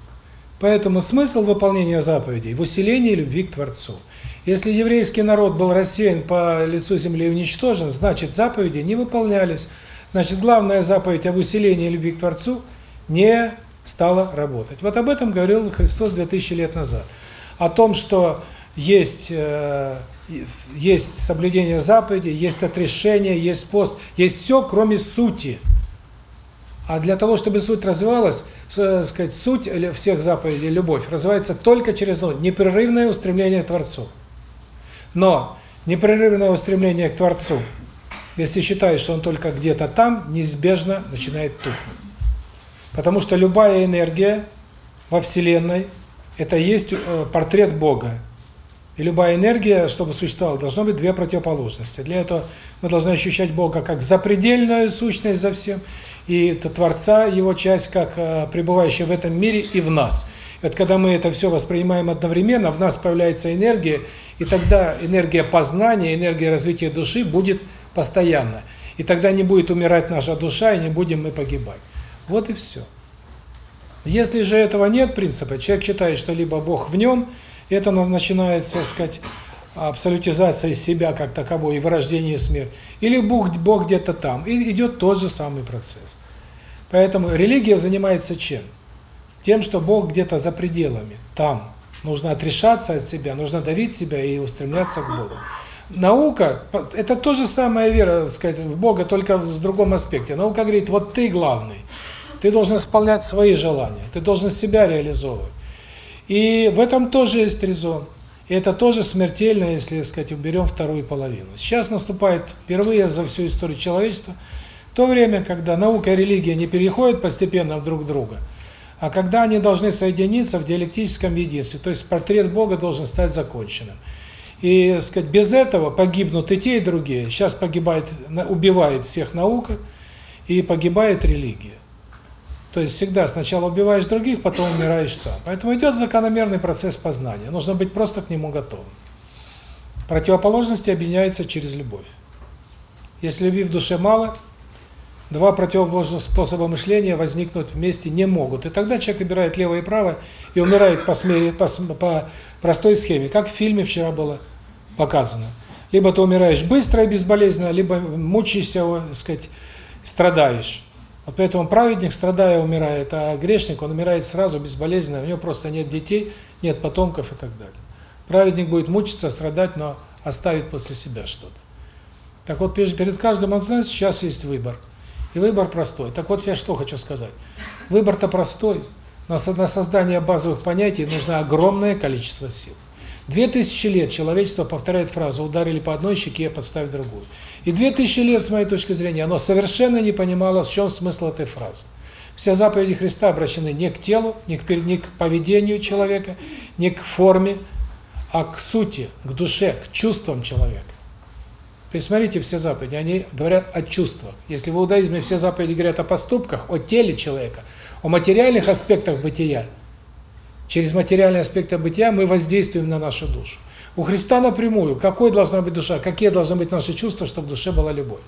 Поэтому смысл выполнения заповедей в усилении любви к Творцу. Если еврейский народ был рассеян по лицу земли и уничтожен, значит заповеди не выполнялись. Значит, главная заповедь об усилении любви к Творцу не стала работать. Вот об этом говорил Христос 2000 лет назад. О том, что есть э, есть соблюдение заповедей, есть отрешение, есть пост, есть все, кроме сути. А для того, чтобы суть развивалась, сказать, суть всех заповедей, любовь, развивается только через ну, непрерывное устремление к Творцу. Но непрерывное устремление к Творцу, если считаешь, что он только где-то там, неизбежно начинает тухнуть. Потому что любая энергия во Вселенной – это есть э, портрет Бога. И любая энергия, чтобы существовала, должно быть две противоположности. Для этого мы должны ощущать Бога как запредельную сущность за всем, и это Творца, его часть, как э, пребывающая в этом мире и в нас. И вот когда мы это все воспринимаем одновременно, в нас появляется энергия, и тогда энергия познания, энергия развития души будет постоянно. И тогда не будет умирать наша душа, и не будем мы погибать. Вот и все. Если же этого нет принципа, человек считает, что либо Бог в нем, это начинается, сказать, абсолютизация себя как таковой, и вырождение и смерть. Или Бог, Бог где-то там. И идет тот же самый процесс. Поэтому религия занимается чем? Тем, что Бог где-то за пределами, там. Нужно отрешаться от себя, нужно давить себя и устремляться к Богу. Наука – это то же самое вера, сказать, в Бога, только в другом аспекте. Наука говорит, вот ты главный. Ты должен исполнять свои желания, ты должен себя реализовывать. И в этом тоже есть резон. И это тоже смертельно, если, сказать, уберем вторую половину. Сейчас наступает впервые за всю историю человечества то время, когда наука и религия не переходят постепенно друг друга, а когда они должны соединиться в диалектическом единстве, то есть портрет Бога должен стать законченным. И, сказать, без этого погибнут и те, и другие. Сейчас погибает, убивает всех наука, и погибает религия. То есть всегда сначала убиваешь других, потом умираешь сам. Поэтому идет закономерный процесс познания. Нужно быть просто к нему готовым. Противоположности объединяются через любовь. Если любви в душе мало, два противоположных способа мышления возникнуть вместе не могут. И тогда человек выбирает левое и правое и умирает по, смере, по, по простой схеме, как в фильме вчера было показано. Либо ты умираешь быстро и безболезненно, либо мучаешься, так сказать, страдаешь. Вот поэтому праведник, страдая, умирает, а грешник, он умирает сразу, безболезненно, у него просто нет детей, нет потомков и так далее. Праведник будет мучиться, страдать, но оставит после себя что-то. Так вот, перед каждым из нас сейчас есть выбор. И выбор простой. Так вот, я что хочу сказать. Выбор-то простой, но на создание базовых понятий нужно огромное количество сил. Две тысячи лет человечество повторяет фразу «ударили по одной щеке, подставь другую». И две тысячи лет, с моей точки зрения, оно совершенно не понимало, в чем смысл этой фразы. Все заповеди Христа обращены не к телу, не к, не к поведению человека, не к форме, а к сути, к душе, к чувствам человека. Посмотрите все заповеди, они говорят о чувствах. Если в иудаизме все заповеди говорят о поступках, о теле человека, о материальных аспектах бытия, через материальные аспекты бытия мы воздействуем на нашу душу. У Христа напрямую, какой должна быть душа, какие должны быть наши чувства, чтобы в душе была любовь.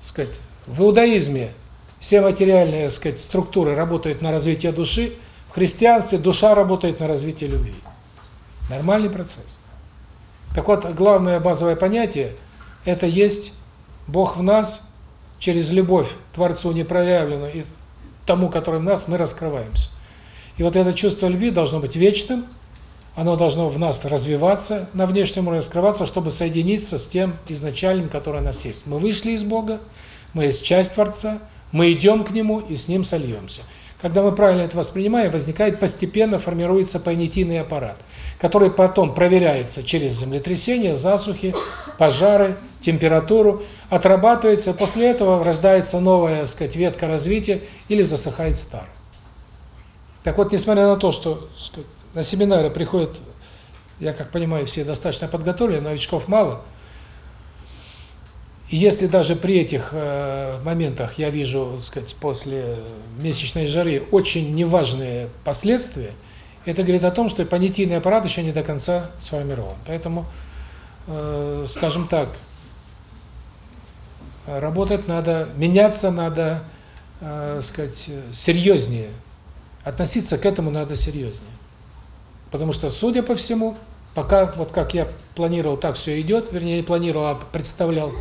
Сказать, в иудаизме все материальные, сказать, структуры работают на развитие души, в христианстве душа работает на развитие любви. Нормальный процесс. Так вот, главное базовое понятие – это есть Бог в нас, через любовь Творцу непроявленную и тому, который в нас, мы раскрываемся. И вот это чувство любви должно быть вечным – оно должно в нас развиваться, на внешнем уровне раскрываться, чтобы соединиться с тем изначальным, который у нас есть. Мы вышли из Бога, мы есть часть Творца, мы идем к Нему и с Ним сольемся. Когда мы правильно это воспринимаем, возникает постепенно формируется понятийный аппарат, который потом проверяется через землетрясения, засухи, пожары, температуру, отрабатывается, после этого рождается новая, так сказать, ветка развития или засыхает старая. Так вот, несмотря на то, что сказать, на семинары приходят, я как понимаю, все достаточно подготовлены, новичков мало, и если даже при этих э, моментах я вижу, так сказать, после месячной жары очень неважные последствия, это говорит о том, что понятийный аппарат еще не до конца сформирован. Поэтому, э, скажем так, работать надо, меняться надо, э, сказать, серьезнее. Относиться к этому надо серьезнее. Потому что, судя по всему, пока вот как я планировал, так все идет, вернее, не планировал, а представлял,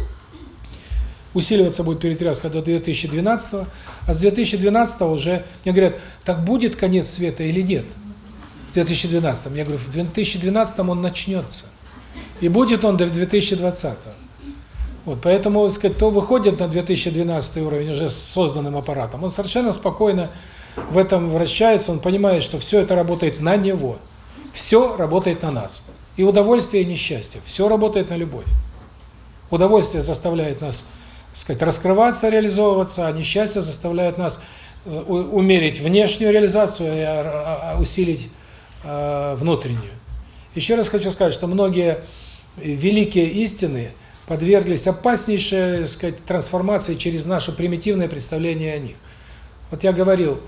усиливаться будет перетряска до 2012 а с 2012 уже мне говорят, так будет конец света или нет? В 2012 Я говорю, в 2012 он начнется. И будет он до 2020 Вот, поэтому, сказать, кто выходит на 2012 уровень уже с созданным аппаратом, он совершенно спокойно в этом вращается, он понимает, что все это работает на него. Все работает на нас. И удовольствие, и несчастье. Все работает на любовь. Удовольствие заставляет нас сказать, раскрываться, реализовываться, а несчастье заставляет нас э, умерить внешнюю реализацию и а, а, усилить э, внутреннюю. Еще раз хочу сказать, что многие великие истины подверглись опаснейшей, сказать, трансформации через наше примитивное представление о них. Вот я говорил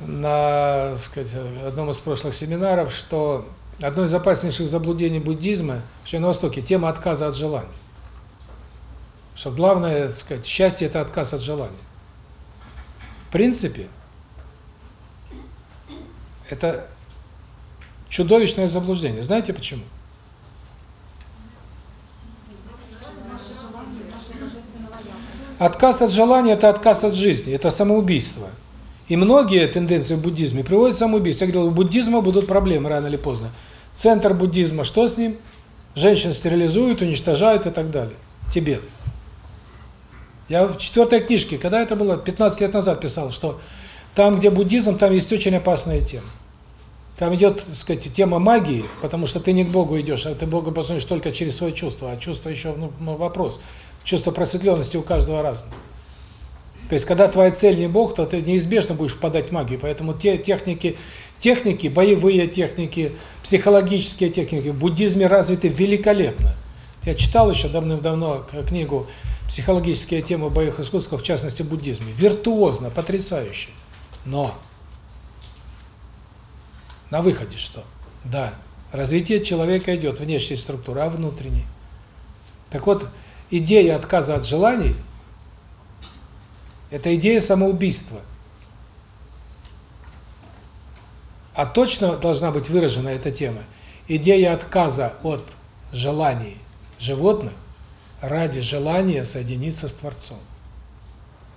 на, сказать, одном из прошлых семинаров, что одно из опаснейших заблуждений буддизма, что на Востоке, тема отказа от желаний. Что главное, сказать, счастье – это отказ от желания. В принципе, это чудовищное заблуждение. Знаете почему? Отказ от желания – это отказ от жизни, это самоубийство. И многие тенденции в буддизме приводят к самоубийству. Я говорил, у буддизма будут проблемы рано или поздно. Центр буддизма, что с ним? Женщин стерилизуют, уничтожают и так далее. Тибет. Я в четвертой книжке, когда это было, 15 лет назад писал, что там, где буддизм, там есть очень опасная тема. Там идет, так сказать, тема магии, потому что ты не к Богу идешь, а ты Бога познаешь только через свои чувства, а чувства еще, ну вопрос. Чувство просветленности у каждого разное. То есть, когда твоя цель не Бог, то ты неизбежно будешь впадать в магию. Поэтому те техники, техники, боевые техники, психологические техники в буддизме развиты великолепно. Я читал еще давным-давно книгу психологические темы боевых искусств, в частности в буддизме. Виртуозно, потрясающе. Но на выходе что? Да, развитие человека идет внешней структуры, а внутренней. Так вот, идея отказа от желаний – это идея самоубийства. А точно должна быть выражена эта тема. Идея отказа от желаний животных ради желания соединиться с Творцом.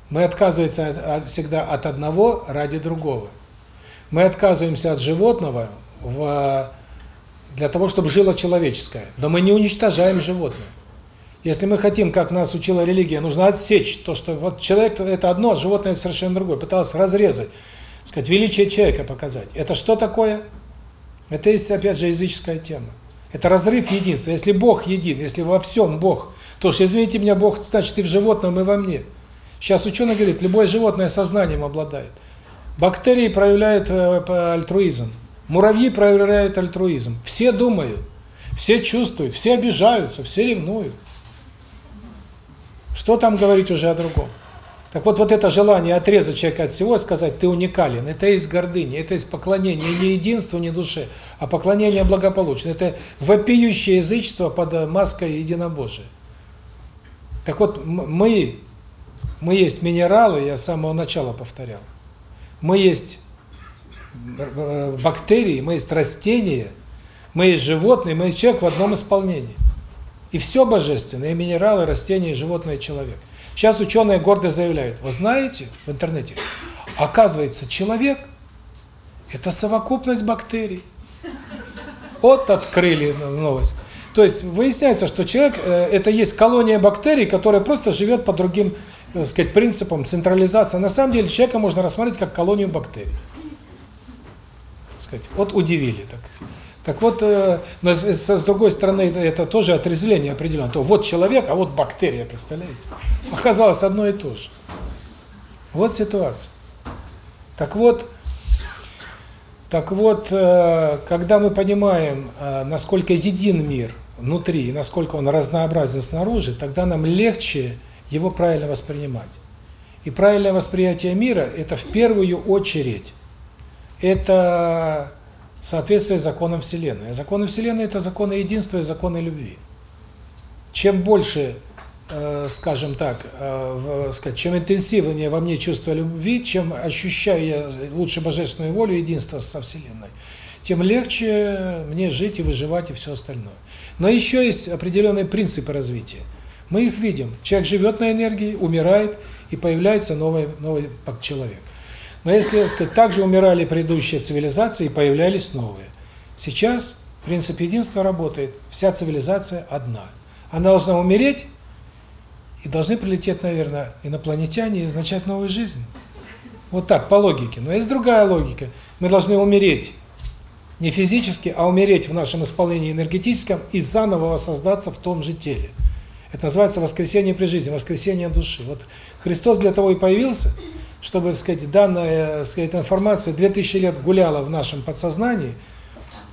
Мы отказываемся всегда от одного ради другого. Мы отказываемся от животного в, для того, чтобы жило человеческое. Но мы не уничтожаем животное. Если мы хотим, как нас учила религия, нужно отсечь то, что вот человек – это одно, а животное – это совершенно другое. Пыталась разрезать, сказать, величие человека показать. Это что такое? Это есть, опять же, языческая тема. Это разрыв единства. Если Бог един, если во всем Бог – то что, извините меня, Бог, значит, и в животном, и во мне. Сейчас ученый говорит, любое животное сознанием обладает. Бактерии проявляют э, альтруизм, муравьи проявляют альтруизм. Все думают, все чувствуют, все обижаются, все ревнуют. Что там говорить уже о другом? Так вот, вот это желание отрезать человека от всего, сказать, ты уникален, это есть гордыня, это есть поклонение не единству, не душе, а поклонение благополучно. Это вопиющее язычество под маской единобожия. Так вот, мы, мы есть минералы, я с самого начала повторял. Мы есть бактерии, мы есть растения, мы есть животные, мы есть человек в одном исполнении. И все божественное, и минералы, растения, и животное, и человек. Сейчас ученые гордо заявляют, вы знаете, в интернете, оказывается, человек – это совокупность бактерий. Вот открыли новость. То есть выясняется, что человек э, это есть колония бактерий, которая просто живет по другим так сказать, принципом централизации. На самом деле человека можно рассмотреть как колонию бактерий. Сказать, вот удивили так. Так вот, э, но с, другой стороны, это, тоже отрезвление определенно. То вот человек, а вот бактерия, представляете? Оказалось одно и то же. Вот ситуация. Так вот, так вот, э, когда мы понимаем, э, насколько един мир внутри и насколько он разнообразен снаружи, тогда нам легче его правильно воспринимать. И правильное восприятие мира – это в первую очередь это соответствие законам Вселенной. А законы Вселенной – это законы единства и законы любви. Чем больше, э, скажем так, э, в, сказать, чем интенсивнее во мне чувство любви, чем ощущаю я лучше божественную волю и единство со Вселенной, тем легче мне жить и выживать и все остальное. Но еще есть определенные принципы развития. Мы их видим. Человек живет на энергии, умирает, и появляется новый, новый человек. Но если, так сказать, также умирали предыдущие цивилизации, и появлялись новые. Сейчас принцип единства работает. Вся цивилизация одна. Она должна умереть, и должны прилететь, наверное, инопланетяне и начать новую жизнь. Вот так, по логике. Но есть другая логика. Мы должны умереть не физически, а умереть в нашем исполнении энергетическом и заново воссоздаться в том же теле. Это называется воскресение при жизни, воскресение души. Вот Христос для того и появился, чтобы, так сказать, данная, так сказать, информация 2000 лет гуляла в нашем подсознании,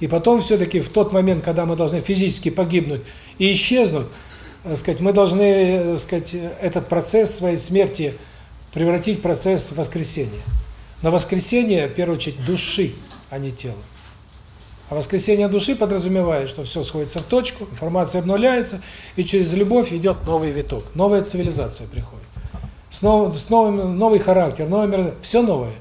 и потом все-таки в тот момент, когда мы должны физически погибнуть и исчезнуть, так сказать, мы должны, так сказать, этот процесс своей смерти превратить в процесс воскресения. Но воскресение, в первую очередь, души, а не тела. А воскресение души подразумевает, что все сходится в точку, информация обнуляется, и через любовь идет новый виток, новая цивилизация приходит. С новым, с новым новый характер, новое мировоззрение, все новое.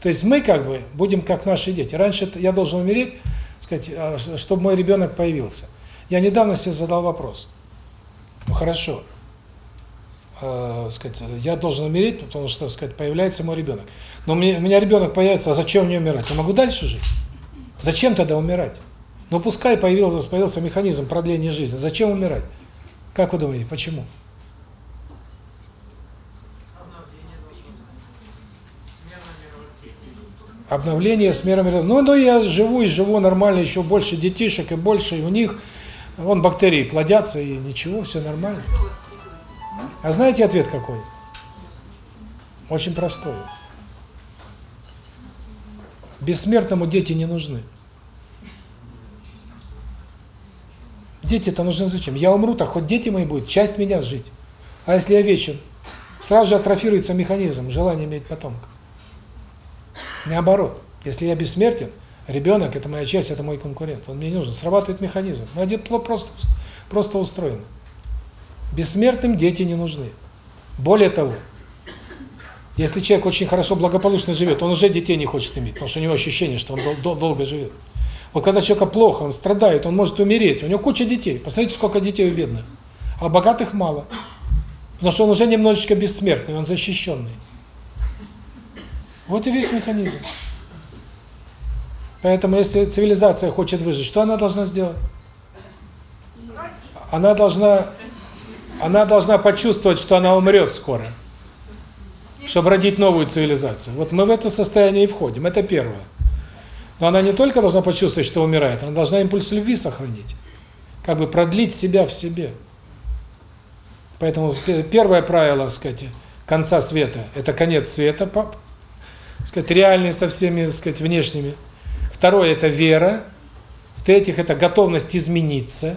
То есть мы как бы будем как наши дети. Раньше я должен умереть, сказать, а, чтобы мой ребенок появился. Я недавно себе задал вопрос. Ну хорошо, э, сказать, я должен умереть, потому что, сказать, появляется мой ребенок. Но мне, у меня ребенок появится, а зачем мне умирать? Я могу дальше жить? Зачем тогда умирать? Ну пускай появился, появился механизм продления жизни. Зачем умирать? Как вы думаете, почему? Обновление с миром. Ну, ну я живу и живу нормально, еще больше детишек и больше, и у них вон бактерии плодятся, и ничего, все нормально. А знаете ответ какой? Очень простой. Бессмертному дети не нужны. Дети-то нужны зачем? Я умру, так хоть дети мои будут, часть меня жить. А если я вечен? Сразу же атрофируется механизм, желание иметь потомка. Наоборот, если я бессмертен, ребенок – это моя часть, это мой конкурент, он мне не нужен. Срабатывает механизм. Мы один просто, просто устроено. Бессмертным дети не нужны. Более того, если человек очень хорошо, благополучно живет, он уже детей не хочет иметь, потому что у него ощущение, что он дол дол долго живет. Вот когда человека плохо, он страдает, он может умереть, у него куча детей. Посмотрите, сколько детей у бедных. А богатых мало. Потому что он уже немножечко бессмертный, он защищенный. Вот и весь механизм. Поэтому, если цивилизация хочет выжить, что она должна сделать? Она должна, она должна почувствовать, что она умрет скоро, чтобы родить новую цивилизацию. Вот мы в это состояние и входим. Это первое. Но она не только должна почувствовать, что умирает, она должна импульс любви сохранить. Как бы продлить себя в себе. Поэтому первое правило, так сказать, конца света – это конец света, сказать, реальный со всеми, так сказать, внешними. Второе – это вера. В-третьих, это готовность измениться.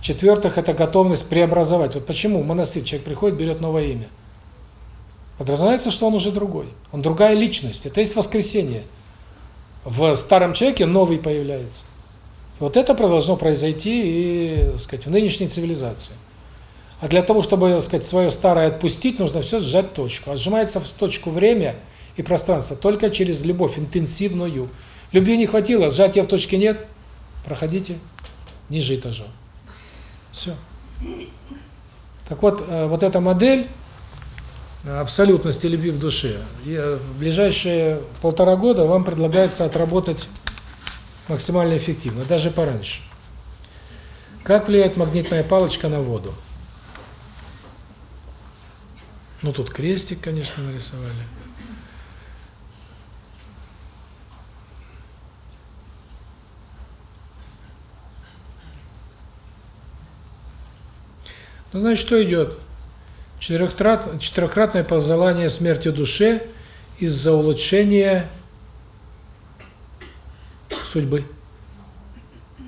В-четвертых, это готовность преобразовать. Вот почему в монастырь человек приходит, берет новое имя. Подразумевается, что он уже другой. Он другая личность. Это есть воскресение. В старом человеке новый появляется. Вот это должно произойти и, сказать, в нынешней цивилизации. А для того, чтобы, так сказать, свое старое отпустить, нужно все сжать точку. А в точку время и пространство только через любовь интенсивную. Любви не хватило, сжатия в точке нет, проходите ниже этажом. Все. Так вот, вот эта модель абсолютности любви в душе, в ближайшие полтора года вам предлагается отработать максимально эффективно, даже пораньше. Как влияет магнитная палочка на воду? Ну, тут крестик, конечно, нарисовали. Ну, значит, что идет? Четырехкратное пожелание смерти душе из-за улучшения судьбы.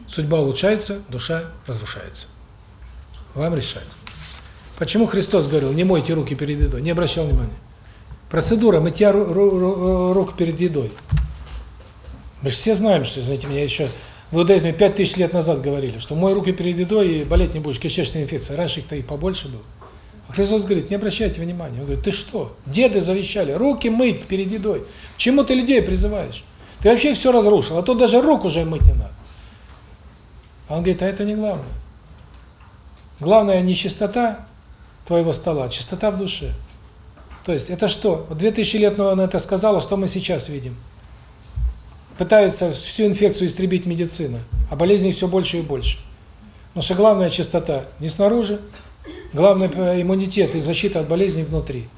Судьба улучшается, душа разрушается. Вам решать. Почему Христос говорил, не мойте руки перед едой? Не обращал внимания. Процедура мытья ру- ру- ру- рук перед едой. Мы же все знаем, что, знаете, меня еще в иудаизме 5000 лет назад говорили, что мой руки перед едой и болеть не будешь, кишечная инфекция. Раньше их-то и побольше было. А Христос говорит, не обращайте внимания. Он говорит, ты что? Деды завещали, руки мыть перед едой. К Чему ты людей призываешь? Ты вообще все разрушил, а то даже рук уже мыть не надо. А он говорит, а это не главное. Главное не чистота твоего стола, чистота в душе. То есть это что? Вот 2000 лет назад он это сказал, а что мы сейчас видим? Пытается всю инфекцию истребить медицина, а болезней все больше и больше. Потому что главная чистота не снаружи, главный э, иммунитет и защита от болезней внутри.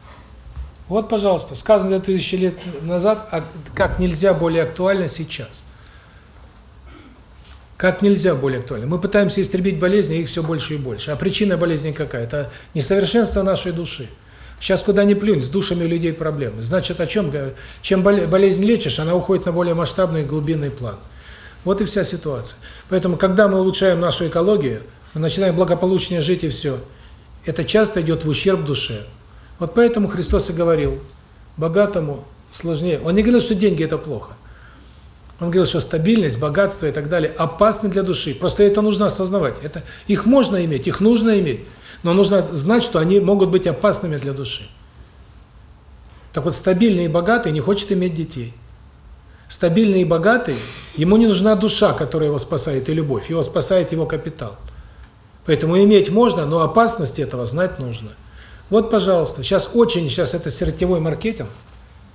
Вот, пожалуйста, сказано 2000 лет назад, а как нельзя более актуально сейчас. Как нельзя более актуально. Мы пытаемся истребить болезни, их все больше и больше. А причина болезни какая? Это несовершенство нашей души. Сейчас куда ни плюнь, с душами людей проблемы. Значит, о чем? Чем боле- болезнь лечишь, она уходит на более масштабный глубинный план. Вот и вся ситуация. Поэтому, когда мы улучшаем нашу экологию, мы начинаем благополучнее жить и все, это часто идет в ущерб душе. Вот поэтому Христос и говорил, богатому сложнее. Он не говорил, что деньги – это плохо. Он говорил, что стабильность, богатство и так далее опасны для души. Просто это нужно осознавать. Это их можно иметь, их нужно иметь, но нужно знать, что они могут быть опасными для души. Так вот, стабильный и богатый не хочет иметь детей. Стабильный и богатый, ему не нужна душа, которая его спасает, и любовь. Его спасает его капитал. Поэтому иметь можно, но опасность этого знать нужно. Вот, пожалуйста, сейчас очень, сейчас это сетевой маркетинг,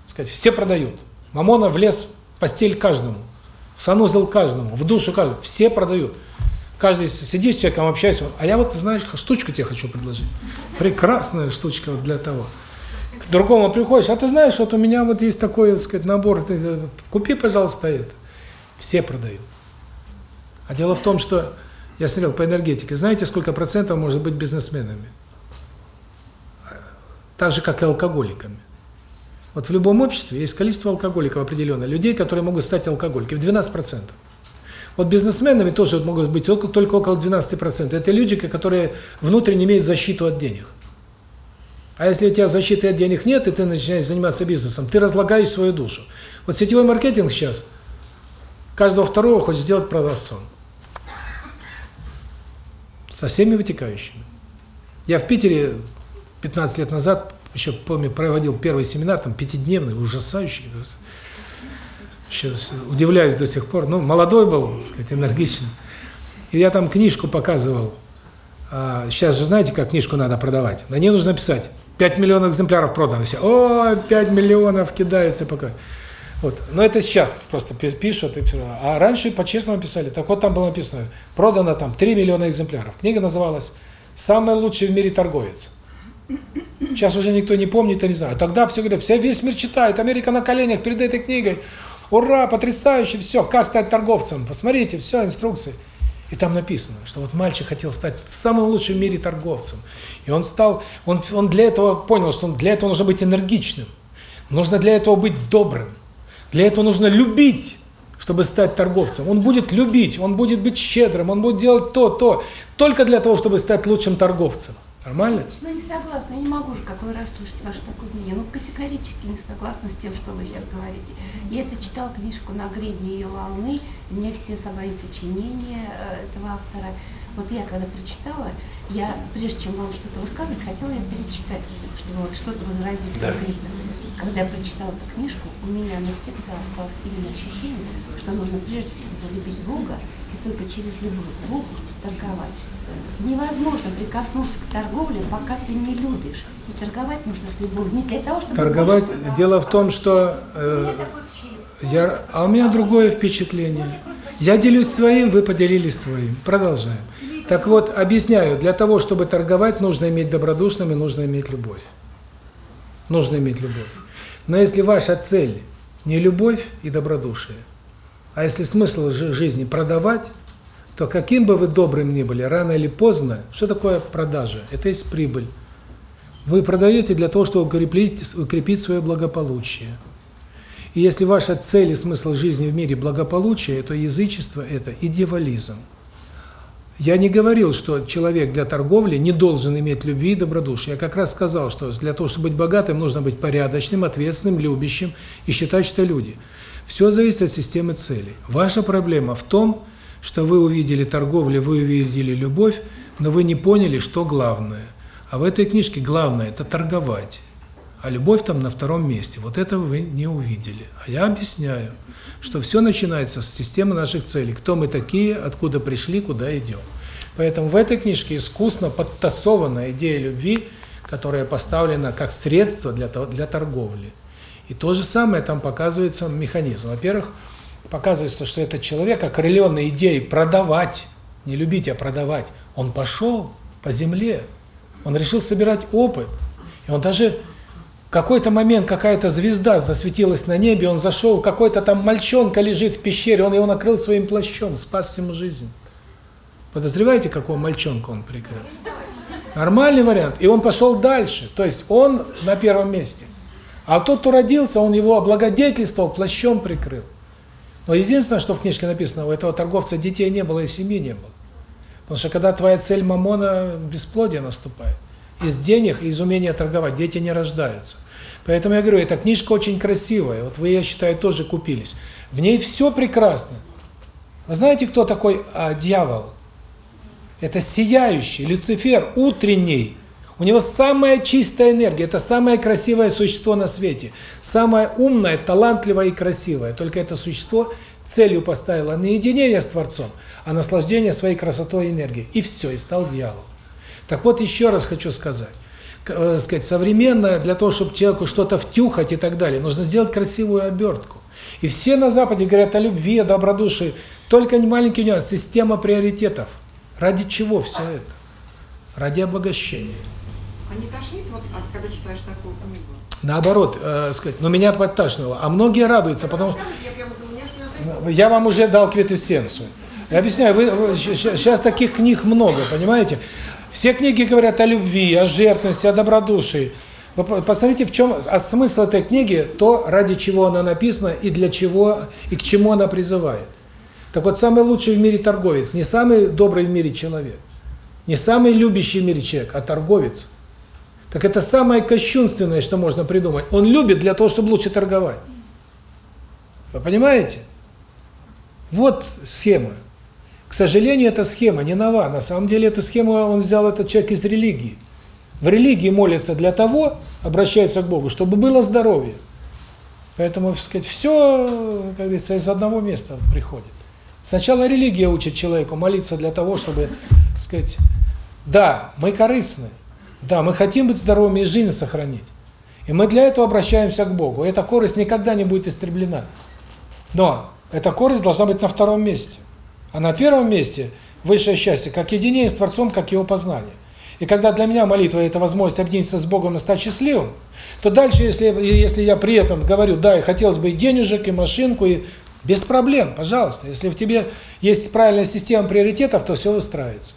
сказать, все продают. Мамона влез постель каждому, в санузел каждому, в душу каждому, все продают. Каждый сидит с человеком, общается, а я вот, знаешь, штучку тебе хочу предложить. Прекрасная штучка вот для того. К другому приходишь, а ты знаешь, вот у меня вот есть такой, так сказать, набор, ты, э, купи, пожалуйста, это. Все продают. А дело в том, что, я смотрел по энергетике, знаете, сколько процентов может быть бизнесменами? Так же, как и алкоголиками. Вот в любом обществе есть количество алкоголиков определенное, людей, которые могут стать алкоголиками, 12%. Вот бизнесменами тоже могут быть только, только около 12%. Это люди, которые внутренне имеют защиту от денег. А если у тебя защиты от денег нет, и ты начинаешь заниматься бизнесом, ты разлагаешь свою душу. Вот сетевой маркетинг сейчас каждого второго хочет сделать продавцом. Со всеми вытекающими. Я в Питере 15 лет назад, еще помню, проводил первый семинар, там пятидневный, ужасающий. Сейчас удивляюсь до сих пор. Ну, молодой был, так сказать, энергичный. И я там книжку показывал. А, сейчас же знаете, как книжку надо продавать? На ней нужно писать 5 миллионов экземпляров продано. Все, о, 5 миллионов кидаются пока. Вот. Но это сейчас просто пишут. И все. А раньше по-честному писали. Так вот там было написано, продано там 3 миллиона экземпляров. Книга называлась «Самый лучший в мире торговец». Сейчас уже никто не помнит и не знает. А тогда все говорят, все, весь мир читает, Америка на коленях перед этой книгой. Ура, потрясающе, все, как стать торговцем. Посмотрите, все, инструкции. И там написано, что вот мальчик хотел стать самым лучшим в мире торговцем. И он стал, он, он для этого понял, что он, для этого нужно быть энергичным. Нужно для этого быть добрым. Для этого нужно любить, чтобы стать торговцем. Он будет любить, он будет быть щедрым, он будет делать то, то. Только для того, чтобы стать лучшим торговцем. Нормально? Ну, не согласна, я не могу же какой раз слышать ваше такое мнение. Ну, категорически не согласна с тем, что вы сейчас говорите. Я это читала книжку «На гребне ее волны», мне все собрали сочинения э, этого автора. Вот я когда прочитала, я, прежде чем вам что-то высказывать, хотела ее перечитать, чтобы вот что-то возразить Да. конкретно. Когда я прочитала эту книжку, у меня навсегда осталось именно ощущение, что нужно прежде всего любить Бога только через любовь Богу торговать. Невозможно прикоснуться к торговле, пока ты не любишь. И торговать нужно с любовью. Не для того, чтобы... Торговать. больше. Дело в том, что э, я, а у меня другое впечатление. Я делюсь своим, вы поделились своим. Продолжаем. Так вот, объясняю, для того, чтобы торговать, нужно иметь добродушным и нужно иметь любовь. нужно иметь любовь. Но если ваша цель не любовь и добродушие, а если смысл жи- жизни продавать, то каким бы вы добрым ни были, рано или поздно, что такое продажа? Это есть прибыль. Вы продаете для того, чтобы укрепить, укрепить свое благополучие. И если ваша цель и смысл жизни в мире благополучие, то язычество – это и дьяволизм. Я не говорил, что человек для торговли не должен иметь любви и добродушия. Я как раз сказал, что для того, чтобы быть богатым, нужно быть порядочным, ответственным, любящим и считать, что люди. Все зависит от системы целей. Ваша проблема в том, что вы увидели торговлю, вы увидели любовь, но вы не поняли, что главное. А в этой книжке главное – это торговать. А любовь там на втором месте. Вот этого вы не увидели. А я объясняю, что все начинается с системы наших целей. Кто мы такие, откуда пришли, куда идем. Поэтому в этой книжке искусно подтасована идея любви, которая поставлена как средство для, для торговли. И то же самое там показывается механизм. Во-первых, показывается, что этот человек, окрыленный идеей продавать, не любить, а продавать, он пошел по земле, он решил собирать опыт. И он даже в какой-то момент какая-то звезда засветилась на небе, он зашел, какой-то там мальчонка лежит в пещере, он его накрыл своим плащом, спас ему жизнь. Подозреваете, какого мальчонка он прикрыл? Нормальный вариант. И он пошел дальше. То есть он на первом месте. А тот, кто родился, он его облагодетельствовал, плащом прикрыл. Но единственное, что в книжке написано, у этого торговца детей не было и семьи не было. Потому что когда твоя цель мамона, бесплодие наступает. Из денег, из умения торговать дети не рождаются. Поэтому я говорю, эта книжка очень красивая. Вот вы, я считаю, тоже купились. В ней все прекрасно. Вы знаете, кто такой а, дьявол? Это сияющий, Люцифер, утренний. У него самая чистая энергия, это самое красивое существо на свете. Самое умное, талантливое и красивое. Только это существо целью поставило не единение с Творцом, а наслаждение своей красотой и энергией. И все, и стал дьявол. Так вот, еще раз хочу сказать. Э, сказать, современное, для того, чтобы человеку что-то втюхать и так далее, нужно сделать красивую обертку. И все на Западе говорят о любви, о добродушии. Только маленький нюанс, система приоритетов. Ради чего все это? Ради обогащения. А не тошнит, вот, от- когда читаешь такую книгу? Наоборот, э, сказать, но меня подташнило. А многие радуются, потому что Я что я вам уже дал квитэссенцию. Я объясняю, вы, сейчас таких книг много, понимаете? Все книги говорят о любви, о жертвенности, о добродушии. Вы по- посмотрите, в чем а смысл этой книги, то, ради чего она написана и для чего, и к чему она призывает. Так вот, самый лучший в мире торговец, не самый добрый в мире человек, не самый любящий в мире человек, а торговец. Так это самое кощунственное, что можно придумать. Он любит для того, чтобы лучше торговать. Вы понимаете? Вот схема. К сожалению, эта схема не нова. На самом деле, эту схему он взял этот человек из религии. В религии молятся для того, обращаются к Богу, чтобы было здоровье. Поэтому, так сказать, все, как говорится, из одного места приходит. Сначала религия учит человеку молиться для того, чтобы, так сказать, да, мы корыстны, да, мы хотим быть здоровыми и жизнь сохранить. И мы для этого обращаемся к Богу. Эта корость никогда не будет истреблена. Но эта корость должна быть на втором месте. А на первом месте высшее счастье, как единение с Творцом, как его познание. И когда для меня молитва – это возможность объединиться с Богом и стать счастливым, то дальше, если, если я при этом говорю, да, и хотелось бы и денежек, и машинку, и без проблем, пожалуйста. Если в тебе есть правильная система приоритетов, то все устраивается.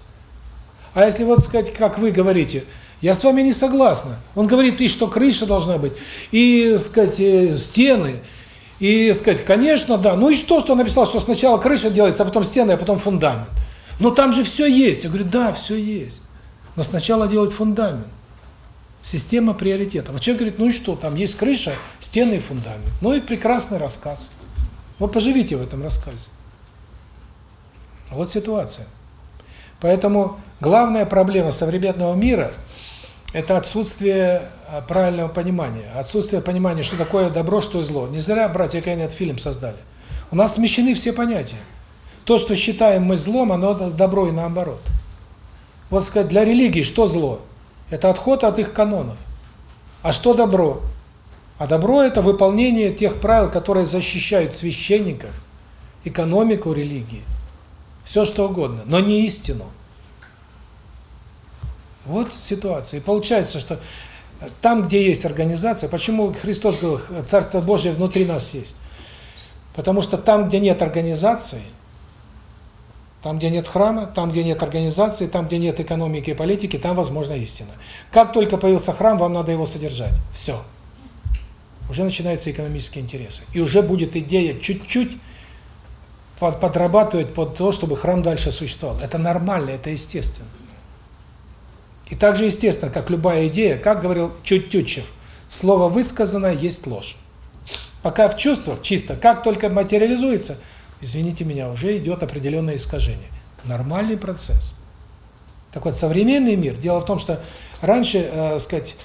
А если вот сказать, как вы говорите, я с вами не согласна. Он говорит, и что крыша должна быть, и, сказать, э, стены, и сказать, конечно, да. Ну и что, что он написал, что сначала крыша делается, а потом стены, а потом фундамент. Но там же все есть. Я говорю, да, все есть. Но сначала делать фундамент. Система приоритетов. А человек говорит, ну и что, там есть крыша, стены и фундамент. Ну и прекрасный рассказ. Вот поживите в этом рассказе. Вот ситуация. Поэтому главная проблема современного мира – это отсутствие а, правильного понимания, отсутствие понимания, что такое добро, что зло. Не зря братья Каин этот фильм создали. У нас смещены все понятия. То, что считаем мы злом, оно добро и наоборот. Вот сказать, для религии что зло? Это отход от их канонов. А что добро? А добро – это выполнение тех правил, которые защищают священников, экономику религии, все что угодно, но не истину. Вот ситуация. И получается, что Там, где есть организация, почему Христос говорил, Царство Божие внутри нас есть? Потому что там, где нет организации, там, где нет храма, там, где нет организации, там, где нет экономики и политики, там возможна истина. Как только появился храм, вам надо его содержать. Все. Уже начинаются экономические интересы. И уже будет идея чуть-чуть подрабатывать под то, чтобы храм дальше существовал. Это нормально, это естественно. И также естественно, как любая идея, как говорил Чуть-Тютчев, слово высказанное есть ложь. Пока в чувствах чисто, как только материализуется, извините меня, уже идет определенное искажение. Нормальный процесс. Так вот, современный мир, дело в том, что раньше, э, сказать,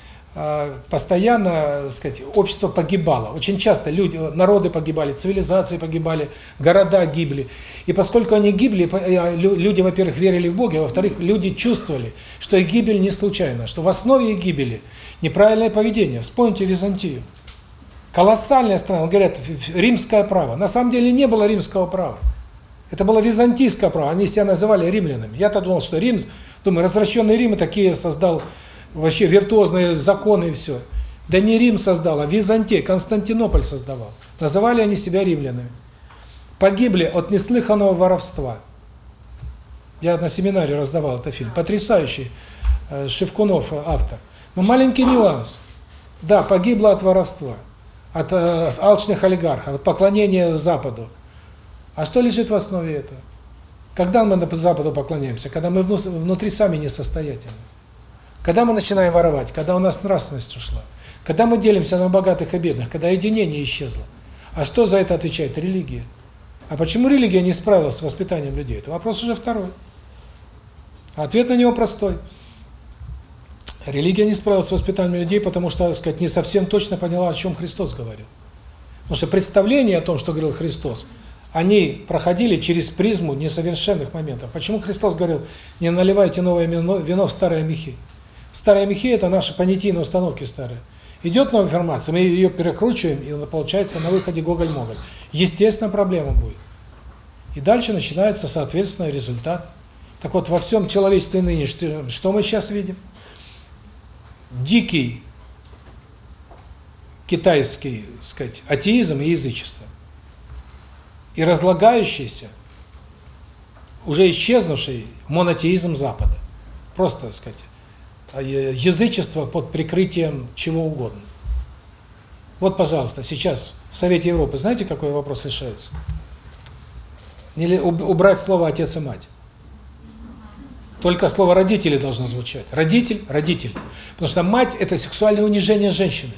постоянно, э, сказать, общество погибало. Очень часто люди, народы погибали, цивилизации погибали, города гибли. И поскольку они гибли, э, люди, во-первых, верили в Бога, а во-вторых, люди чувствовали, что их гибель не случайна, что в основе их гибели неправильное поведение. Вспомните Византию. Колоссальная страна, говорят, римское право. На самом деле не было римского права. Это было византийское право, они себя называли римлянами. Я-то думал, что Рим, думаю, развращенный Рим такие создал вообще виртуозные законы и все. Да не Рим создал, а Византия, Константинополь создавал. Называли они себя римлянами. Погибли от неслыханного воровства. Я на семинаре раздавал этот фильм. Потрясающий. Э, Шевкунов автор. Но маленький нюанс. Да, погибло от воровства от э, алчных олигархов, от поклонения Западу. А что лежит в основе этого? Когда мы Западу поклоняемся? Когда мы внутри сами несостоятельны. Когда мы начинаем воровать, когда у нас нравственность ушла, когда мы делимся на богатых и бедных, когда единение исчезло. А что за это отвечает религия? А почему религия не справилась с воспитанием людей? Это вопрос уже второй. Ответ на него простой. Религия не справилась с воспитанием людей, потому что, так сказать, не совсем точно поняла, о чем Христос говорил. Потому что представления о том, что говорил Христос, они проходили через призму несовершенных моментов. Почему Христос говорил, не наливайте новое вино в старые мехи? Старые мехи – это наши понятийные установки старые. Идет новая информация, мы ее перекручиваем, и получается на выходе гоголь-моголь. Естественно, проблема будет. И дальше начинается, соответственно, результат. Так вот, во всем человечестве ныне, что мы сейчас видим? дикий китайский, сказать, атеизм и язычество. И разлагающийся, уже исчезнувший монотеизм Запада. Просто, так сказать, язычество под прикрытием чего угодно. Вот, пожалуйста, сейчас в Совете Европы знаете, какой вопрос решается? Или убрать слово «отец» и «мать». Только слово «родители» должно звучать. Родитель – родитель. Потому что мать – это сексуальное унижение женщины.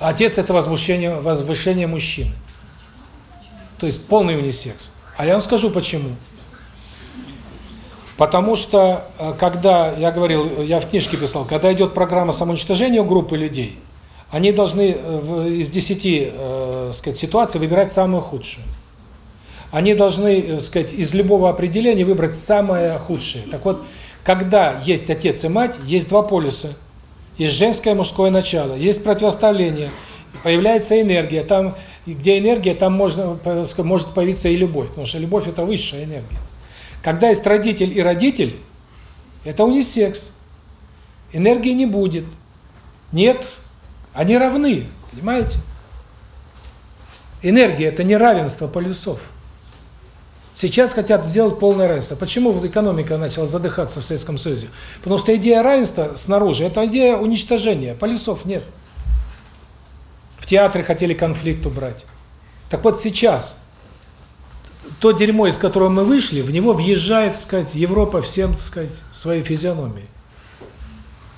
А отец – это возвышение, возвышение мужчины. То есть полный унисекс. А я вам скажу почему. Потому что, э, когда, я говорил, я в книжке писал, когда идет программа самоуничтожения группы людей, они должны э, из 10 э, сказать, ситуаций выбирать самую худшую они должны, э, сказать, из любого определения выбрать самое худшее. Так вот, когда есть отец и мать, есть два полюса. Есть женское и мужское начало, есть противоставление, появляется энергия. Там, где энергия, там можно, может появиться и любовь, потому что любовь – это высшая энергия. Когда есть родитель и родитель, это унисекс. Энергии не будет. Нет, они равны, понимаете? Энергия – это не равенство полюсов. Сейчас хотят сделать полное равенство. Почему экономика начала задыхаться в Советском Союзе? Потому что идея равенства снаружи – это идея уничтожения, полюсов нет. В театре хотели конфликт убрать. Так вот сейчас то дерьмо, из которого мы вышли, в него въезжает, так сказать, Европа всем, так сказать, своей физиономией.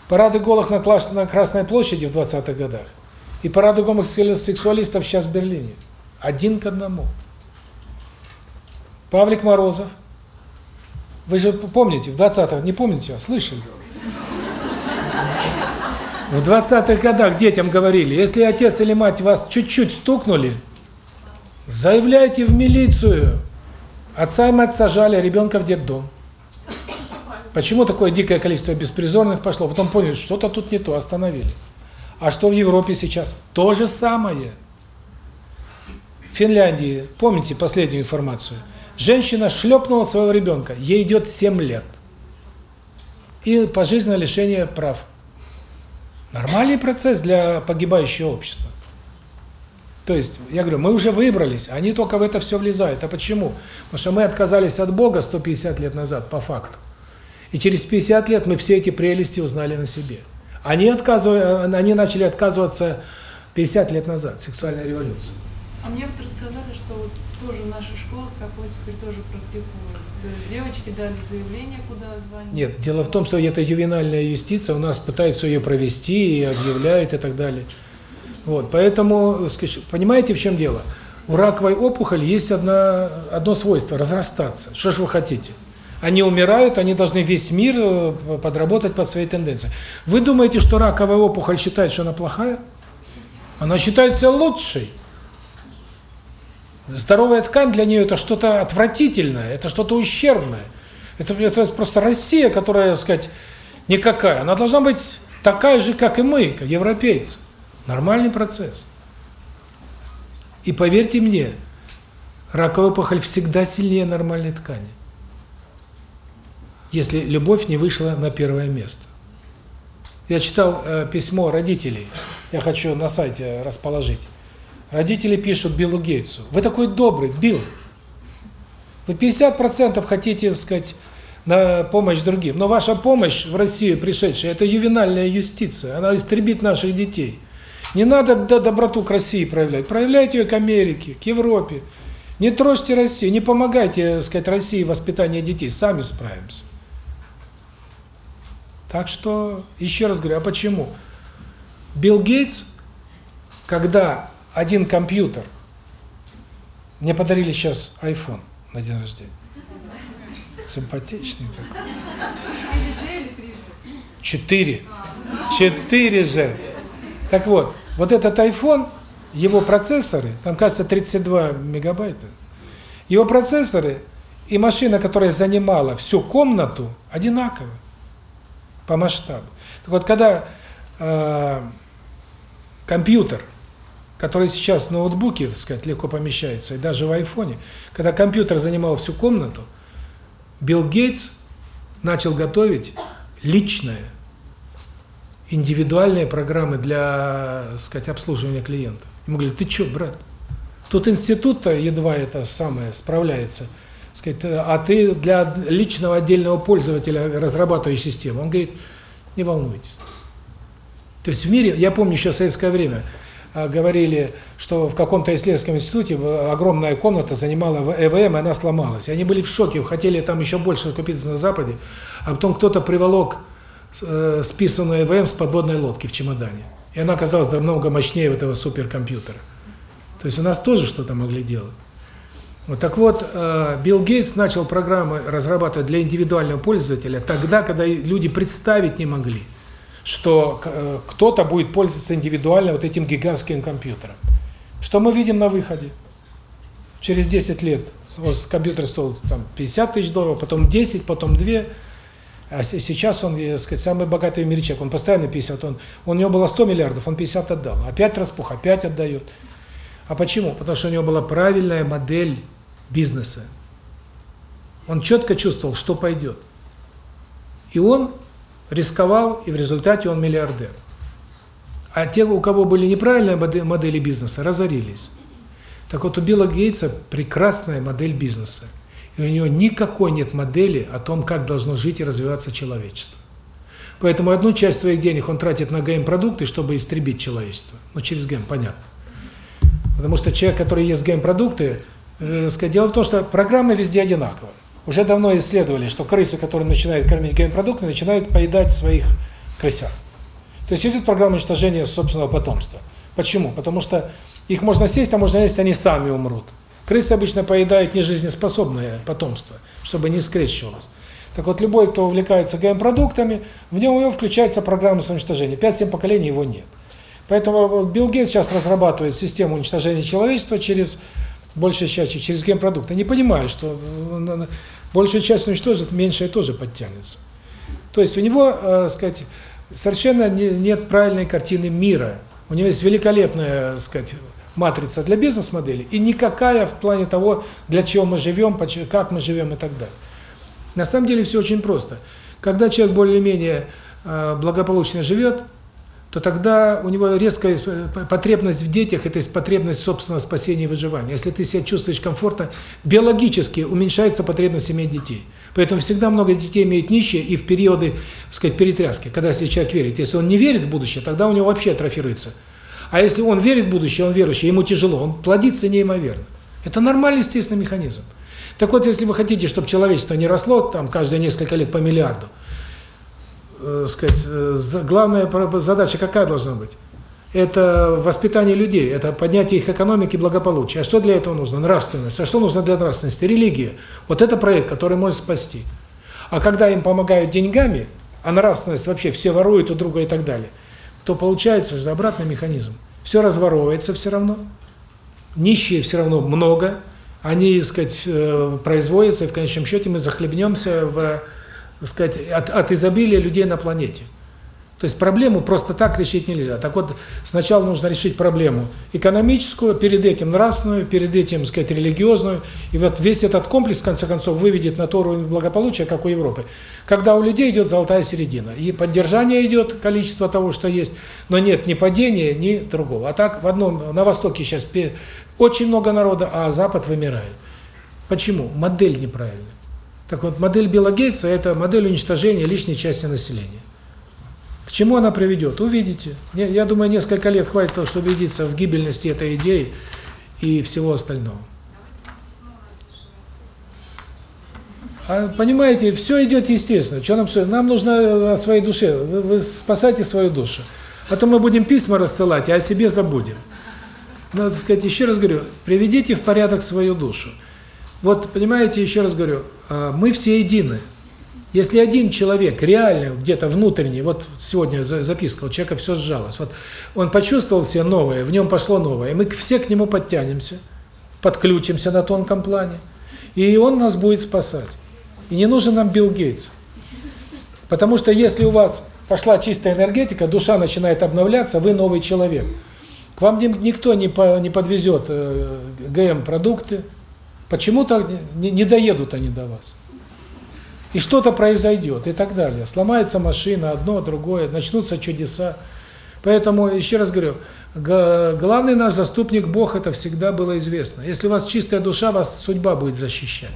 Парады голых на, Красной площади в 20-х годах и парады гомосексуалистов сейчас в Берлине. Один к одному. Павлик Морозов. Вы же помните, в 20-х, не помните, а слышали? В 20-х годах детям говорили, если отец или мать вас чуть-чуть стукнули, заявляйте в милицию. Отца и мать сажали, ребенка в детдом. Почему такое дикое количество беспризорных пошло? Потом поняли, что-то тут не то, остановили. А что в Европе сейчас? То же самое. В Финляндии, помните последнюю информацию? Женщина шлепнула своего ребенка, ей идет 7 лет. И пожизненное лишение прав. Нормальный процесс для погибающего общества. То есть, я говорю, мы уже выбрались, они только в это все влезают. А почему? Потому что мы отказались от Бога 150 лет назад, по факту. И через 50 лет мы все эти прелести узнали на себе. Они, отказывали, они начали отказываться 50 лет назад, сексуальная революция. А мне вот рассказали, что вот тоже в нашей школе такое теперь тоже практикуют. Э, Девочки дали заявление, куда звонить. Нет, дело в том, что это ювенальная юстиция, у нас пытаются ее провести, и объявляют, и так далее. Вот, поэтому, скажем, понимаете, в чем дело? У раковой опухоли есть одна, одно свойство – разрастаться. Что же вы хотите? Они умирают, они должны весь мир э, подработать под свои тенденции. Вы думаете, что раковая опухоль считает, что она плохая? Она считает себя лучшей. Здоровая ткань для нее это что-то отвратительное, это что-то ущербное. Это, это просто Россия, которая, так сказать, никакая. Она должна быть такая же, как и мы, как европейцы. Нормальный процесс. И поверьте мне, раковая опухоль всегда сильнее нормальной ткани. Если любовь не вышла на первое место. Я читал э, письмо родителей, я хочу на сайте расположить. Родители пишут Биллу Гейтсу. Вы такой добрый, Билл. Вы 50% хотите, сказать, на помощь другим. Но ваша помощь в Россию пришедшая, это ювенальная юстиция. Она истребит наших детей. Не надо доброту к России проявлять. Проявляйте ее к Америке, к Европе. Не трожьте Россию, не помогайте, так сказать, России в воспитании детей. Сами справимся. Так что, еще раз говорю, а почему? Билл Гейтс, когда один компьютер, мне подарили сейчас iPhone на день рождения. Симпатичный такой. Четыре. Четыре же. Так вот, вот этот iPhone, его процессоры, там, кажется, 32 мегабайта, его процессоры и машина, которая занимала всю комнату, одинаковы по масштабу. Так вот, когда э, компьютер, который сейчас в ноутбуке, так сказать, легко помещается, и даже в айфоне, когда компьютер занимал всю комнату, Билл Гейтс начал готовить личное, индивидуальные программы для, сказать, обслуживания клиентов. Ему говорят, ты что, брат? Тут институт-то едва это самое справляется, сказать, а ты для личного отдельного пользователя разрабатываешь систему. Он говорит, не волнуйтесь. То есть в мире, я помню еще в советское время, а, говорили, что в каком-то исследовательском институте огромная комната занимала ЭВМ, и она сломалась. И они были в шоке, хотели там еще больше купиться на Западе, а потом кто-то приволок списанную ЭВМ с подводной лодки в чемодане. И она оказалась намного мощнее этого суперкомпьютера. То есть у нас тоже что-то могли делать. Вот так вот, э, Билл Гейтс начал программы разрабатывать для индивидуального пользователя тогда, когда люди представить не могли, что э, кто-то будет пользоваться индивидуально вот этим гигантским компьютером. Что мы видим на выходе? Через 10 лет компьютер стоил там 50 тысяч долларов, потом 10, потом 2. А сейчас он, так сказать, самый богатый в мире человек. Он постоянно 50. Он, у него было 100 миллиардов, он 50 отдал. Опять распух, опять отдает. А почему? Потому что у него была правильная модель бизнеса. Он четко чувствовал, что пойдет. И он рисковал, и в результате он миллиардер. А те, у кого были неправильные модели бизнеса, разорились. Так вот, у Билла Гейтса прекрасная модель бизнеса. И у него никакой нет модели о том, как должно жить и развиваться человечество. Поэтому одну часть своих денег он тратит на ГМ-продукты, чтобы истребить человечество. Ну, через ГМ, понятно. Потому что человек, который ест ГМ-продукты, э, дело в том, что программа везде одинакова. Уже давно исследовали, что крысы, которые начинают кормить ГМ-продукты, начинают поедать своих крысят. То есть идет программа уничтожения собственного потомства. Почему? Потому что их можно съесть, а можно есть, они сами умрут. Крысы обычно поедают нежизнеспособное потомство, чтобы не скрещивалось. Так вот, любой, кто увлекается ГМ-продуктами, в нем у него включается программа самоуничтожения. 5-7 поколений его нет. Поэтому Билл Гейтс сейчас разрабатывает систему уничтожения человечества через большей части через генпродукты. Не понимаю, что большую часть уничтожит, меньшая тоже подтянется. То есть у него, э, сказать, совершенно не, нет правильной картины мира. У него есть великолепная, сказать, матрица для бизнес-модели и никакая в плане того, для чего мы живем, как мы живем и так далее. На самом деле все очень просто. Когда человек более-менее э, благополучно живет, то тогда у него резкая потребность в детях – это потребность собственного спасения и выживания. Если ты себя чувствуешь комфортно, биологически уменьшается потребность иметь детей. Поэтому всегда много детей имеют нищие и в периоды, так сказать, перетряски, когда если человек верит. Если он не верит в будущее, тогда у него вообще атрофируется. А если он верит в будущее, он верующий, ему тяжело, он плодится неимоверно. Это нормальный, естественный механизм. Так вот, если вы хотите, чтобы человечество не росло там каждые несколько лет по миллиарду, э, сказать, э, главная задача какая должна быть? Это воспитание людей, это поднятие их экономики благополучия. А что для этого нужно? Нравственность. А что нужно для нравственности? Религия. Вот это проект, который может спасти. А когда им помогают деньгами, а нравственность вообще все воруют у друга и так далее, то получается же обратный механизм. Все разворовывается все равно, нищие все равно много, они, так сказать, э, производятся, и в конечном счете мы захлебнемся в, так сказать, от, от изобилия людей на планете. То есть проблему просто так решить нельзя. Так вот, сначала нужно решить проблему экономическую, перед этим нравственную, перед этим, так сказать, религиозную. И вот весь этот комплекс, в конце концов, выведет на то уровень благополучия, как у Европы. Когда у людей идет золотая середина. И поддержание идет, количество того, что есть, но нет ни падения, ни другого. А так, в одном, на Востоке сейчас очень много народа, а Запад вымирает. Почему? Модель неправильная. Так вот, модель Билла Гейтса – это модель уничтожения лишней части населения. Чему она приведет? Увидите. Я думаю, несколько лет хватит, чтобы убедиться в гибельности этой идеи и всего остального. А понимаете, все идет естественно. Что нам все? Нам нужно о своей душе. Вы, вы спасайте свою душу. А то мы будем письма рассылать, а о себе забудем надо сказать, еще раз говорю, приведите в порядок свою душу. Вот, понимаете, еще раз говорю, а, мы все едины. Если один человек реально где-то внутренний, вот сегодня записка, у человека все сжалось, вот он почувствовал все новое, в нем пошло новое, мы все к нему подтянемся, подключимся на тонком плане, и он нас будет спасать. И не нужен нам Билл Гейтс. Потому что если у вас пошла чистая энергетика, душа начинает обновляться, вы новый человек. К вам никто не по, не подвезет э, ГМ-продукты. Почему-то не, не доедут они до вас. И что-то произойдет, и так далее. Сломается машина, одно, другое, начнутся чудеса. Поэтому, еще раз говорю, главный наш заступник Бог, это всегда было известно. Если у вас чистая душа, вас судьба будет защищать.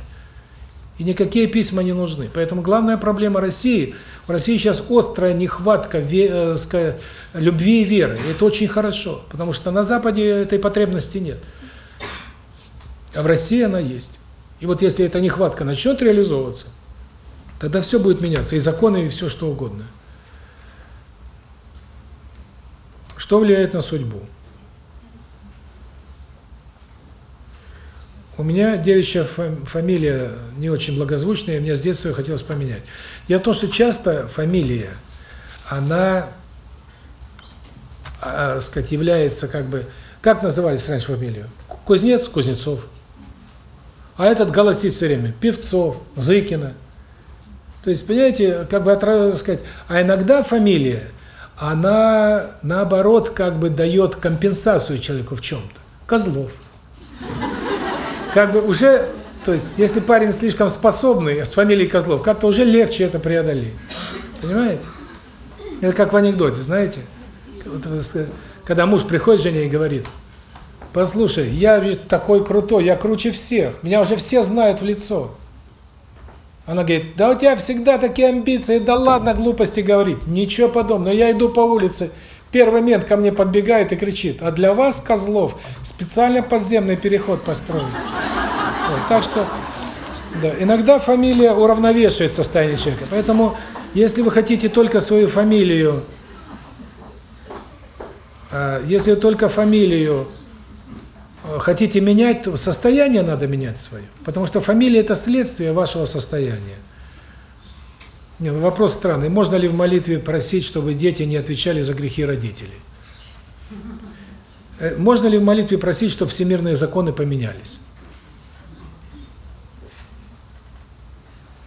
И никакие письма не нужны. Поэтому главная проблема России, в России сейчас острая нехватка э, любви и веры. И это очень хорошо, потому что на Западе этой потребности нет. А в России она есть. И вот если эта нехватка начнет реализовываться, тогда все будет меняться, и законы, и все что угодно. Что влияет на судьбу? У меня девичья фамилия не очень благозвучная, и мне с детства хотелось поменять. Дело в том, что часто фамилия, она, э, сказать, является как бы... Как назывались раньше фамилию? Кузнец, Кузнецов. А этот голосит все время. Певцов, Зыкина. То есть, понимаете, как бы, сказать, а иногда фамилия, она, наоборот, как бы дает компенсацию человеку в чем-то. Козлов как бы уже, то есть, если парень слишком способный, с фамилией Козлов, как-то уже легче это преодолеть. Понимаете? Это как в анекдоте, знаете? Когда муж приходит жене и говорит, послушай, я ведь такой крутой, я круче всех, меня уже все знают в лицо. Она говорит, да у тебя всегда такие амбиции, да ладно глупости говорить. Ничего подобного, я иду по улице, Первый мент ко мне подбегает и кричит, а для вас, козлов, специально подземный переход построен. Вот, так что, да, иногда фамилия уравновешивает состояние человека. Поэтому, если вы хотите только свою фамилию, э, если только фамилию хотите менять, то состояние надо менять свое. Потому что фамилия – это следствие вашего состояния. Не, ну вопрос странный. Можно ли в молитве просить, чтобы дети не отвечали за грехи родителей? Э, можно ли в молитве просить, чтобы всемирные законы поменялись?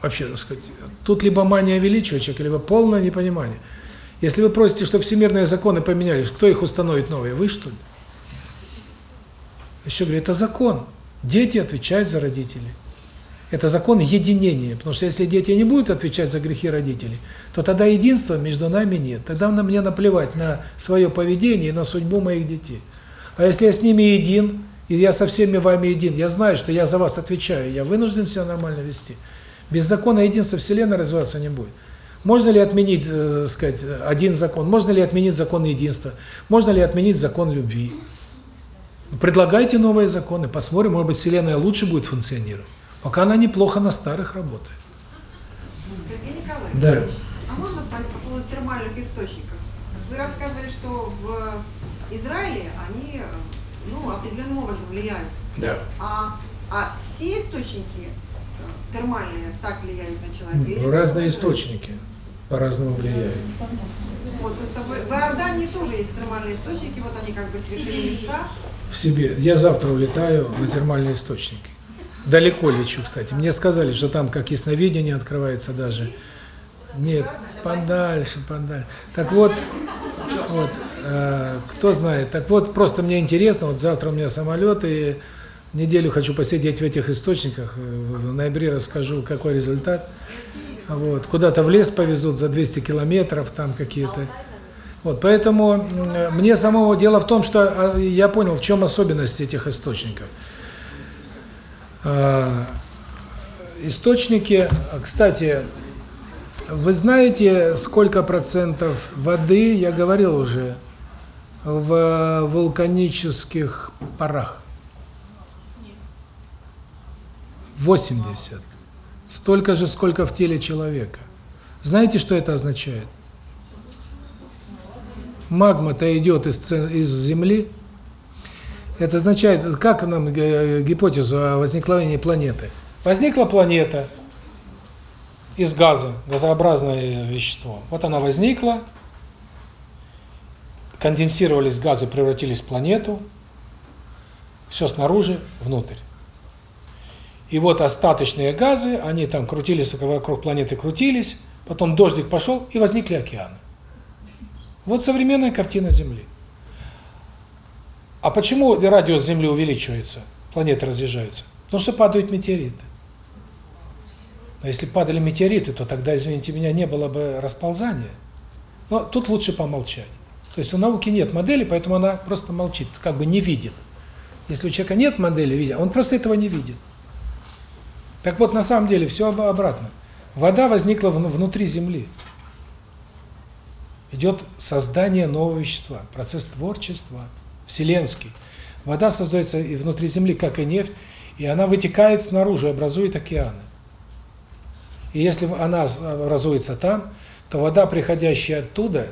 Вообще, так сказать, тут либо мания величия человека, либо полное непонимание. Если вы просите, чтобы всемирные законы поменялись, кто их установит новые? Вы, что ли? Еще говорю, это закон. Дети отвечают за родителей. Это закон единения, потому что если дети не будут отвечать за грехи родителей, то тогда единства между нами нет. Тогда на мне наплевать на свое поведение и на судьбу моих детей. А если я с ними един, и я со всеми вами един, я знаю, что я за вас отвечаю, я вынужден себя нормально вести. Без закона единства Вселенная развиваться не будет. Можно ли отменить, э, сказать, один закон? Можно ли отменить закон единства? Можно ли отменить закон любви? Предлагайте новые законы, посмотрим, может быть, Вселенная лучше будет функционировать. Пока она неплохо на старых работает. Сергей Николаевич, Да. а можно спросить по поводу термальных источников? Вы рассказывали, что в Израиле они ну, определенным образом влияют. Да. А, а все источники э, термальные так влияют на человека? Ну, Разные источники по-разному влияют. Вот, просто в, в Иордании тоже есть термальные источники, вот они как бы святые места. В Сибирь. Я завтра улетаю на термальные источники. Далеко лечу, кстати. Мне сказали, что там как ясновидение открывается даже. Нет, подальше, подальше. Так вот, вот э, кто знает. Так вот, просто мне интересно, вот завтра у меня самолет, и неделю хочу посидеть в этих источниках. В ноябре расскажу, какой результат. Вот, куда-то в лес повезут за 200 километров, там какие-то. Вот, поэтому мне самого дело в том, что а, я понял, в чем особенность этих источников. А, Источники, кстати, вы знаете, сколько процентов воды, я говорил уже, в вулканических парах? 80. Столько же, сколько в теле человека. Знаете, что это означает? Магма-то идет из, из Земли. Это означает, как нам э, гипотезу о возникновении планеты? Возникла планета из газа, газообразное вещество. Вот она возникла, конденсировались газы, превратились в планету, все снаружи, внутрь. И вот остаточные газы, они там крутились вокруг планеты, крутились, потом дождик пошел, и возникли океаны. Вот современная картина Земли. А почему радиус Земли увеличивается, планеты разъезжаются? Потому что падают метеориты. Но если падали метеориты, то тогда, извините меня, не было бы расползания. Но тут лучше помолчать. То есть у науки нет модели, поэтому она просто молчит, как бы не видит. Если у человека нет модели видя, он просто этого не видит. Так вот, на самом деле, все обратно. Вода возникла внутри Земли. Идет создание нового вещества, процесс творчества, вселенский. Вода создается и внутри Земли, как и нефть, и она вытекает снаружи, образует океаны. И если она образуется там, то вода, приходящая оттуда,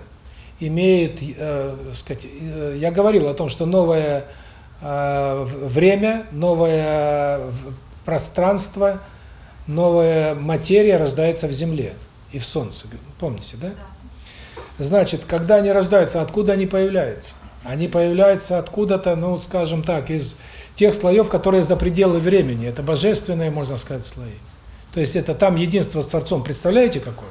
имеет, э, сказать, э, я говорил о том, что новое э, время, новое пространство, новая материя рождается в Земле и в Солнце. Помните, да? Значит, когда они рождаются, откуда они появляются? Они появляются откуда-то, ну, скажем так, из тех слоев, которые за пределы времени. Это божественные, можно сказать, слои. То есть это там единство с Творцом. Представляете, какое?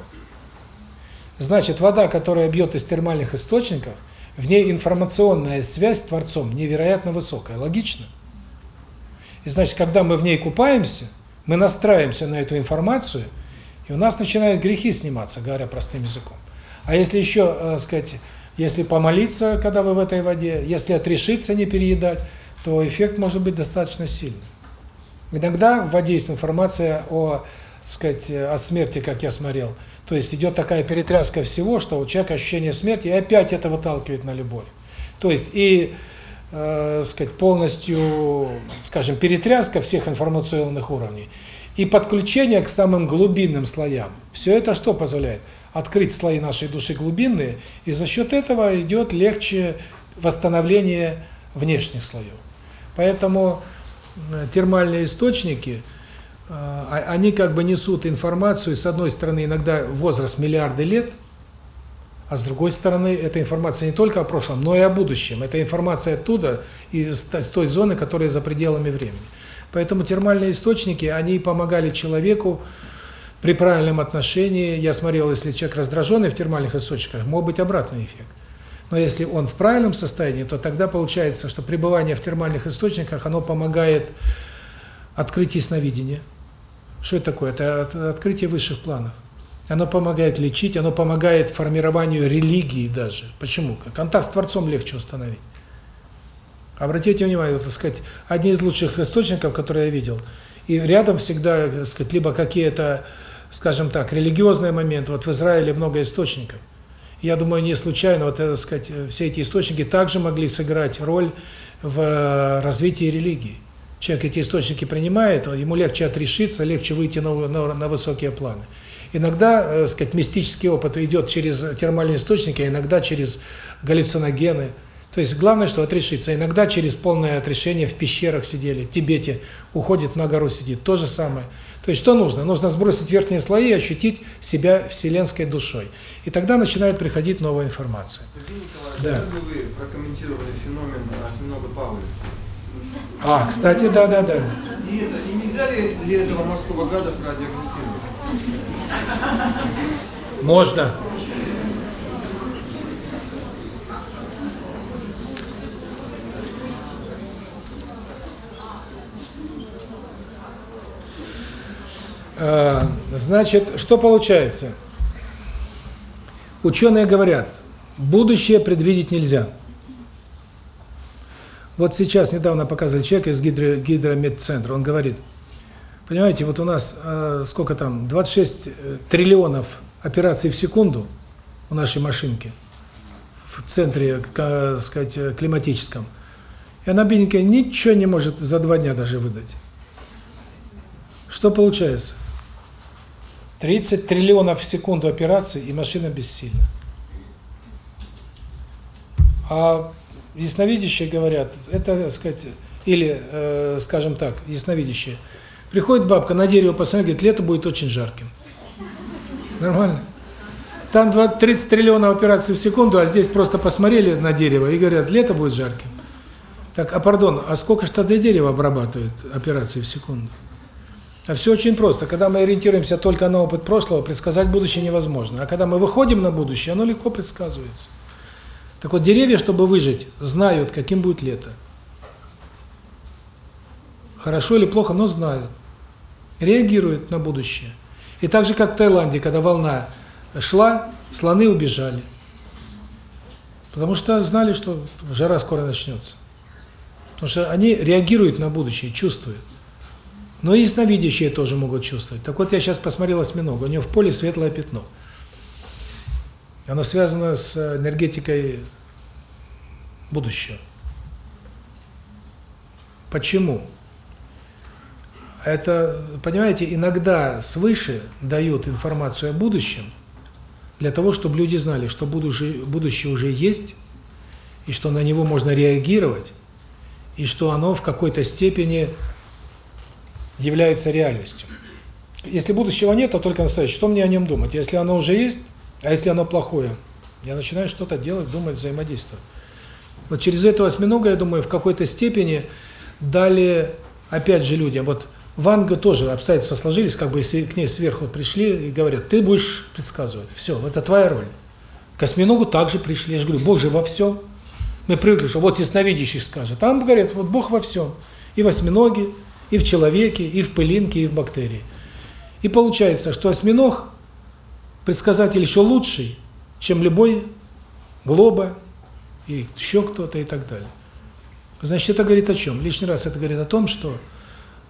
Значит, вода, которая бьет из термальных источников, в ней информационная связь с Творцом невероятно высокая. Логично? И значит, когда мы в ней купаемся, мы настраиваемся на эту информацию, и у нас начинают грехи сниматься, говоря простым языком. А если еще, э, сказать, если помолиться, когда вы в этой воде, если отрешиться, не переедать, то эффект может быть достаточно сильный. Иногда в воде есть информация о, сказать, о смерти, как я смотрел. То есть идет такая перетряска всего, что у человека ощущение смерти, и опять это выталкивает на любовь. То есть и, э, сказать, полностью, скажем, перетряска всех информационных уровней, и подключение к самым глубинным слоям. Все это что позволяет? Открыть слои нашей души глубинные, и за счет этого идет легче восстановление внешних слоев. Поэтому термальные источники, они как бы несут информацию, с одной стороны, иногда возраст миллиарды лет, а с другой стороны, эта информация не только о прошлом, но и о будущем. Это информация оттуда, из той зоны, которая за пределами времени. Поэтому термальные источники, они помогали человеку при правильном отношении. Я смотрел, если человек раздраженный в термальных источниках, мог быть обратный эффект. Но если он в правильном состоянии, то тогда получается, что пребывание в термальных источниках, оно помогает открыть ясновидение. Что это такое? Это от- открытие высших планов. Оно помогает лечить, оно помогает формированию религии даже. Почему? Контакт с Творцом легче установить. Обратите внимание, так сказать, одни из лучших источников, которые я видел, и рядом всегда, так сказать, либо какие-то, скажем так, религиозные моменты. Вот в Израиле много источников. Я думаю, не случайно, вот, так сказать, все эти источники также могли сыграть роль в э, развитии религии. Человек эти источники принимает, ему легче отрешиться, легче выйти на, на, на высокие планы. Иногда, э, сказать, мистический опыт идет через термальные источники, а иногда через галлюциногены. То есть главное, что отрешиться. Иногда через полное отрешение в пещерах сидели, в Тибете, уходит на гору сидит. То же самое. То есть что нужно? Нужно сбросить верхние слои и ощутить себя вселенской душой. И тогда начинает приходить новая информация. Сергей Николаевич, Да. как бы вы прокомментировали феномен осьминога Павлова? А, кстати, да-да-да. И, это, и нельзя ли, ли этого морского гада продиагностировать? Можно. Значит, что получается? Ученые говорят, будущее предвидеть нельзя. Вот сейчас недавно показывали человека из гидро, гидромедцентра, он говорит, понимаете, вот у нас э, сколько там, 26 триллионов операций в секунду у нашей машинки в центре, к- сказать, э, климатическом. И она, бедненькая, ничего не может за два дня даже выдать. Что получается? 30 триллионов в секунду операций, и машина бессильна. А ясновидящие говорят, это, так сказать, или, э, скажем так, ясновидящие. Приходит бабка на дерево, посмотрит, говорит, лето будет очень жарким. Нормально? Там 20 30 триллионов операций в секунду, а здесь просто посмотрели на дерево и говорят, лето будет жарким. Так, а пардон, а сколько же тогда дерево обрабатывает операции в секунду? Все очень просто. Когда мы ориентируемся только на опыт прошлого, предсказать будущее невозможно. А когда мы выходим на будущее, оно легко предсказывается. Так вот, деревья, чтобы выжить, знают, каким будет лето. Хорошо или плохо, но знают. Реагируют на будущее. И так же, как в Таиланде, когда волна шла, слоны убежали. Потому что знали, что жара скоро начнется. Потому что они реагируют на будущее, чувствуют. Но и ясновидящие тоже могут чувствовать. Так вот, я сейчас посмотрел осьминога, у него в поле светлое пятно. Оно связано с энергетикой будущего. Почему? Это, понимаете, иногда свыше дают информацию о будущем для того, чтобы люди знали, что будущее уже есть, и что на него можно реагировать, и что оно в какой-то степени является реальностью. Если будущего нет, то только настоящее. Что мне о нем думать? Если оно уже есть, а если оно плохое, я начинаю что-то делать, думать, взаимодействовать. Вот через этого осьминога, я думаю, в какой-то степени дали, опять же, людям. Вот Ванга тоже обстоятельства сложились, как бы если к ней сверху пришли и говорят, ты будешь предсказывать. Все, это твоя роль. К осьминогу также пришли. Я же говорю, Бог же во всем. Мы привыкли, что вот ясновидящий скажет. Там говорят, вот Бог во всем. И в осьминоге, и в человеке, и в пылинке, и в бактерии. И получается, что осьминог предсказатель еще лучший, чем любой глоба, и еще кто-то и так далее. Значит, это говорит о чем? Лишний раз это говорит о том, что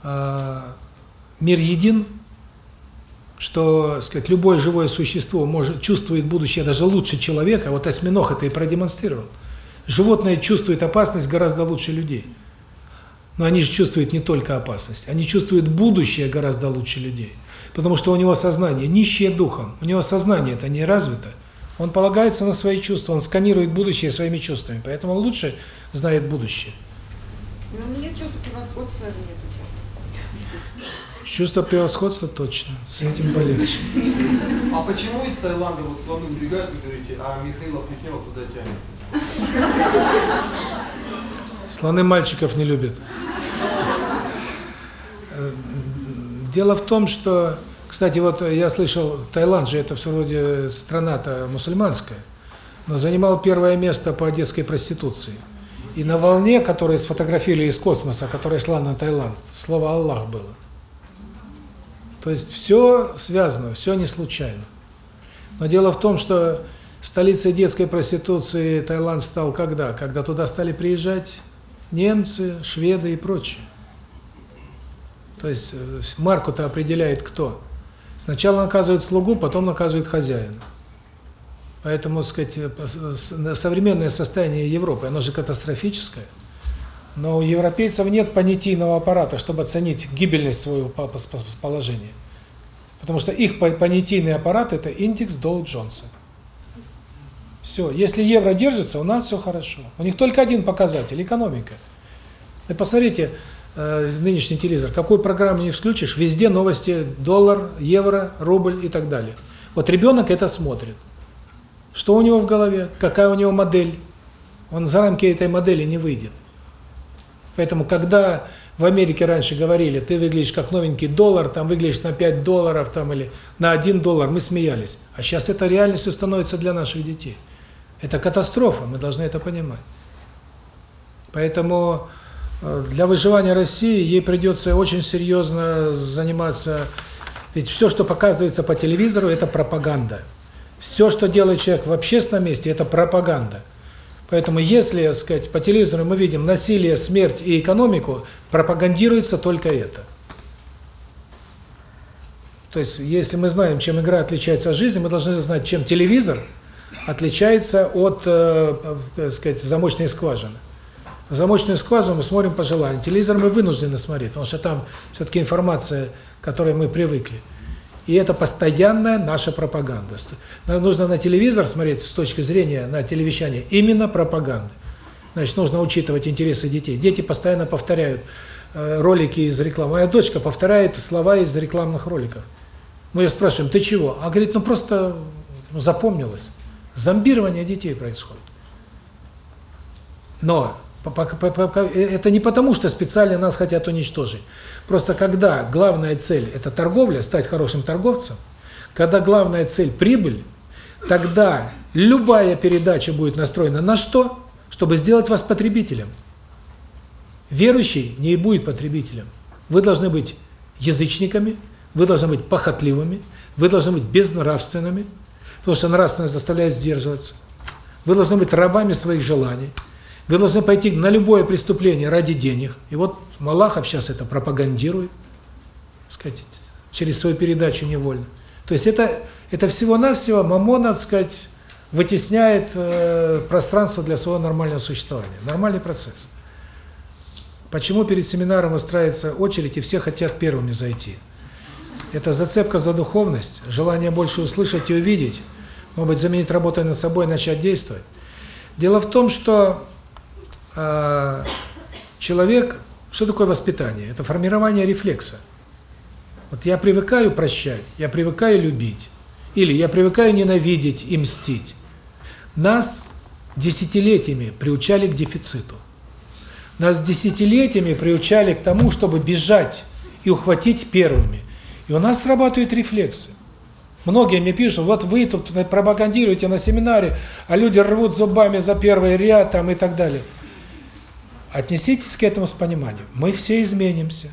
э, мир един, что, сказать, любое живое существо может чувствует будущее даже лучше человека. Вот осьминог это и продемонстрировал. Животное чувствует опасность гораздо лучше людей. Но они же чувствуют не только опасность, они чувствуют будущее гораздо лучше людей. Потому что у него сознание нищее духом, у него сознание это не развито. Он полагается на свои чувства, он сканирует будущее своими чувствами, поэтому он лучше знает будущее. Ну, нет чувства превосходства, нет уже. Чувство превосходства точно, с этим полегче. А почему из Таиланда вот слоны убегают, вы говорите, а Михаила Плетнева туда тянет? Слоны мальчиков не любят. Дело в том, что, кстати, вот я слышал, Таиланд же это все вроде страна-то мусульманская, но занимал первое место по детской проституции. И на волне, которую сфотографировали из космоса, которая шла на Таиланд, слово «Аллах» было. То есть все связано, все не случайно. Но дело в том, что столицей детской проституции Таиланд стал когда? Когда туда стали приезжать немцы, шведы и прочие. То есть э, марку-то определяет кто? Сначала наказывает слугу, потом наказывает хозяина. Поэтому, сказать, э, современное состояние Европы, оно же катастрофическое. Но у европейцев нет понятийного аппарата, чтобы оценить гибельность своего положения. Потому что их понятийный аппарат – это индекс Доу-Джонса. Все. Если евро держится, у нас все хорошо. У них только один показатель – экономика. И посмотрите, э, нынешний телевизор, какую программу не включишь, везде новости доллар, евро, рубль и так далее. Вот ребенок это смотрит. Что у него в голове? Какая у него модель? Он за рамки этой модели не выйдет. Поэтому, когда в Америке раньше говорили, ты выглядишь как новенький доллар, там выглядишь на 5 долларов там или на 1 доллар, мы смеялись. А сейчас это реальностью становится для наших детей. Это катастрофа, мы должны это понимать. Поэтому э, для выживания России ей придется очень серьезно заниматься. Ведь все, что показывается по телевизору, это пропаганда. Все, что делает человек в общественном месте, это пропаганда. Поэтому если, так сказать, по телевизору мы видим насилие, смерть и экономику, пропагандируется только это. То есть, если мы знаем, чем игра отличается от жизни, мы должны знать, чем телевизор отличается от, э, так сказать, замочной скважины. Замочную скважину мы смотрим по желанию. Телевизор мы вынуждены смотреть, потому что там все-таки информация, к которой мы привыкли. И это постоянная наша пропаганда. Нужно на телевизор смотреть с точки зрения на телевещание именно пропаганды. Значит, нужно учитывать интересы детей. Дети постоянно повторяют э, ролики из рекламы. Моя дочка повторяет слова из рекламных роликов. Мы ее спрашиваем, ты чего? А говорит, ну просто ну, запомнилось. Зомбирование детей происходит. Но это не потому, что специально нас хотят уничтожить. Просто когда главная цель – это торговля, стать хорошим торговцем, когда главная цель – прибыль, тогда любая передача будет настроена на что? Чтобы сделать вас потребителем. Верующий не будет потребителем. Вы должны быть язычниками, вы должны быть похотливыми, вы должны быть безнравственными, потому что нравственность заставляет сдерживаться. Вы должны быть рабами своих желаний. Вы должны пойти на любое преступление ради денег. И вот Малахов сейчас это пропагандирует, сказать, через свою передачу невольно. То есть это это всего-навсего Мамон, так сказать, вытесняет э, пространство для своего нормального существования. Нормальный процесс. Почему перед семинаром устраивается очередь и все хотят первыми зайти? Это зацепка за духовность, желание больше услышать и увидеть, может быть, заменить работой над собой начать действовать. Дело в том, что э, человек, что такое воспитание? Это формирование рефлекса. Вот я привыкаю прощать, я привыкаю любить, или я привыкаю ненавидеть и мстить. Нас десятилетиями приучали к дефициту. Нас десятилетиями приучали к тому, чтобы бежать и ухватить первыми. И у нас срабатывают рефлексы. Многие мне пишут, вот вы тут пропагандируете на семинаре, а люди рвут зубами за первый ряд там и так далее. Отнеситесь к этому с пониманием. Мы все изменимся.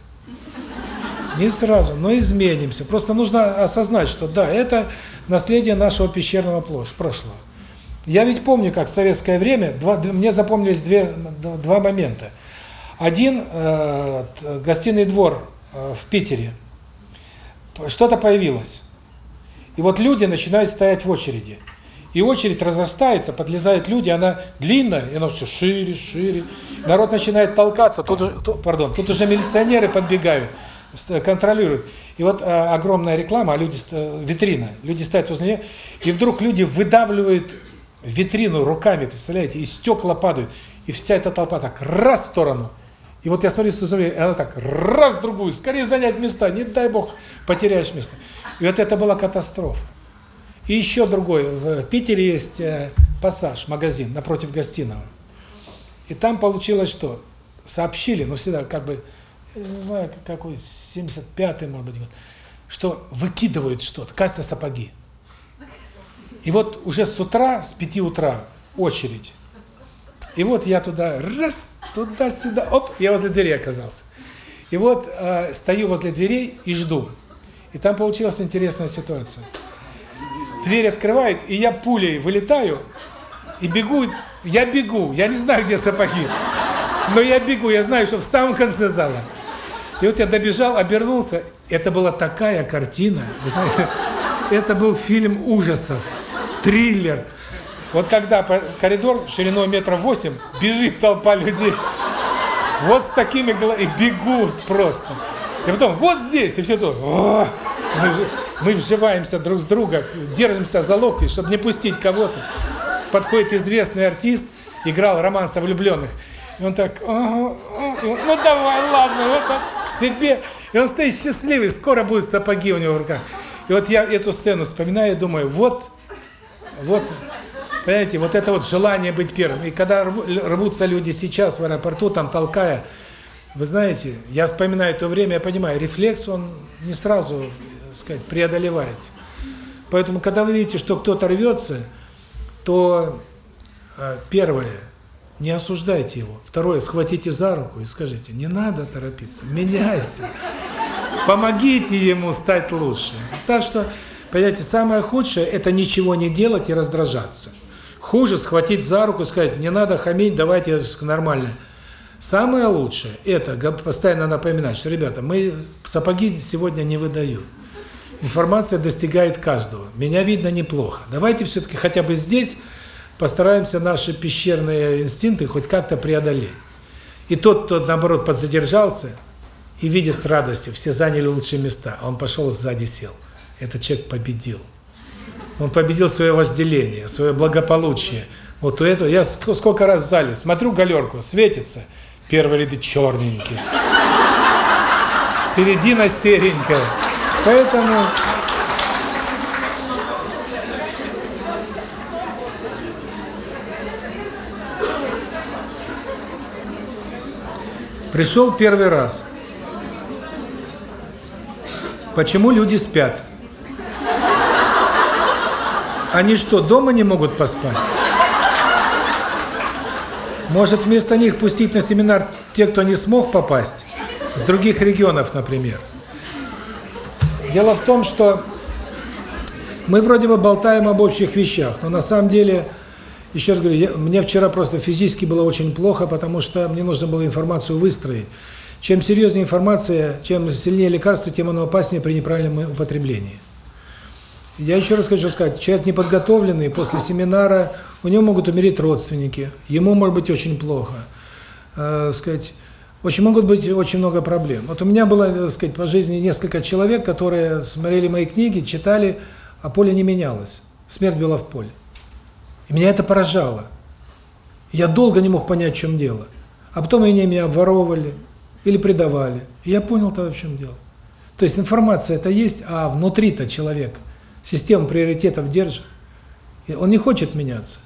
Не сразу, но изменимся. Просто нужно осознать, что да, это наследие нашего пещерного прошлого. Я ведь помню, как в советское время, два, мне запомнились две, два момента. Один, э, гостиный двор э, в Питере, что-то появилось. И вот люди начинают стоять в очереди. И очередь разрастается, подлезают люди, она длинная, и она все шире, шире. Народ начинает толкаться, тут же, тут, пардон, тут уже милиционеры подбегают, контролируют. И вот а, огромная реклама, а люди, витрина, люди стоят возле нее, и вдруг люди выдавливают витрину руками, представляете, и стекла падают. И вся эта толпа так раз в сторону. И вот я смотрю, и она так раз другую, скорее занять места, не дай бог потеряешь место. И вот это была катастрофа. И еще другой, в Питере есть э, пассаж, магазин, напротив гостиного. И там получилось что? Сообщили, но всегда как бы, не знаю, какой, 75-й, может быть, год, что выкидывают что-то, кажется, сапоги. И вот уже с утра, с 5 утра, очередь. И вот я туда, раз, туда-сюда, оп, я возле двери оказался. И вот э, стою возле дверей и жду. И там получилась интересная ситуация. Дверь открывает, и я пулей вылетаю, и бегу, я бегу, я не знаю, где сапоги, но я бегу, я знаю, что в самом конце зала. И вот я добежал, обернулся, это была такая картина, вы знаете, это был фильм ужасов, триллер. Вот когда коридор шириной метров восемь, бежит толпа людей, вот с такими головами, бегут просто. И потом, вот здесь, и все тут, «О!» мы, вживаемся друг с другом, держимся за локти, чтобы не пустить кого-то. Подходит известный артист, играл роман со влюбленных. И он так, «Ага, ага, ну давай, ладно, так, к себе. И он стоит счастливый, скоро будут сапоги у него в руках. И вот я эту сцену вспоминаю и думаю, вот, вот, понимаете, вот это вот желание быть первым. И когда рву- рвутся люди сейчас в аэропорту, там толкая, вы знаете, я вспоминаю то время, я понимаю, рефлекс, он не сразу, так сказать, преодолевается. Поэтому, когда вы видите, что кто-то рвется, то э, первое, не осуждайте его. Второе, схватите за руку и скажите, не надо торопиться, меняйся. Помогите ему стать лучше. Так что, понимаете, самое худшее – это ничего не делать и раздражаться. Хуже схватить за руку сказать, не надо хамить, давайте нормально. Самое лучшее – это постоянно напоминать, что, ребята, мы сапоги сегодня не выдают. Информация достигает каждого. Меня видно неплохо. Давайте все-таки хотя бы здесь постараемся наши пещерные инстинкты хоть как-то преодолеть. И тот, кто, наоборот, подзадержался, и видит с радостью, все заняли лучшие места, а он пошел сзади сел. Этот человек победил. Он победил свое вожделение, свое благополучие. Вот у этого, я ск- сколько раз в зале смотрю галерку, светится, первые ряды черненькие, середина серенькая. Поэтому пришел первый раз. Почему люди спят? Они что, дома не могут поспать? Может, вместо них пустить на семинар те, кто не смог попасть? С других регионов, например. Дело в том, что мы вроде бы болтаем об общих вещах, но на самом деле, еще раз говорю, я- мне вчера просто физически было очень плохо, потому что мне нужно было информацию выстроить. Чем серьезнее информация, чем сильнее лекарство, тем оно опаснее при неправильном употреблении. Я еще раз хочу сказать, человек неподготовленный после семинара, у него могут умереть родственники, ему может быть очень плохо. Э, сказать, очень могут быть очень много проблем. Вот у меня было, так сказать, по жизни несколько человек, которые смотрели мои книги, читали, а поле не менялось. Смерть была в поле. И меня это поражало. Я долго не мог понять, в чем дело. А потом они меня обворовывали или предавали. И я понял тогда, в чем дело. То есть информация это есть, а внутри-то человек систему приоритетов держит. Он не хочет меняться.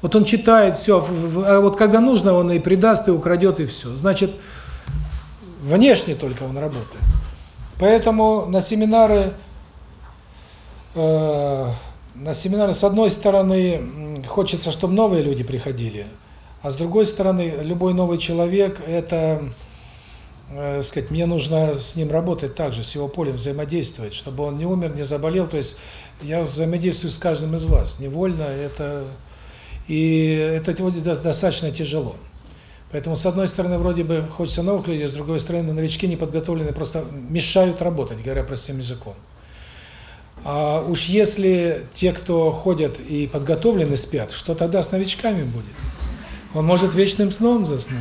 Вот он читает все, а вот когда нужно, он и предаст, и украдет, и все. Значит, внешне только он работает. Поэтому на семинары, э, на семинары, с одной стороны, хочется, чтобы новые люди приходили, а с другой стороны, любой новый человек, это, э, сказать, мне нужно с ним работать также, с его полем взаимодействовать, чтобы он не умер, не заболел. То есть я взаимодействую с каждым из вас, невольно, это... И это достаточно тяжело. Поэтому, с одной стороны, вроде бы хочется новых людей, с другой стороны, новички неподготовленные просто мешают работать, говоря простым языком. А уж если те, кто ходят и подготовлены, спят, что тогда с новичками будет? Он может вечным сном заснуть.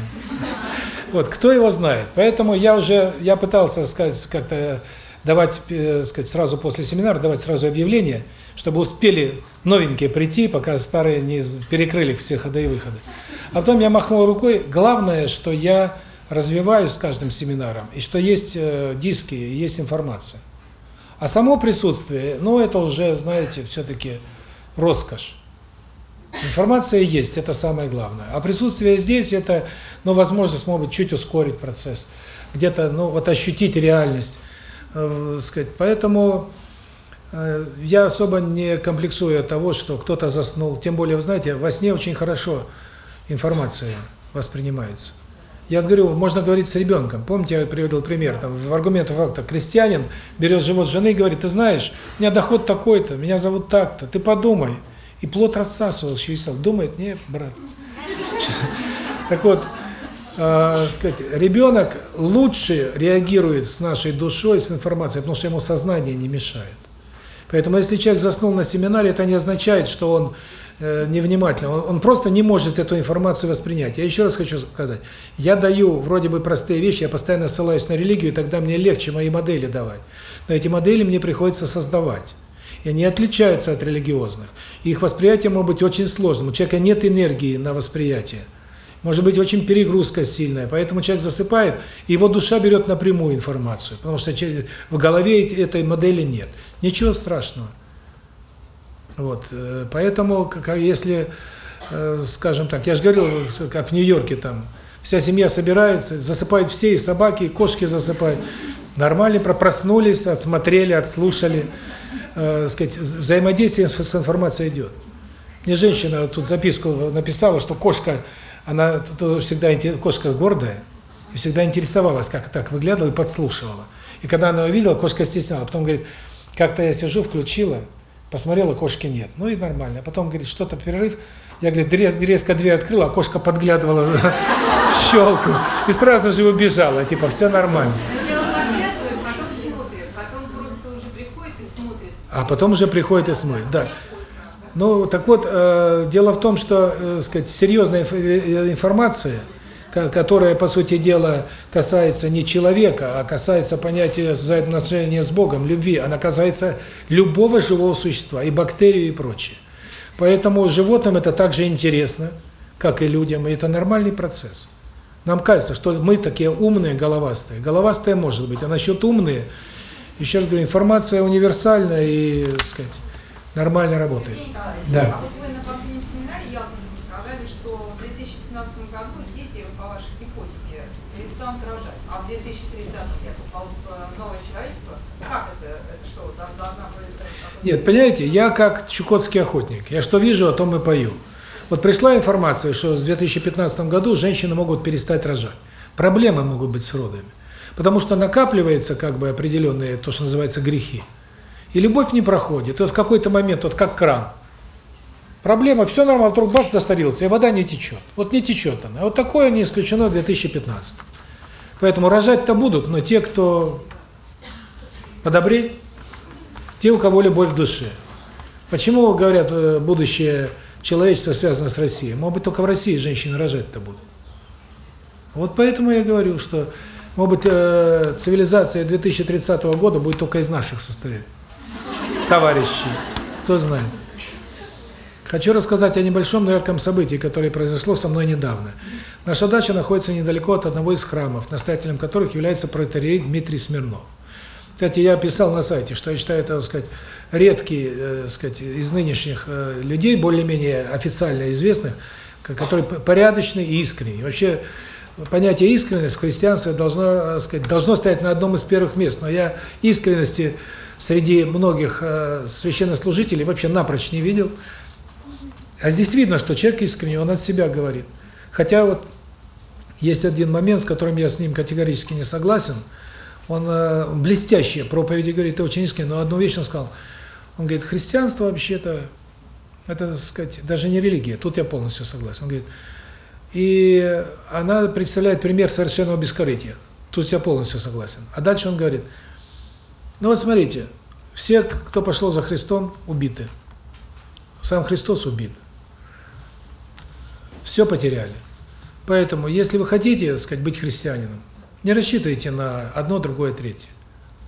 Вот, кто его знает. Поэтому я уже, я пытался сказать, как-то давать, э, сказать, сразу после семинара, давать сразу объявление, чтобы успели новенькие прийти, пока старые не перекрыли все ходы и выходы. А потом я махнул рукой. Главное, что я развиваюсь с каждым семинаром, и что есть э, диски, есть информация. А само присутствие, ну, это уже, знаете, все-таки роскошь. Информация есть, это самое главное. А присутствие здесь, это, ну, возможность, может быть, чуть ускорить процесс. Где-то, ну, вот ощутить реальность. э, сказать. Поэтому э, я особо не комплексую от того, что кто-то заснул. Тем более, вы знаете, во сне очень хорошо информация воспринимается. Я говорю, можно говорить с ребенком. Помните, я приводил пример, там, в аргументах факта. Крестьянин берет живот жены и говорит, ты знаешь, у меня доход такой-то, меня зовут так-то, ты подумай. И плод рассасывался, и думает, нет, брат. Так вот, э, сказать, ребенок лучше реагирует с нашей душой, с информацией, потому что ему сознание не мешает. Поэтому если человек заснул на семинаре, это не означает, что он э, невнимательно, он, он просто не может эту информацию воспринять. Я еще раз хочу сказать, я даю вроде бы простые вещи, я постоянно ссылаюсь на религию, и тогда мне легче мои модели давать. Но эти модели мне приходится создавать. И они отличаются от религиозных. Их восприятие может быть очень сложным. У человека нет энергии на восприятие. Может быть очень перегрузка сильная, поэтому человек засыпает, и его душа берет напрямую информацию, потому что в голове этой модели нет. Ничего страшного. Вот, э, поэтому, если, э, скажем так, я же говорил, как в Нью-Йорке там, вся семья собирается, засыпают все, и собаки, и кошки засыпают. Нормально проснулись, отсмотрели, отслушали, э, сказать, взаимодействие с информацией идет. Мне женщина тут записку написала, что кошка она тут всегда кошка гордая, и всегда интересовалась, как так выглядывала и подслушивала. И когда она увидела, кошка стесняла. Потом говорит, как-то я сижу, включила, посмотрела, кошки нет. Ну и нормально. Потом говорит, что-то перерыв. Я, говорит, резко дверь открыла, а кошка подглядывала в щелку. И сразу же убежала, типа, все нормально. А потом уже приходит и смотрит, да. Ну, так вот, э, дело в том, что, э, сказать, серьезная э, информация, которая, по сути дела, касается не человека, а касается понятия взаимоотношения с Богом, любви, она касается любого живого существа, и бактерий, и прочее. Поэтому животным это также интересно, как и людям, и это нормальный процесс. Нам кажется, что мы такие умные, головастые. Головастые может быть, а насчет умные, еще раз говорю, информация универсальная и, так сказать, нормально работает. Да. А вот вы на последнем семинаре Ялтинском сказали, что в 2015 году дети, по вашей гипотезе, перестанут рожать, а в 2030 лет новое человечество, как это, это что, должна быть... Нет, понимаете, я как чукотский охотник, я что вижу, о том и пою. Вот пришла информация, что в 2015 году женщины могут перестать рожать. Проблемы могут быть с родами. Потому что накапливается как бы определенные, то, что называется, грехи. И любовь не проходит. И вот в какой-то момент, вот как кран. Проблема, все нормально, вдруг бац, застарился, и вода не течет. Вот не течет она. Вот такое не исключено в 2015. Поэтому рожать-то будут, но те, кто подобрее, те, у кого любовь в душе. Почему, говорят, э, будущее человечества связано с Россией? Может быть, только в России женщины рожать-то будут. Вот поэтому я говорю, что, может быть, э, цивилизация 2030 года будет только из наших состоять товарищи. Кто знает. Хочу рассказать о небольшом, но ярком событии, которое произошло со мной недавно. Наша дача находится недалеко от одного из храмов, настоятелем которых является протеерей Дмитрий Смирнов. Кстати, я писал на сайте, что я считаю, так сказать, редкий, э, сказать, из нынешних э, людей, более-менее официально известных, который порядочный и искренний. Вообще, понятие искренность в христианстве должно, сказать, должно стоять на одном из первых мест. Но я искренности среди многих э, священнослужителей вообще напрочь не видел. А здесь видно, что человек искренне, он от себя говорит. Хотя вот есть один момент, с которым я с ним категорически не согласен. Он э, блестящие проповеди говорит, это очень искренне, но одну вещь он сказал. Он говорит, христианство вообще-то, это, так сказать, даже не религия. Тут я полностью согласен. Он говорит, и она представляет пример совершенного бескорытия. Тут я полностью согласен. А дальше он говорит, ну вот смотрите, все, кто пошел за Христом, убиты. Сам Христос убит. Все потеряли. Поэтому, если вы хотите, так сказать, быть христианином, не рассчитывайте на одно, другое, третье.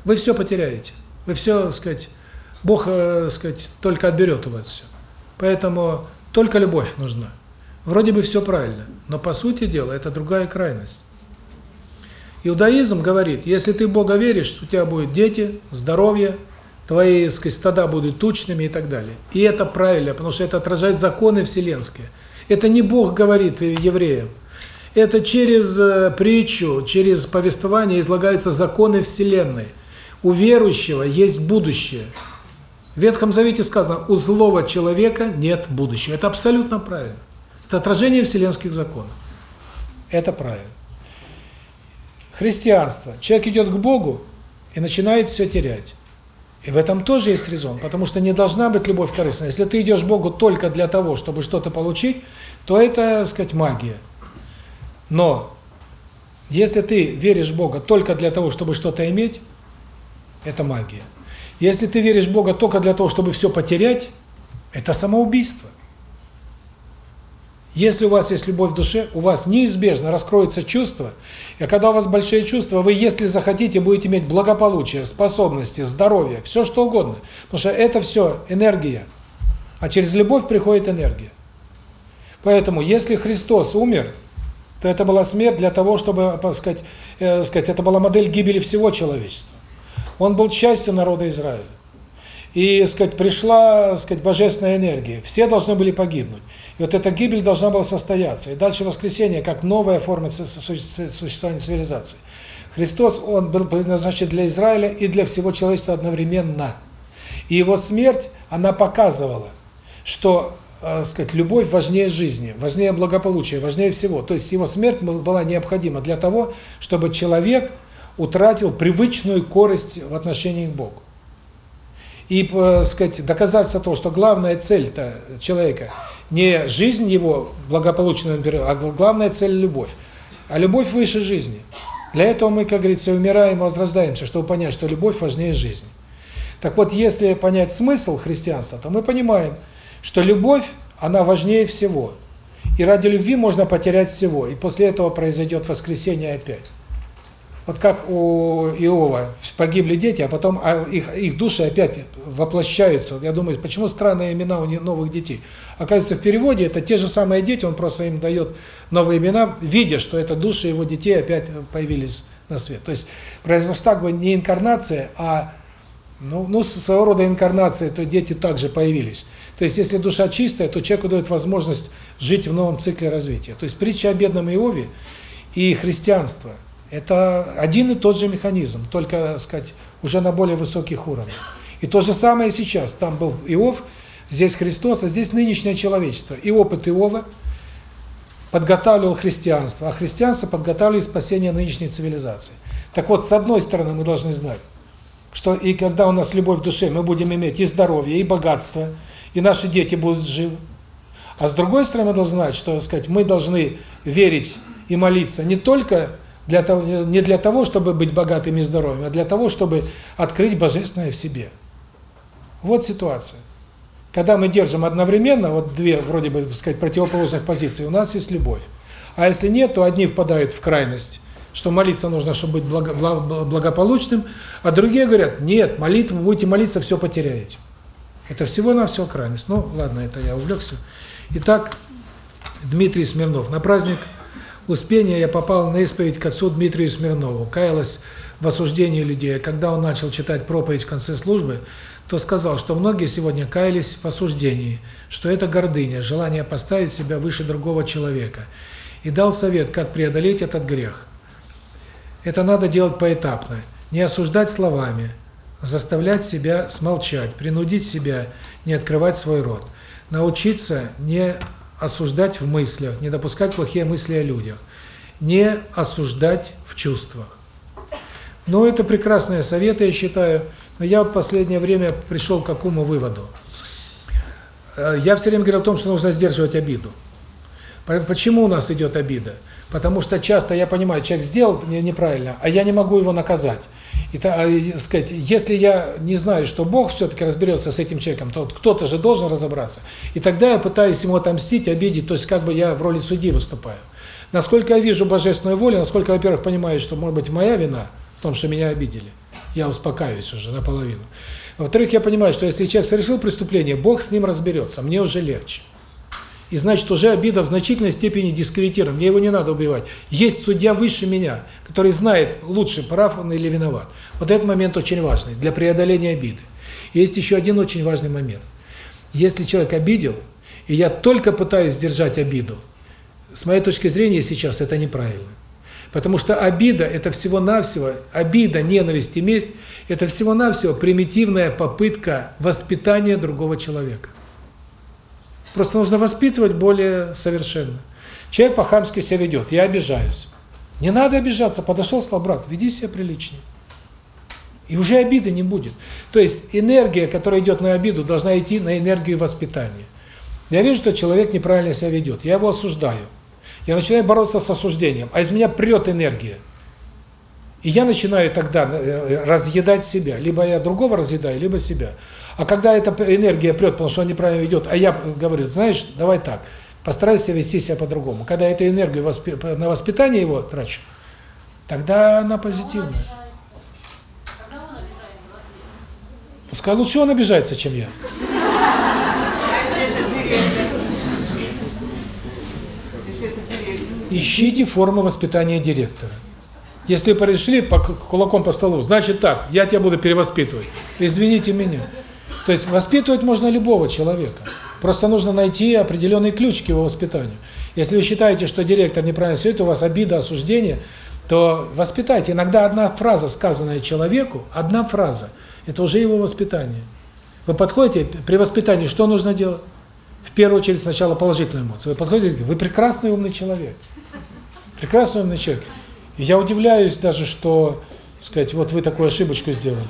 Вы все потеряете. Вы все, так сказать, Бог, э, так сказать, только отберет у вас все. Поэтому только любовь нужна. Вроде бы все правильно, но по сути дела это другая крайность. Иудаизм говорит, если ты в Бога веришь, у тебя будут дети, здоровье, твои, сказать, стада будут тучными и так далее. И это правильно, потому что это отражает законы вселенские. Это не Бог говорит евреям. Это через э, притчу, через повествование излагаются законы Вселенной. У верующего есть будущее. В Ветхом Завете сказано, у злого человека нет будущего. Это абсолютно правильно. Это отражение вселенских законов. Это правильно. Христианство. Человек идет к Богу и начинает все терять. И в этом тоже есть резон, потому что не должна быть любовь корыстная. Если ты идешь к Богу только для того, чтобы что-то получить, то это, так сказать, магия. Но если ты веришь в Бога только для того, чтобы что-то иметь, это магия. Если ты веришь в Бога только для того, чтобы все потерять, это самоубийство. Если у вас есть любовь в душе, у вас неизбежно раскроется чувство, и когда у вас большие чувства, вы, если захотите, будете иметь благополучие, способности, здоровье, все что угодно. Потому что это все энергия. А через любовь приходит энергия. Поэтому, если Христос умер, то это была смерть для того, чтобы, так сказать, э, сказать, это была модель гибели всего человечества. Он был частью народа Израиля. И, сказать, пришла, сказать, божественная энергия. Все должны были погибнуть. И вот эта гибель должна была состояться. И дальше воскресение, как новая форма существования цивилизации. Христос, Он был предназначен для Израиля и для всего человечества одновременно. И Его смерть, она показывала, что, э, сказать, любовь важнее жизни, важнее благополучия, важнее всего. То есть Его смерть была необходима для того, чтобы человек утратил привычную корость в отношении к Богу. И, э, сказать, доказательство того, что главная цель-то человека не жизнь его благополучного, а главная цель – любовь. А любовь выше жизни. Для этого мы, как говорится, умираем и возрождаемся, чтобы понять, что любовь важнее жизни. Так вот, если понять смысл христианства, то мы понимаем, что любовь, она важнее всего. И ради любви можно потерять всего. И после этого произойдет воскресение опять. Вот как у Иова погибли дети, а потом а их, их души опять воплощаются. Я думаю, почему странные имена у новых детей? Оказывается, в переводе это те же самые дети, он просто им дает новые имена, видя, что это души его детей опять появились на свет. То есть произошла как бы не инкарнация, а ну, ну своего рода инкарнация, то дети также появились. То есть если душа чистая, то человеку дает возможность жить в новом цикле развития. То есть притча о бедном Иове и христианство – это один и тот же механизм, только, сказать, уже на более высоких уровнях. И то же самое сейчас. Там был Иов, здесь Христос, а здесь нынешнее человечество. И опыт Иова подготавливал христианство, а христианство подготавливает спасение нынешней цивилизации. Так вот, с одной стороны, мы должны знать, что и когда у нас любовь в душе, мы будем иметь и здоровье, и богатство, и наши дети будут живы. А с другой стороны, мы должны знать, что, сказать, мы должны верить и молиться не только для того, не для того, чтобы быть богатым и здоровым, а для того, чтобы открыть Божественное в себе. Вот ситуация. Когда мы держим одновременно, вот две, вроде бы, так сказать, противоположных позиции, у нас есть любовь. А если нет, то одни впадают в крайность, что молиться нужно, чтобы быть благо, благополучным, а другие говорят, нет, молитву, будете молиться, все потеряете. Это всего на все крайность. Ну, ладно, это я увлекся. Итак, Дмитрий Смирнов. На праздник Успения я попал на исповедь к отцу Дмитрию Смирнову. Каялась в осуждении людей. Когда он начал читать проповедь в конце службы, то сказал, что многие сегодня каялись в осуждении, что это гордыня, желание поставить себя выше другого человека. И дал совет, как преодолеть этот грех. Это надо делать поэтапно. Не осуждать словами, заставлять себя смолчать, принудить себя не открывать свой рот. Научиться не осуждать в мыслях, не допускать плохие мысли о людях, не осуждать в чувствах. Но это прекрасные советы, я считаю. Но я в последнее время пришел к какому выводу. Э, я все время говорил о том, что нужно сдерживать обиду. Почему у нас идет обида? Потому что часто я понимаю, человек сделал неправильно, а я не могу его наказать. Та, и сказать, если я не знаю, что Бог все-таки разберется с этим человеком, то кто-то же должен разобраться. И тогда я пытаюсь ему отомстить, обидеть, то есть как бы я в роли судьи выступаю. Насколько я вижу божественную волю, насколько, во-первых, понимаю, что, может быть, моя вина в том, что меня обидели. Я успокаиваюсь уже наполовину. Во-вторых, я понимаю, что если человек совершил преступление, Бог с ним разберется, мне уже легче. И значит, уже обида в значительной степени дискредитирована. Мне его не надо убивать. Есть судья выше меня, который знает лучше, прав он или виноват. Вот этот момент очень важный для преодоления обиды. И есть еще один очень важный момент. Если человек обидел, и я только пытаюсь сдержать обиду, с моей точки зрения сейчас это неправильно. Потому что обида – это всего-навсего, обида, ненависть и месть – это всего-навсего примитивная попытка воспитания другого человека. Просто нужно воспитывать более совершенно. Человек по-хамски себя ведет, я обижаюсь. Не надо обижаться, подошел, сказал, брат, веди себя приличнее. И уже обиды не будет. То есть энергия, которая идет на обиду, должна идти на энергию воспитания. Я вижу, что человек неправильно себя ведет, я его осуждаю. Я начинаю бороться с осуждением, а из меня прет энергия. И я начинаю тогда э, разъедать себя. Либо я другого разъедаю, либо себя. А когда эта энергия прет, потому что он неправильно ведет, а я говорю, знаешь, давай так, постарайся вести себя по-другому. Когда эту энергию воспи на воспитание его трачу, тогда она позитивная. Пускай лучше он обижается, чем я. Ищите форму воспитания директора. Если пришли по кулаком по столу, значит так, я тебя буду перевоспитывать. Извините меня. То есть воспитывать можно любого человека. Просто нужно найти определенный ключ к его воспитанию. Если вы считаете, что директор неправильно это, у вас обида, осуждение, то воспитайте. Иногда одна фраза, сказанная человеку, одна фраза, это уже его воспитание. Вы подходите, при воспитании что нужно делать? В первую очередь сначала положительные эмоции. Вы подходите, вы прекрасный умный человек. Прекрасный умный человек. И я удивляюсь даже, что, сказать, вот вы такую ошибочку сделали.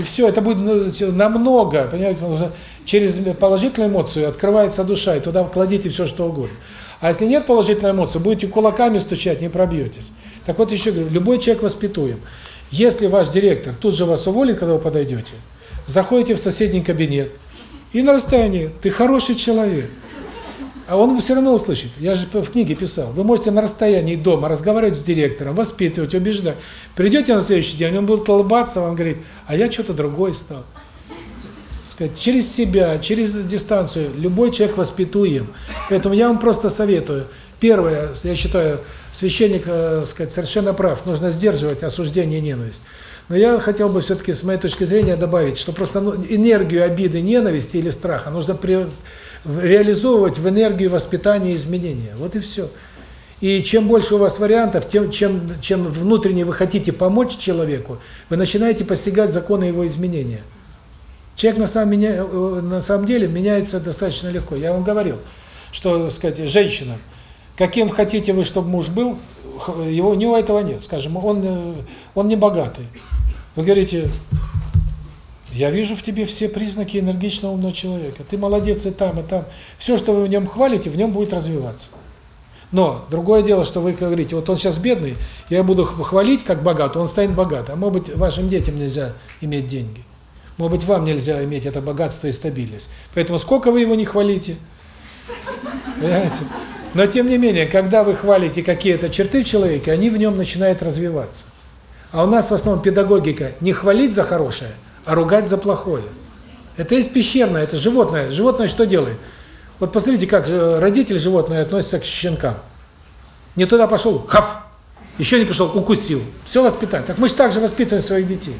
И все, это будет ну, намного, понимаете, через положительную эмоцию открывается душа, и туда кладите все, что угодно. А если нет положительной эмоции, будете кулаками стучать, не пробьетесь. Так вот еще говорю, любой человек воспитуем. Если ваш директор тут же вас уволит, когда вы подойдете, заходите в соседний кабинет, и на расстоянии, ты хороший человек. А он все равно услышит. Я же в книге писал. Вы можете на расстоянии дома разговаривать с директором, воспитывать, убеждать. Придете на следующий день, он будет улыбаться, вам говорит, а я что-то другой стал. Сказать, через себя, через дистанцию любой человек воспитуем. Поэтому я вам просто советую. Первое, я считаю, священник, э, сказать, совершенно прав. Нужно сдерживать осуждение и ненависть. Но я хотел бы все-таки, с моей точки зрения, добавить, что просто ну, энергию обиды, ненависти или страха нужно при, реализовывать в энергию воспитания и изменения. Вот и все. И чем больше у вас вариантов, тем чем чем внутренне вы хотите помочь человеку, вы начинаете постигать законы его изменения. Человек на самом, меня, э, на самом деле меняется достаточно легко. Я вам говорил, что, так сказать, женщина, каким хотите вы, чтобы муж был, его, у него этого нет. Скажем, он, э, он не богатый. Вы говорите, я вижу в тебе все признаки энергичного умного человека. Ты молодец и там, и там. Все, что вы в нем хвалите, в нем будет развиваться. Но другое дело, что вы говорите, вот он сейчас бедный, я буду хвалить как богат, он станет богат. А может быть, вашим детям нельзя иметь деньги. Может быть, вам нельзя иметь это богатство и стабильность. Поэтому сколько вы его не хвалите, понимаете? Но тем не менее, когда вы хвалите какие-то черты в человеке, они в нем начинают развиваться. А у нас в основном педагогика не хвалить за хорошее, а ругать за плохое. Это есть пещерное, это животное. Животное что делает? Вот посмотрите, как родитель животное относится к щенкам. Не туда пошел, хав, еще не пошел, укусил. Все воспитание. Так мы же так же воспитываем своих детей.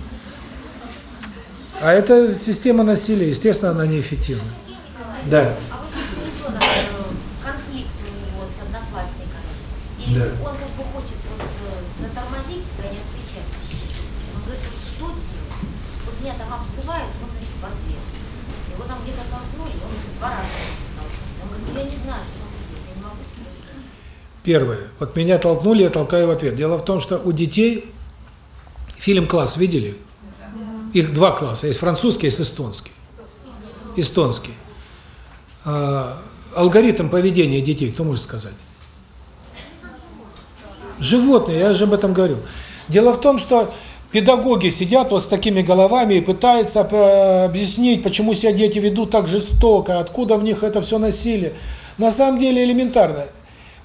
А эта система насилия, естественно, она неэффективна. Да. конфликт у него с одноклассниками. И Да. он как бы хочет вот, э, затормозить себя, не отвечать. Он говорит, вот что делать? Вот меня там обзывают, он, значит, в ответ. Его там где-то толкнули, он два раза. Он говорит, ну я не знаю, что он делает, я не могу сказать. Первое. Вот меня толкнули, я толкаю в ответ. Дело в том, что у детей фильм «Класс» видели? Их два класса. Есть французский, есть эстонский. Эстонский. А, алгоритм поведения детей, кто может сказать? Животные, я же об этом говорил. Дело в том, что педагоги сидят вот с такими головами и пытаются э, объяснить, почему себя дети ведут так жестоко, откуда в них это все насилие. На самом деле элементарно.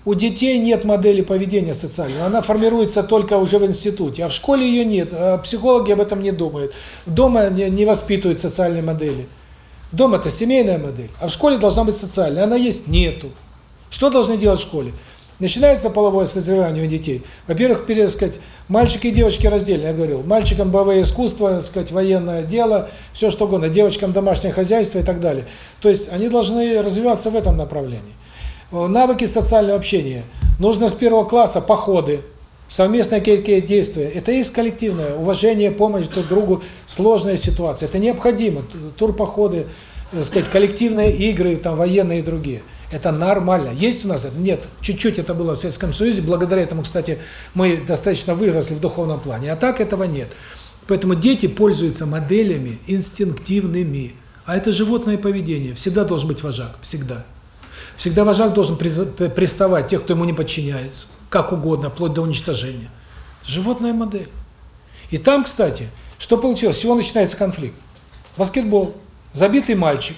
У детей нет модели поведения социального, она формируется только уже в институте, а в школе ее нет, а психологи об этом не думают. Дома не, воспитывают социальные модели. Дома это семейная модель, а в школе должна быть социальная, она есть? Нету. Что должны делать в школе? Начинается половое созревание у детей. Во-первых, перед, сказать, мальчики и девочки раздельно, я говорил. Мальчикам боевое искусство, так сказать, военное дело, все что угодно, девочкам домашнее хозяйство и так далее. То есть они должны развиваться в этом направлении. Навыки социального общения. Нужно с первого класса походы, совместные какие-то действия. Это есть коллективное уважение, помощь друг другу, сложная ситуация. Это необходимо. Турпоходы, так сказать, коллективные игры, там военные и другие. Это нормально. Есть у нас это? Нет. Чуть-чуть это было в Советском Союзе. Благодаря этому, кстати, мы достаточно выросли в духовном плане. А так этого нет. Поэтому дети пользуются моделями инстинктивными. А это животное поведение. Всегда должен быть вожак. Всегда. Всегда вожак должен приставать тех, кто ему не подчиняется. Как угодно, вплоть до уничтожения. Животная модель. И там, кстати, что получилось? С чего начинается конфликт? Баскетбол. Забитый мальчик.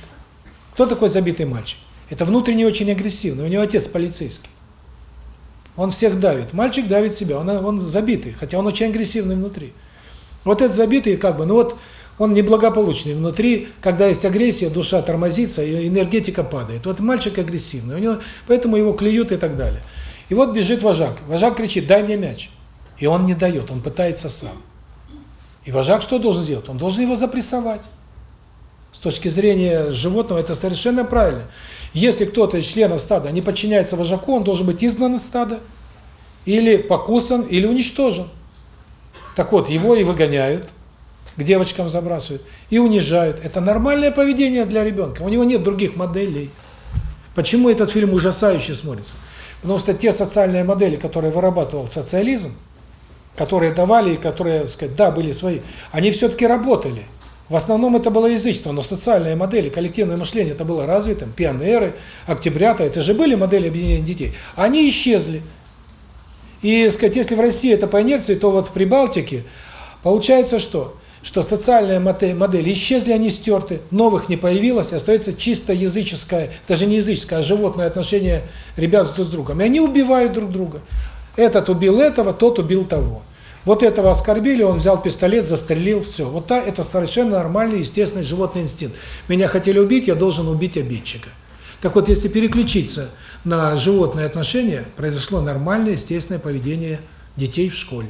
Кто такой забитый мальчик? Это внутренне очень агрессивный. У него отец полицейский. Он всех давит. Мальчик давит себя. Он, он забитый, хотя он очень агрессивный внутри. Вот этот забитый, как бы, ну вот, он неблагополучный внутри. Когда есть агрессия, душа тормозится, и энергетика падает. Вот мальчик агрессивный. У него, поэтому его клюют и так далее. И вот бежит вожак. Вожак кричит, дай мне мяч. И он не дает, он пытается сам. И вожак что должен сделать? Он должен его запрессовать. С точки зрения животного это совершенно правильно. Если кто-то из членов стада не подчиняется вожаку, он должен быть изгнан из стада, или покусан, или уничтожен. Так вот, его и выгоняют, к девочкам забрасывают, и унижают. Это нормальное поведение для ребенка. У него нет других моделей. Почему этот фильм ужасающе смотрится? Потому что те социальные модели, которые вырабатывал социализм, которые давали, и которые, так сказать, да, были свои, они все-таки работали. В основном это было язычество, но социальные модели, коллективное мышление это было развитым, пионеры, октябрята, это же были модели объединения детей. Они исчезли. И, сказать, если в России это по инерции, то вот в Прибалтике получается что? Что социальные модели исчезли, они стерты, новых не появилось, остается чисто языческое, даже не языческое, а животное отношение ребят друг с другом. И они убивают друг друга. Этот убил этого, тот убил того. Вот этого оскорбили, он взял пистолет, застрелил, все. Вот так это совершенно нормальный, естественный животный инстинкт. Меня хотели убить, я должен убить обидчика. Так вот, если переключиться на животные отношения, произошло нормальное, естественное поведение детей в школе.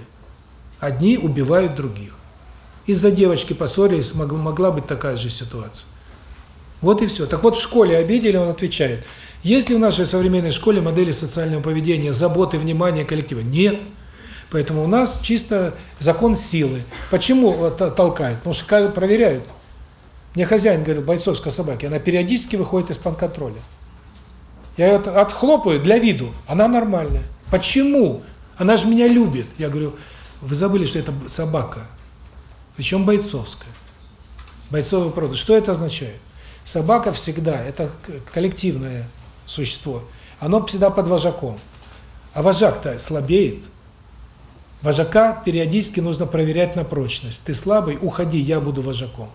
Одни убивают других. Из-за девочки поссорились, могла, могла быть такая же ситуация. Вот и все. Так вот, в школе обидели, он отвечает, есть ли в нашей современной школе модели социального поведения, заботы, внимания коллектива? Нет. Поэтому у нас чисто закон силы. Почему толкают? Потому что проверяют. Мне хозяин говорил, бойцовской собаки, она периодически выходит из-под контроля. Я ее отхлопаю для виду, она нормальная. Почему? Она же меня любит. Я говорю, вы забыли, что это собака. Причем бойцовская. Бойцовая порода. Что это означает? Собака всегда, это коллективное существо, оно всегда под вожаком. А вожак-то слабеет. Вожака периодически нужно проверять на прочность. Ты слабый, уходи, я буду вожаком.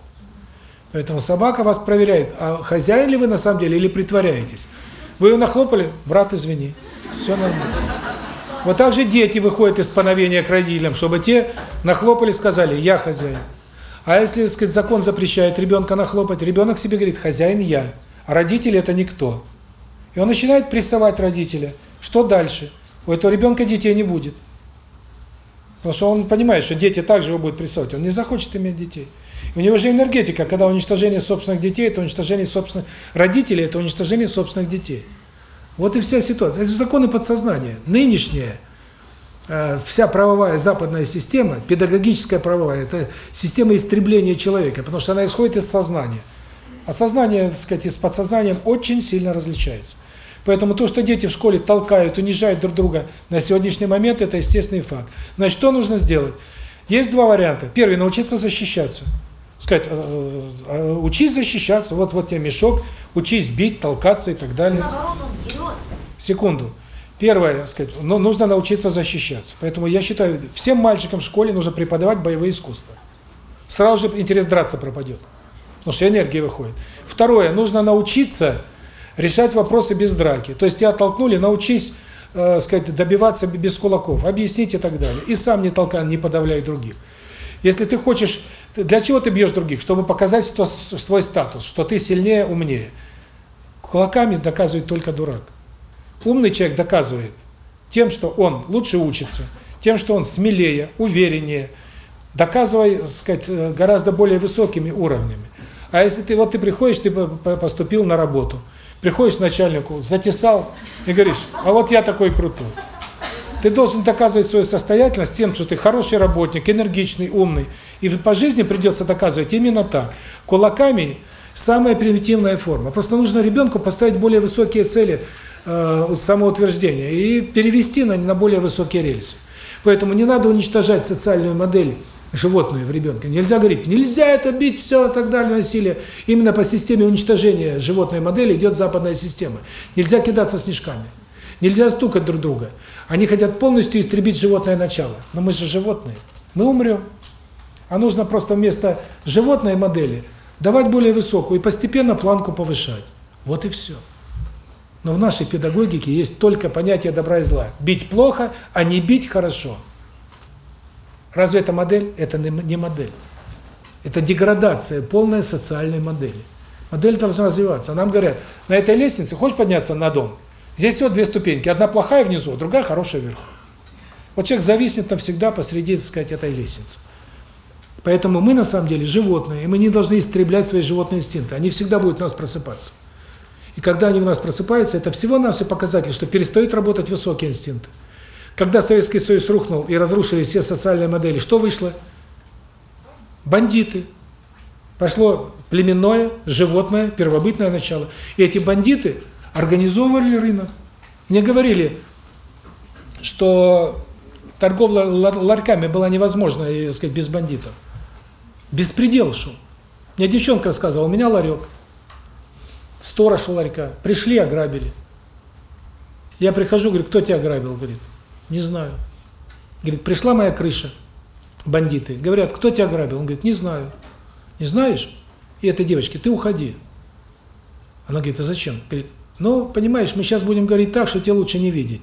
Поэтому собака вас проверяет, а хозяин ли вы на самом деле или притворяетесь. Вы ее нахлопали, брат, извини. Все нормально. Вот так же дети выходят из повиновения к родителям, чтобы те нахлопали, сказали, я хозяин. А если, сказать, закон запрещает ребенка нахлопать, ребенок себе говорит, хозяин я, а родители это никто. И он начинает прессовать родителя. Что дальше? У этого ребенка детей не будет. Потому что он понимает, что дети также его будут прессовать. Он не захочет иметь детей. У него же энергетика, когда уничтожение собственных детей, это уничтожение собственных родителей, это уничтожение собственных детей. Вот и вся ситуация. Это законы подсознания. Нынешняя э, вся правовая западная система, педагогическая правовая, это система истребления человека, потому что она исходит из сознания. А сознание, так сказать, с подсознанием очень сильно различается. Поэтому то, что дети в школе толкают, унижают друг друга на сегодняшний момент, это естественный факт. Значит, что нужно сделать? Есть два варианта. Первый – научиться защищаться. Сказать, э, э, учись защищаться, вот вот тебе мешок, учись бить, толкаться и так далее. Секунду. Первое, сказать, ну, нужно научиться защищаться. Поэтому я считаю, всем мальчикам в школе нужно преподавать боевые искусства. Сразу же интерес драться пропадет. Потому что энергия выходит. Второе, нужно научиться решать вопросы без драки. То есть тебя толкнули, научись, э, сказать, добиваться без кулаков, объяснить и так далее. И сам не толкай, не подавляй других. Если ты хочешь, для чего ты бьешь других? Чтобы показать что, свой статус, что ты сильнее, умнее. Кулаками доказывает только дурак. Умный человек доказывает тем, что он лучше учится, тем, что он смелее, увереннее, доказывая, сказать, э, гораздо более высокими уровнями. А если ты вот ты приходишь, ты поступил на работу, Приходишь к начальнику, затесал и говоришь, а вот я такой крутой. Ты должен доказывать свою состоятельность тем, что ты хороший работник, энергичный, умный. И по жизни придется доказывать именно так. Кулаками Самая примитивная форма. Просто нужно ребенку поставить более высокие цели э, самоутверждения и перевести на, на более высокие рельсы. Поэтому не надо уничтожать социальную модель животную в ребенке. Нельзя говорить, нельзя это бить, все и так далее, насилие. Именно по системе уничтожения животной модели идет западная система. Нельзя кидаться снежками. Нельзя стукать друг друга. Они хотят полностью истребить животное начало. Но мы же животные. Мы умрем. А нужно просто вместо животной модели давать более высокую и постепенно планку повышать. Вот и все. Но в нашей педагогике есть только понятие добра и зла. Бить плохо, а не бить хорошо. Разве это модель? Это не модель. Это деградация полной социальной модели. Модель должна развиваться. А нам говорят, на этой лестнице хочешь подняться на дом? Здесь всего две ступеньки. Одна плохая внизу, другая хорошая вверху. Вот человек зависнет навсегда посреди, так сказать, этой лестницы. Поэтому мы на самом деле животные, и мы не должны истреблять свои животные инстинкты. Они всегда будут у нас просыпаться. И когда они у нас просыпаются, это всего-навсего показатель, что перестают работать высокие инстинкты. Когда Советский Союз рухнул и разрушили все социальные модели, что вышло? Бандиты. Пошло племенное, животное, первобытное начало. И эти бандиты организовывали рынок. Мне говорили, что торговля ларьками была невозможна, так сказать, без бандитов. Беспредел шел. Мне девчонка рассказывала, у меня ларек. Сторож у ларька. Пришли, ограбили. Я прихожу, говорю, кто тебя ограбил? Говорит, не знаю. Говорит, пришла моя крыша, бандиты. Говорят, кто тебя ограбил? Он говорит, не знаю. Не знаешь? И этой девочке, ты уходи. Она говорит, а зачем? Говорит, ну, понимаешь, мы сейчас будем говорить так, что тебе лучше не видеть.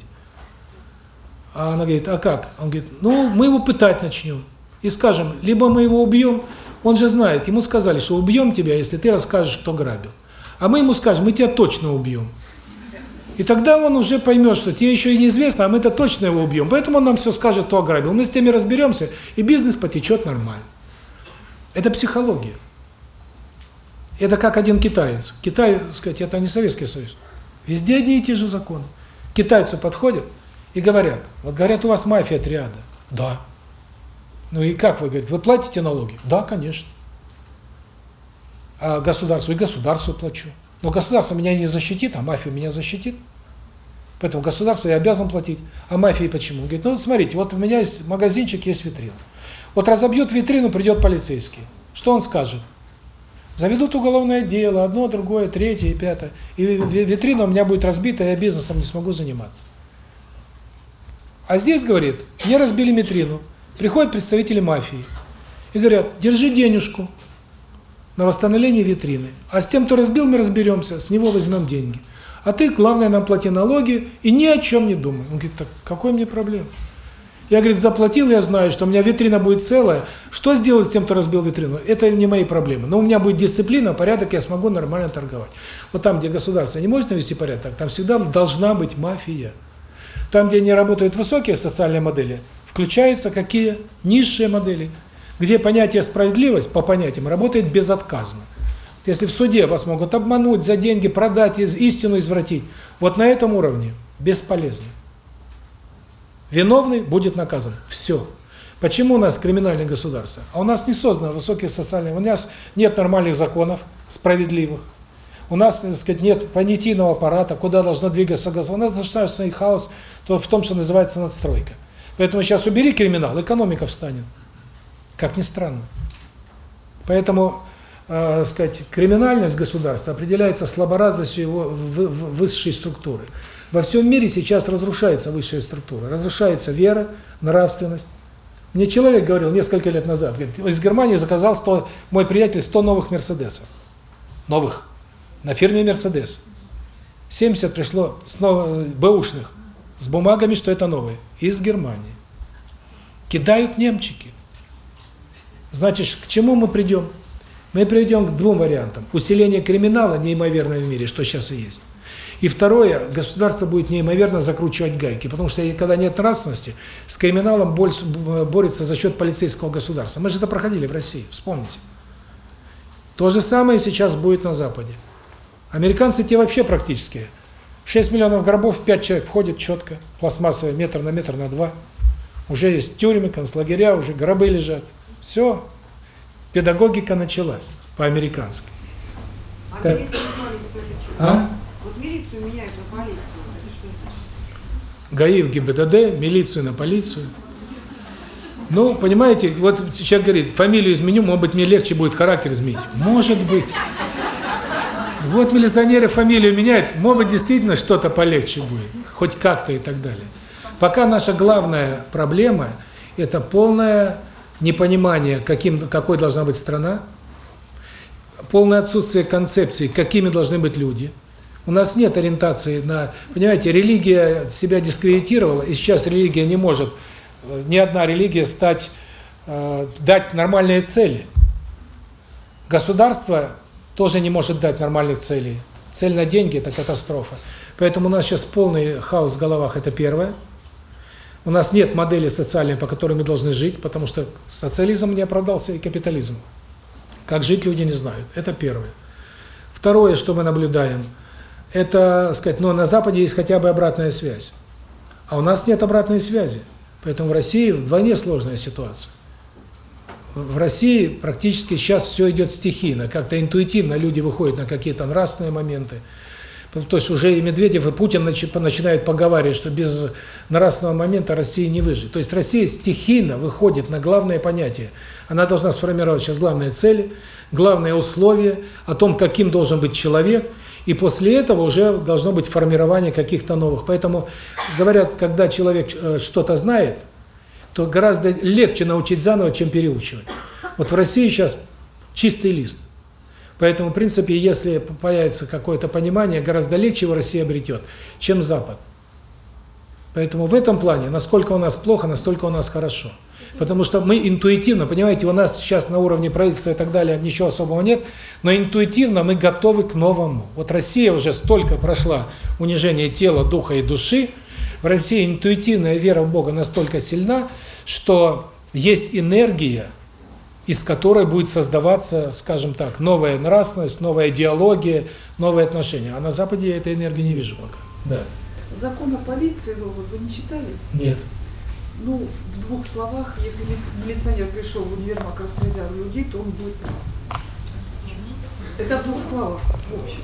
А она говорит, а как? Он говорит, ну, мы его пытать начнем. И скажем, либо мы его убьем, он же знает, ему сказали, что убьем тебя, если ты расскажешь, кто грабил. А мы ему скажем, мы тебя точно убьем. И тогда он уже поймет, что тебе еще и неизвестно, а мы-то точно его убьем. Поэтому он нам все скажет, кто ограбил. Мы с теми разберемся, и бизнес потечет нормально. Это психология. Это как один китаец. Китай, так сказать, это не Советский Союз. Везде одни и те же законы. Китайцы подходят и говорят, вот говорят, у вас мафия триада. Да. Ну и как вы, говорите, вы платите налоги? Да, конечно. А государству? И государству плачу. Но государство меня не защитит, а мафия меня защитит. Поэтому государству я обязан платить. А мафии почему? Говорит, ну вот смотрите, вот у меня есть магазинчик, есть витрина. Вот разобьют витрину, придет полицейский. Что он скажет? Заведут уголовное дело, одно, другое, третье и пятое. И витрина у меня будет разбита, я бизнесом не смогу заниматься. А здесь, говорит, мне разбили витрину. Приходят представители мафии и говорят, держи денежку на восстановление витрины. А с тем, кто разбил, мы разберемся, с него возьмем деньги. А ты, главное, нам плати налоги и ни о чем не думай. Он говорит, так какой мне проблем? Я, говорит, заплатил, я знаю, что у меня витрина будет целая. Что сделать с тем, кто разбил витрину? Это не мои проблемы. Но у меня будет дисциплина, порядок, я смогу нормально торговать. Вот там, где государство не может навести порядок, там всегда должна быть мафия. Там, где не работают высокие социальные модели, включаются какие? Низшие модели, где понятие справедливость по понятиям работает безотказно. Если в суде вас могут обмануть, за деньги продать, истину извратить, вот на этом уровне бесполезно. Виновный будет наказан. Все. Почему у нас криминальное государство? А у нас не создано высокие социальные... У нас нет нормальных законов, справедливых. У нас, так сказать, нет понятийного аппарата, куда должно двигаться государство. У нас государственный хаос то в том, что называется надстройка. Поэтому сейчас убери криминал, экономика встанет. Как ни странно. Поэтому, э, сказать, криминальность государства определяется слаборазностью его высшей структуры. Во всем мире сейчас разрушается высшая структура, разрушается вера, нравственность. Мне человек говорил несколько лет назад, говорит, из Германии заказал 100, мой приятель 100 новых Мерседесов. Новых. На фирме Мерседес. 70 пришло снова бэушных с бумагами, что это новые, из Германии. Кидают немчики. Значит, к чему мы придем? Мы придем к двум вариантам. Усиление криминала неимоверное в мире, что сейчас и есть. И второе, государство будет неимоверно закручивать гайки, потому что когда нет нравственности, с криминалом борется за счет полицейского государства. Мы же это проходили в России, вспомните. То же самое сейчас будет на Западе. Американцы те вообще практически 6 миллионов гробов, 5 человек входит четко, пластмассовые, метр на метр на два. Уже есть тюрьмы, концлагеря, уже гробы лежат. Все, педагогика началась по-американски. А Так. милицию на полицию это что? А? Вот милицию меняют на полицию. Это что значит? ГАИ в ГИБДД, милицию на полицию. Ну, понимаете, вот человек говорит, фамилию изменю, может быть, мне легче будет характер изменить. Может быть. Вот милиционеры фамилию меняют, может быть, действительно что-то полегче будет, хоть как-то и так далее. Пока наша главная проблема – это полное непонимание, каким, какой должна быть страна, полное отсутствие концепции, какими должны быть люди. У нас нет ориентации на... Понимаете, религия себя дискредитировала, и сейчас религия не может, э, ни одна религия стать, э, дать нормальные цели. Государство тоже не может дать нормальных целей. Цель на деньги – это катастрофа. Поэтому у нас сейчас полный хаос в головах – это первое. У нас нет модели социальной, по которой мы должны жить, потому что социализм не оправдался и капитализм. Как жить люди не знают. Это первое. Второе, что мы наблюдаем, это, сказать, ну, на Западе есть хотя бы обратная связь. А у нас нет обратной связи. Поэтому в России вдвойне сложная ситуация. В России практически сейчас все идет стихийно, как-то интуитивно люди выходят на какие-то нравственные моменты. То есть уже и Медведев, и Путин начи- начинают поговаривать, что без нравственного момента России не выжить. То есть Россия стихийно выходит на главное понятие. Она должна сформировать сейчас главные цели, главные условия о том, каким должен быть человек, и после этого уже должно быть формирование каких-то новых. Поэтому говорят, когда человек э, что-то знает, то гораздо легче научить заново, чем переучивать. Вот в России сейчас чистый лист. Поэтому, в принципе, если появится какое-то понимание, гораздо легче его Россия обретет, чем Запад. Поэтому в этом плане, насколько у нас плохо, настолько у нас хорошо. Потому что мы интуитивно, понимаете, у нас сейчас на уровне правительства и так далее ничего особого нет, но интуитивно мы готовы к новому. Вот Россия уже столько прошла унижение тела, духа и души, в России интуитивная вера в Бога настолько сильна, что есть энергия, из которой будет создаваться, скажем так, новая нравственность, новая идеология, новые отношения. А на Западе я этой энергии не вижу пока. Да. Закон о полиции, вы, вот, вы не читали? Нет. Ну, в двух словах, если ми- милиционер пришел в универмаг и расстрелял людей, то он будет прав. Это в двух словах, в общем.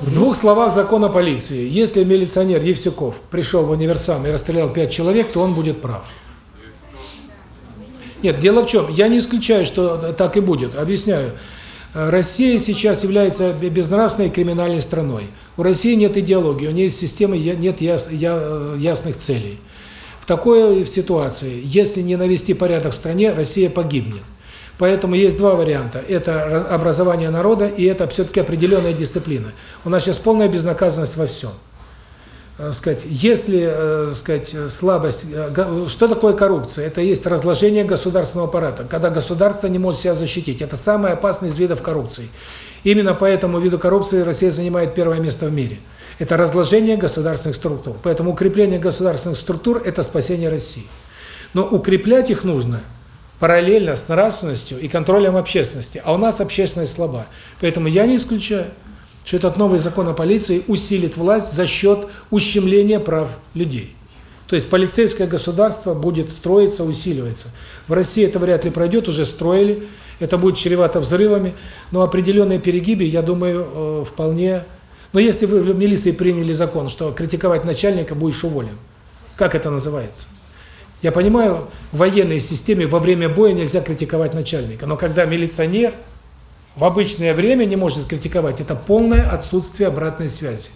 В двух словах закон о полиции. Если милиционер Евсюков пришел в универсам и расстрелял пять человек, то он будет прав. Нет, дело в чем? Я не исключаю, что так и будет. Объясняю. Россия сейчас является бе- безнравственной криминальной страной. У России нет идеологии, у нее есть системы, нет яс- я- ясных целей. В такой ситуации, если не навести порядок в стране, Россия погибнет. Поэтому есть два варианта. Это раз- образование народа и это все-таки определенная дисциплина. У нас сейчас полная безнаказанность во всем. Э, сказать, если, э, сказать, э, слабость, что такое коррупция? Это есть разложение государственного аппарата, когда государство не может себя защитить. Это самый опасный из видов коррупции. Именно по этому виду коррупции Россия занимает первое место в мире. Это разложение государственных структур. Поэтому укрепление государственных структур – это спасение России. Но укреплять их нужно параллельно с нравственностью и контролем общественности. А у нас общественность слаба. Поэтому я не исключаю, что этот новый закон о полиции усилит власть за счет ущемления прав людей. То есть полицейское государство будет строиться, усиливаться. В России это вряд ли пройдет, уже строили, это будет чревато взрывами, но определенные перегибы, я думаю, э, вполне... Но если вы в милиции приняли закон, что критиковать начальника будешь уволен, как это называется? Я понимаю, в военной системе во время боя нельзя критиковать начальника, но когда милиционер в обычное время не может критиковать, это полное отсутствие обратной связи.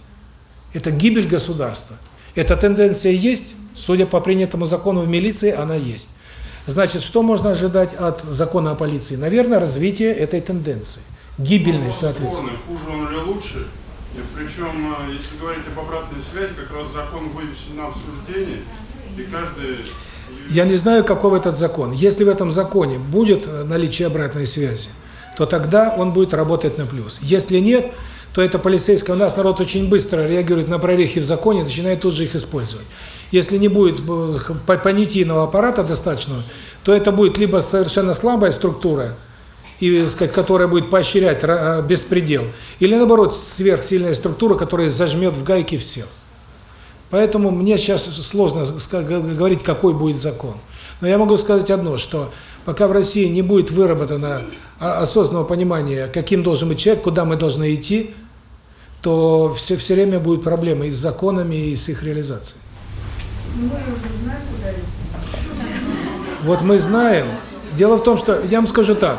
Это гибель государства. Эта тенденция есть, судя по принятому закону в милиции, она есть. Значит, что можно ожидать от закона о полиции? Наверное, развитие этой тенденции. Гибельной, Вопрос соответственно. хуже он или лучше. И причем, э, если говорить об обратной связи, как раз закон вывесен на обсуждение, и каждый... Я не знаю, каков этот закон. Если в этом законе будет э, наличие обратной связи, то тогда он будет работать на плюс. Если нет, то это полицейское. У нас народ очень быстро реагирует на прорехи в законе, начинает тут же их использовать. Если не будет э, по- понятийного аппарата достаточного, то это будет либо совершенно слабая структура, и, так сказать, которая будет поощрять э, беспредел, или наоборот сверхсильная структура, которая зажмет в гайки всех. Поэтому мне сейчас сложно говорить, какой будет закон. Но я могу сказать одно, что пока в России не будет выработано а, осознанного понимания, каким должен быть человек, куда мы должны идти, то все, все время будут проблемы и с законами, и с их реализацией. Мы знаем. Вот мы знаем. Дело в том, что я вам скажу так: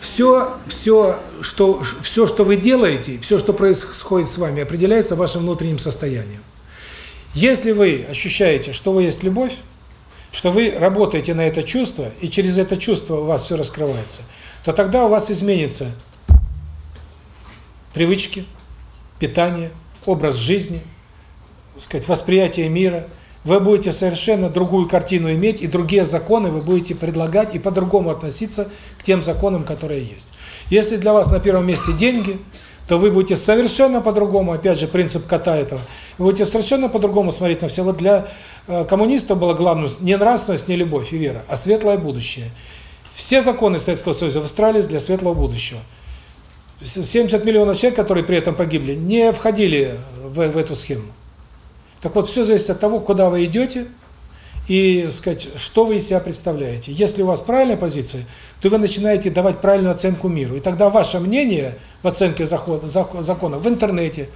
все, все, что, все, что вы делаете, все, что происходит с вами, определяется вашим внутренним состоянием. Если вы ощущаете, что вы есть любовь, что вы работаете на это чувство, и через это чувство у вас все раскрывается, то тогда у вас изменится привычки, питание, образ жизни, сказать, восприятие мира. Вы будете совершенно другую картину иметь, и другие законы вы будете предлагать и по-другому относиться к тем законам, которые есть. Если для вас на первом месте деньги, то вы будете совершенно по-другому, опять же, принцип кота этого, вы будете совершенно по-другому смотреть на все. Вот для э, коммунистов было главное не нравственность, не любовь и вера, а светлое будущее. Все законы Советского Союза выстраивались для светлого будущего. 70 миллионов человек, которые при этом погибли, не входили в, в эту схему. Так вот, все зависит от того, куда вы идете и, сказать, что вы из себя представляете. Если у вас правильная позиция, то вы начинаете давать правильную оценку миру. И тогда ваше мнение в оценке закона в интернете,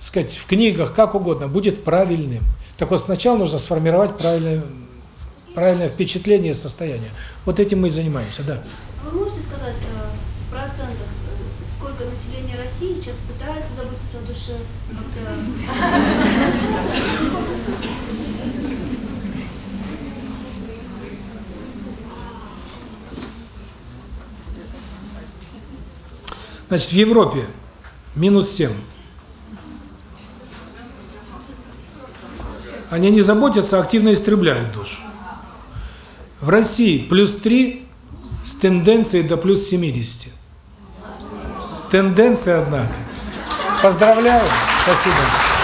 сказать, в книгах, как угодно, будет правильным. Так вот, сначала нужно сформировать правильное, правильное впечатление и состояние. Вот этим мы и занимаемся, да. Вы можете сказать э, в процентах, э, сколько населения России сейчас пытается заботиться о душе? Значит, в Европе минус 7. Они не заботятся, а активно истребляют душу. В России плюс 3 с тенденцией до плюс 70. Тенденция, однако. Поздравляю. Спасибо.